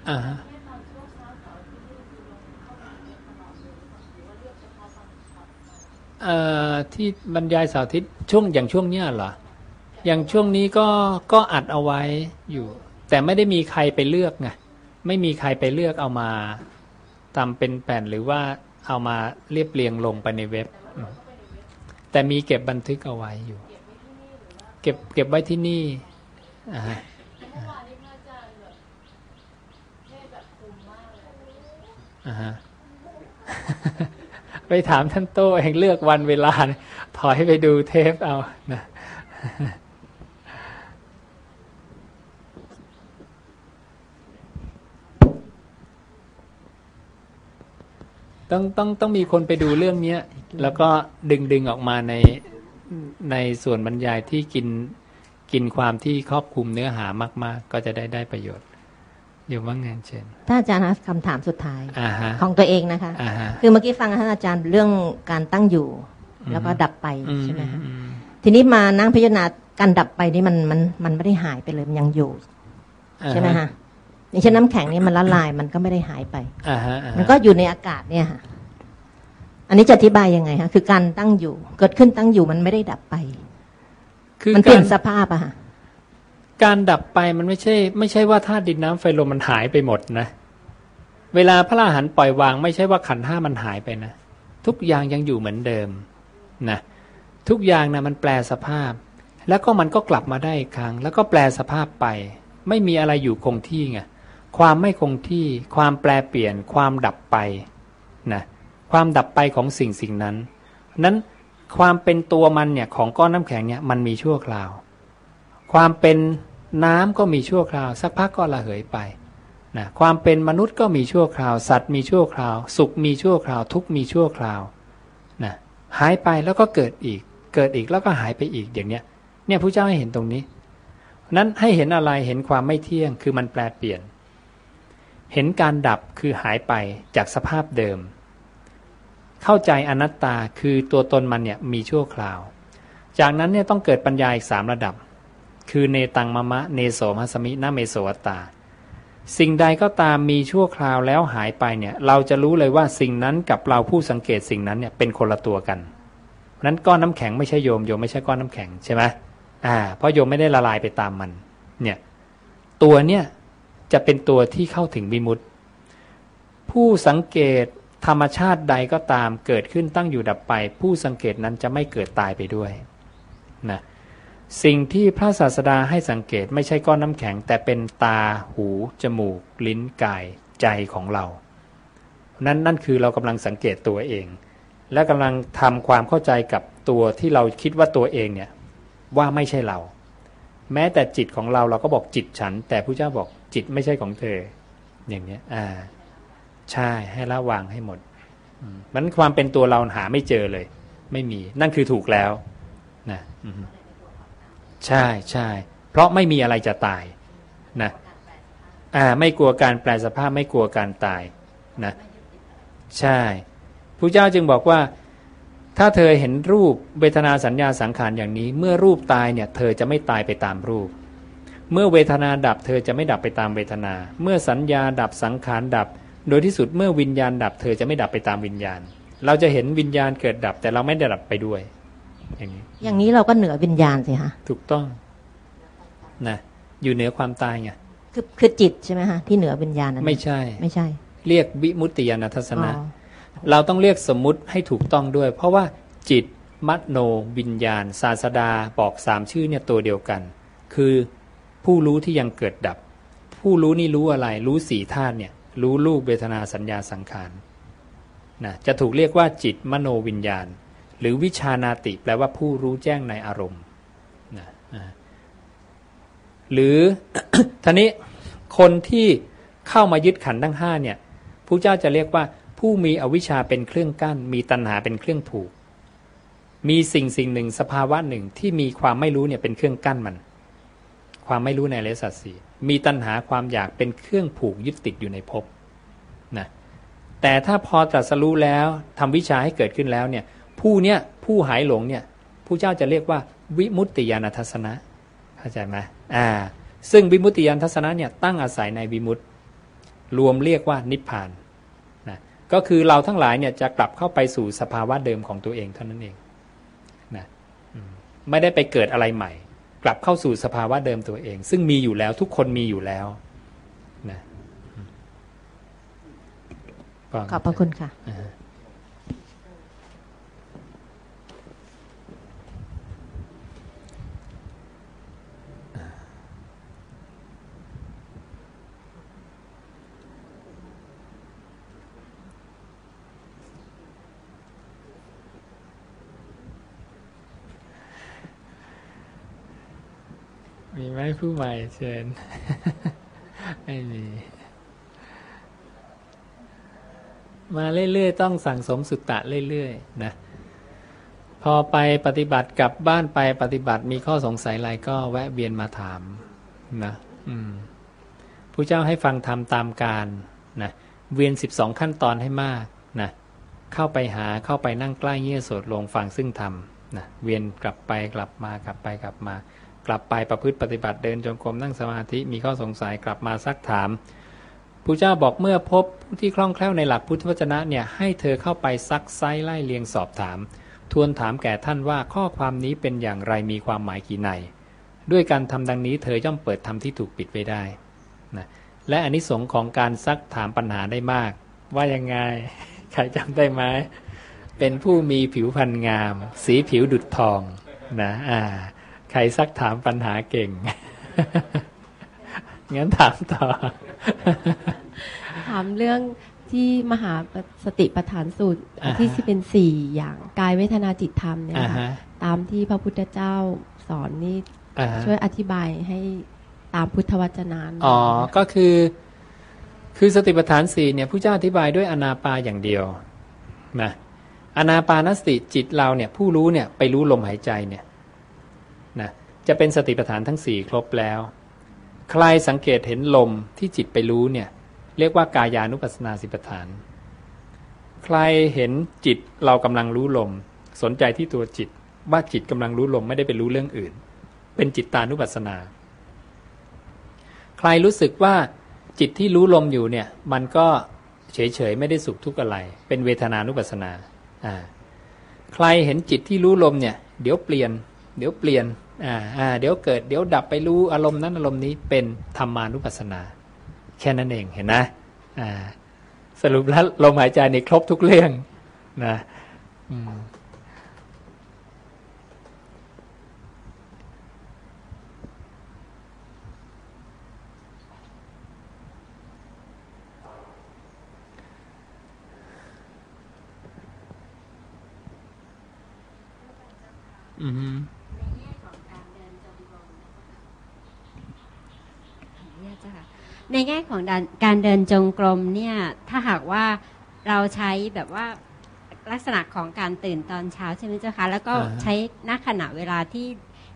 อ่าฮะเอ่อที่บรรยายเสาร์อาทิตย์ช่วงอย่างช่วงเนี้ยเหรอ อย่างช่วงนี้ก็ก็อัดเอาไว้อยู่ แต่ไม่ได้มีใครไปเลือกไง ไม่มีใครไปเลือกเอามา ทำเป็นแผ่นหรือว่าเอามาเรียบเรียงลงไปในเว็บ แต่มีเก็บบันทึกเอาไว้อยู่ เก็บเก็บไว้ที่นี่อ่าฮะไปถามท่านโต้เองเลือกวันเวลา ถอยไปดูเทปเอานะ ต้องต้องต้องมีคนไปดูเรื่องเนี้ย แล้วก็ดึงดึงออกมาในในส่วนบรรยายที่กินกินความที่ครอบคลุมเนื้อหามาก ๆ ก็จะได้ได้ประโยชน์อยู่ว่างไงเช่นถ้าอาจารย์คะคำถามสุดท้ายอ่าฮะของตัวเองนะคะอ่าฮะคือเมื่อกี้ฟังท่านอาจารย์เรื่องการตั้งอยู่ แล้วก็ดับไปอืมใช่ไหมคะอืมทีนี้มานั่งพิจารณาการดับไปนี่มันมันมันไม่ได้หายไปเลยมันยังอยู่อ่าฮะใช่ไหมคะ อย่างเช่นน้ำแข็งนี่มันละลายมันก็ไม่ได้หายไป อ่าฮะอ่าฮะมันก็อยู่ในอากาศเนี่ยค่ะ อันนี้จะอธิบายยังไงคะคือการตั้งอยู่ เกิดขึ้นตั้งอยู่มันไม่ได้ดับไป คือมันเปลี่ยนการสภาพอะค่ะ การดับไปมันไม่ใช่ ไม่ใช่ว่าธาตุดินน้ำไฟลมมันหายไปหมดนะ เวลาพระอรหันต์ปล่อยวาง ไม่ใช่ว่าขันธ์ห้ามันหายไปนะทุกอย่างยังอยู่เหมือนเดิมนะทุกอย่างนะมันแปลสภาพ แล้วก็มันก็กลับมาได้อีกครั้ง แล้วก็แปลสภาพไป ไม่มีอะไรอยู่คงที่ไง ความไม่คงที่ ความแปลเปลี่ยน ความดับไปนะความดับไปของสิ่งสิ่งนั้นนั้นความเป็นตัวมันเนี่ยของก้อนน้ำแข็งเนี่ยมันมีชั่วคราว ความเป็นน้ำก็มีชั่วคราว สักพักก็ละเหยไปนะความเป็นมนุษย์ก็มีชั่วคราว สัตว์มีชั่วคราว สุขมีชั่วคราว ทุกมีชั่วคราวนะหายไปแล้วก็เกิดอีก เกิดอีกแล้วก็หายไปอีกอย่างเนี้ยเนี่ยพระเจ้าให้เห็นตรงนี้ นั้นให้เห็นอะไรเห็นความไม่เที่ยงคือมันแปลเปลี่ยน เห็นการดับคือหายไปจากสภาพเดิม เข้าใจอนัตตาคือตัวตนมันเนี่ยมีชั่วคราว จากนั้นเนี่ยต้องเกิดปัญญาอีกสามระดับ คือเนตังมะมะเนโสมัสมินาเมโสวตา สิ่งใดก็ตามมีชั่วคราวแล้วหายไปเนี่ยเราจะรู้เลยว่าสิ่งนั้นกับเราผู้สังเกตสิ่งนั้นเนี่ยเป็นคนละตัวกันนั้นก้อนน้ำแข็งไม่ใช่โยมโยมไม่ใช่ก้อนน้ำแข็งใช่ไหมอ่าเพราะโยมไม่ได้ละลายไปตามมัน เนี่ย ตัวเนี่ย จะเป็นตัวที่เข้าถึงวิมุตติ ผู้สังเกตธรรมชาติใดก็ตามเกิดขึ้นตั้งอยู่ดับไป ผู้สังเกตนั้นจะไม่เกิดตายไปด้วยนะสิ่งที่พระศาสดาให้สังเกตไม่ใช่ก้อนน้ำแข็ง แต่เป็นตาหู จมูก ลิ้นกายใจของเรา นั่นนั่นคือเรากำลังสังเกตตัวเอง และกำลังทำความเข้าใจกับตัวที่เราคิดว่าตัวเองเนี่ยว่าไม่ใช่เรา แม้แต่จิตของเราเราก็บอกจิตฉัน แต่พระเจ้าบอก จิตไม่ใช่ของเธอ อย่างเนี้ย อ่า ใช่ให้ละวางให้หมดมันความเป็นตัวเราหาไม่เจอเลย ไม่มี นั่นคือถูกแล้วนะใช่ใช่เพราะไม่มีอะไรจะตายนะอ่า ไม่กลัวการแปลสภาพไม่กลัวการตายนะใช่พระเจ้าจึงบอกว่า ถ้าเธอเห็นรูปเวทนาสัญญาสังขารอย่างนี้ เมื่อรูปตายเนี่ย เธอจะไม่ตายไปตามรูป เมื่อเวทนาดับเธอจะไม่ดับไปตามเวทนา เมื่อสัญญาดับสังขารดับ โดยที่สุดเมื่อวิญญาณดับ เธอจะไม่ดับไปตามวิญญาณ เราจะเห็นวิญญาณเกิดดับ แต่เราไม่ได้ดับไปด้วย อย่างนี้ อย่างนี้เราก็เหนือวิญญาณสิคะถูกต้องนะอยู่เหนือความตายไงคือคือจิตใช่ไหมฮะที่เหนือวิญญาณนั้นไม่ใช่ ไม่ใช่ เรียกวิมุตติยานทัศนะ เราต้องเรียกสมมุติให้ถูกต้องด้วย เพราะว่าจิตมโนวิญญาณ ศาสดาบอกสามชื่อเนี่ยตัวเดียวกัน คือ ผู้รู้ที่ยังเกิดดับ ผู้รู้นี่รู้อะไร รู้สี่ธาตุเนี่ย รู้รูปเวทนาสัญญาสังขารนะจะถูกเรียกว่าจิตมโนวิญญาณ หรือวิชานาติ แปลว่าผู้รู้แจ้งในอารมณ์นะหรือท่านี้คนที่เข้ามายึดขันทั้งห้าเนี่ยผู้เจ้าจะเรียกว่า ผู้มีอวิชชาเป็นเครื่องกั้น มีตัณหาเป็นเครื่องผูก มีสิ่งสิ่งหนึ่งสภาวะหนึ่งที่มีความไม่รู้เนี่ยเป็นเครื่องกั้นมัน ความไม่รู้ในเลสัตสีมีตัณหาความอยากเป็นเครื่องผูกยึดติดอยู่ในภพนะแต่ถ้าพอตรัสรู้แล้วทำวิชาให้เกิดขึ้นแล้วเนี่ยผู้เนี่ยผู้หายหลงเนี่ยผู้เจ้าจะเรียกว่าวิมุตติยานทัศนะเข้าใจไหมอ่า ซึ่งวิมุตติยานทัศนะเนี่ยตั้งอาศัยในวิมุตติรวมเรียกว่านิพพานนะก็คือเราทั้งหลายเนี่ยจะกลับเข้าไปสู่สภาวะเดิมของตัวเองเท่านั้นเองนะไม่ได้ไปเกิดอะไรใหม่ กลับเข้าสู่สภาวะเดิมตัวเอง ซึ่งมีอยู่แล้วทุกคนมีอยู่แล้วนะขอบพระคุณค่ะ มีไหมผู้ใหม่เชิญ ไม่มี มาเรื่อย ๆ ต้องสั่งสมสุตตะเรื่อย ๆ นะ พอไปปฏิบัติกลับบ้านไปปฏิบัติมีข้อสงสัยอะไรก็แวะเวียนมาถามนะอืมผู้เจ้าให้ฟังธรรมตามการนะเวียนสิบสองขั้นตอนให้มากนะเข้าไปหาเข้าไปนั่งใกล้เงี่ยโสดลงฟังซึ่งธรรมนะเวียนกลับไปกลับมากลับไปกลับมา กลับไปประพฤติปฏิบัติเดินจงกรมนั่งสมาธิมีข้อสงสัยกลับมาซักถามผู้เจ้าบอกเมื่อพบผู้ที่คล่องแคล่วในหลักพุทธวจนะเนี่ยให้เธอเข้าไปซักไซไล่เลียงสอบถาม ทวนถามแก่ท่านว่าข้อความนี้เป็นอย่างไรมีความหมายกี่ในด้วยการทำดังนี้เธอย่อมเปิดธรรมที่ถูกปิดไว้ได้นะและอนนิสงส์ของการซักถามปัญหาได้มาก ว่ายังไงใครจำได้ไหมเป็นผู้มีผิวพรรณงาม สีผิวดุดทองนะอ่า ใครซักถามปัญหาเก่ง งั้นถามต่อ ถามเรื่องที่มหาสติปัฏฐานสูตรอ่าฮะที่สิเป็นสี่อย่างกายเวทนาจิตธรรมเนี่ยอ่าค่ะฮะตามที่พระพุทธเจ้าสอนนี่อ่าฮะช่วยอธิบายให้ตามพุทธวจนะหน่ยอ๋อ ก็คือ คือสติปัฏฐานสี่เนี่ยผู้เจ้าอธิบายด้วยอนาปาอย่างเดียวนะอนาปานสติจิตเราเนี่ย ผู้รู้เนี่ยไปรู้ลมหายใจเนี่ยนะ จะเป็นสติปัฏฐานทั้งสี่ครบแล้ว ใครสังเกตเห็นลมที่จิตไปรู้เนี่ย เรียกว่ากายานุปัสสนาสิปฐาน ใครเห็นจิตเรากำลังรู้ลม สนใจที่ตัวจิตว่าจิตกำลังรู้ลมไม่ได้ไปรู้เรื่องอื่น เป็นจิตตานุปัสสนา ใครรู้สึกว่าจิตที่รู้ลมอยู่เนี่ย มันก็เฉยๆไม่ได้สุขทุกข์อะไร เป็นเวทนานุปัสสนาอ่าใครเห็นจิตที่รู้ลมเนี่ย เดี๋ยวเปลี่ยน เดี๋ยวเปลี่ยน อ่าอ่าเดี๋ยวเกิด เดี๋ยวดับไปรู้อารมณ์นั้นอารมณ์นี้เป็นธรรมานุปัสสนา แค่นั้นเองเห็นนะอ่าสรุปแล้วลมหายใจในครบทุกเรื่องนะอืม อือฮึ เนี่ยเจ้าค่ะในแง่ของการการเดินจงกรมเนี่ยถ้าหากว่าเราใช้แบบว่าลักษณะของการตื่นตอนเช้าใช่ไหมเจ้าค่ะแล้วก็อ่าฮะใช้ณขณะเวลาที่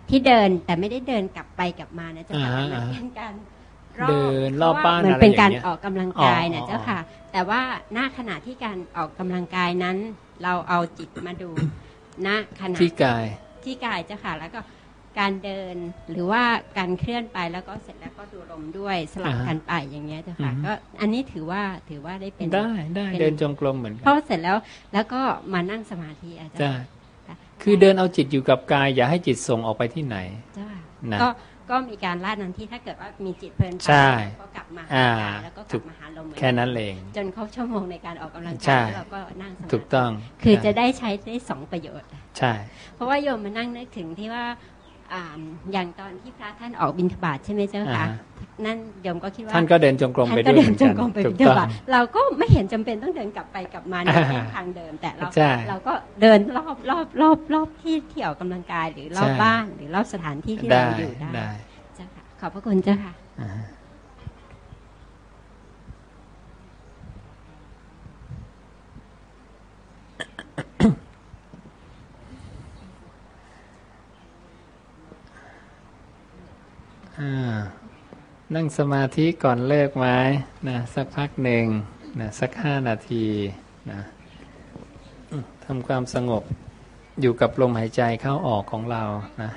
ที่เดินแต่ไม่ได้เดินกลับไปกลับมานะเจ้าค่ะอ่าฮะมันเป็นการรอบเดินรอบบ้านเหมือนอะไรเป็นการอย่างเงี้ยออกกำลังกายอ๋อนะเจ้าค่ะ แต่ว่าณขณะที่การออกกำลังกายนั้น เราเอาจิตมาดูณขณะที่กายที่กายเจ้าค่ะ แล้วก็ การเดินหรือว่าการเคลื่อนไปแล้วก็เสร็จแล้วก็ดูลมด้วยสลับอ่าฮะกันไปอย่างเงี้ยเจ้าค่ะอือฮึก็อันนี้ถือว่าถือว่าได้เป็นได้ได้ป็เดินจงกรมเหมือนกัเพราะเสร็จแล้วแล้วก็มานั่งสมาธิอาจารได้ย์คือเดินเอาจิตอยู่กับกาย อย่าให้จิตส่งออกไปที่ไหนเจ้าค่ะนะก็ก็มีการลาดนั้นที่ถ้าเกิดว่ามีจิตเพลินไปใช่ก็กลับมาอ่าหากายแล้วก็กถูลับกมาหาลมหมือแค่นั้นเองจนครบชั่วโมงในการออกกำลังใช่กายแล้วเราก็นั่งสมาธิถูกต้อง คือใช่จะได้ใช้ได้สองประโยชน์ใช่ เพราะว่าโยมมานั่งนึกถึงที่ว่า อ่าอย่างตอนที่พระท่านออกบิณฑบาตใช่ไหมเจ้าคะอ่าฮะนั่นโยมก็คิดว่า ท่านก็เดินจงกรมไปท่านด้วยก็เดินจงกรมไปเหมืบิอนณกันฑบาตถูกต้องเราก็ไม่เห็นจำเป็นต้องเดินกลับไปกลับมาในอ่าเส้นทางเดิม แต่เราใช่เราก็เดินรอบรอบรอบรอบที่ที่ออกกำลังกายหรือรอบใช่ บ้าน หรือรอบสถานที่ที่ได้เราอยู่ได้ได้เจ้าค่ะขอบพระคุณเจ้าค่ะ อ่าฮะอ่า นั่งสมาธิก่อนเลิกไหมนะสักพักหนึ่งนะสักห้านาทีนะทำความสงบอยู่กับลมหายใจเข้าออกของเรานะ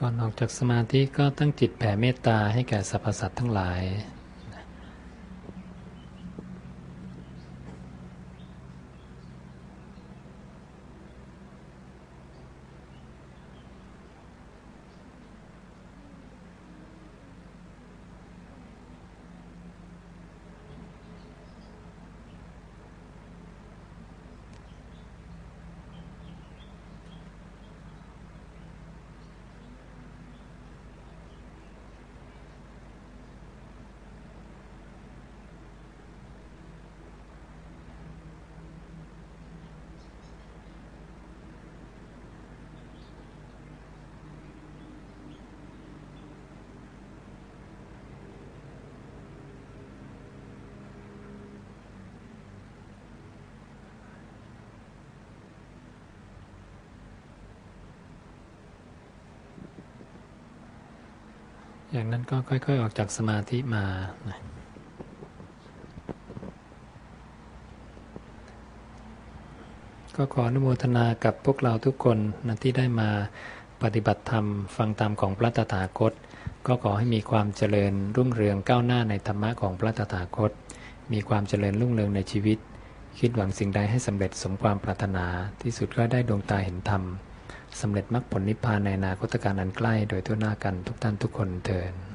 ก่อนออกจากสมาธิก็ตั้งจิตแผ่เมตตาให้แก่สรรพสัตว์ทั้งหลาย ก็ค่อย ๆ ออกจากสมาธิมาก็ขออนุโมทนากับพวกเราทุกคนนะที่ได้มาปฏิบัติธรรม ฟังธรรมของพระตถาคต ก็ขอให้มีความเจริญรุ่งเรืองก้าวหน้าในธรรมะของพระตถาคต มีความเจริญรุ่งเรืองในชีวิต คิดหวังสิ่งใดให้สำเร็จสมความปรารถนาที่สุดก็ได้ดวงตาเห็นธรรมสำเร็จมรรคผลนิพพานในนาคตการอันใกล้ โดยทั่วหน้ากันทุกท่านทุกคนเทิน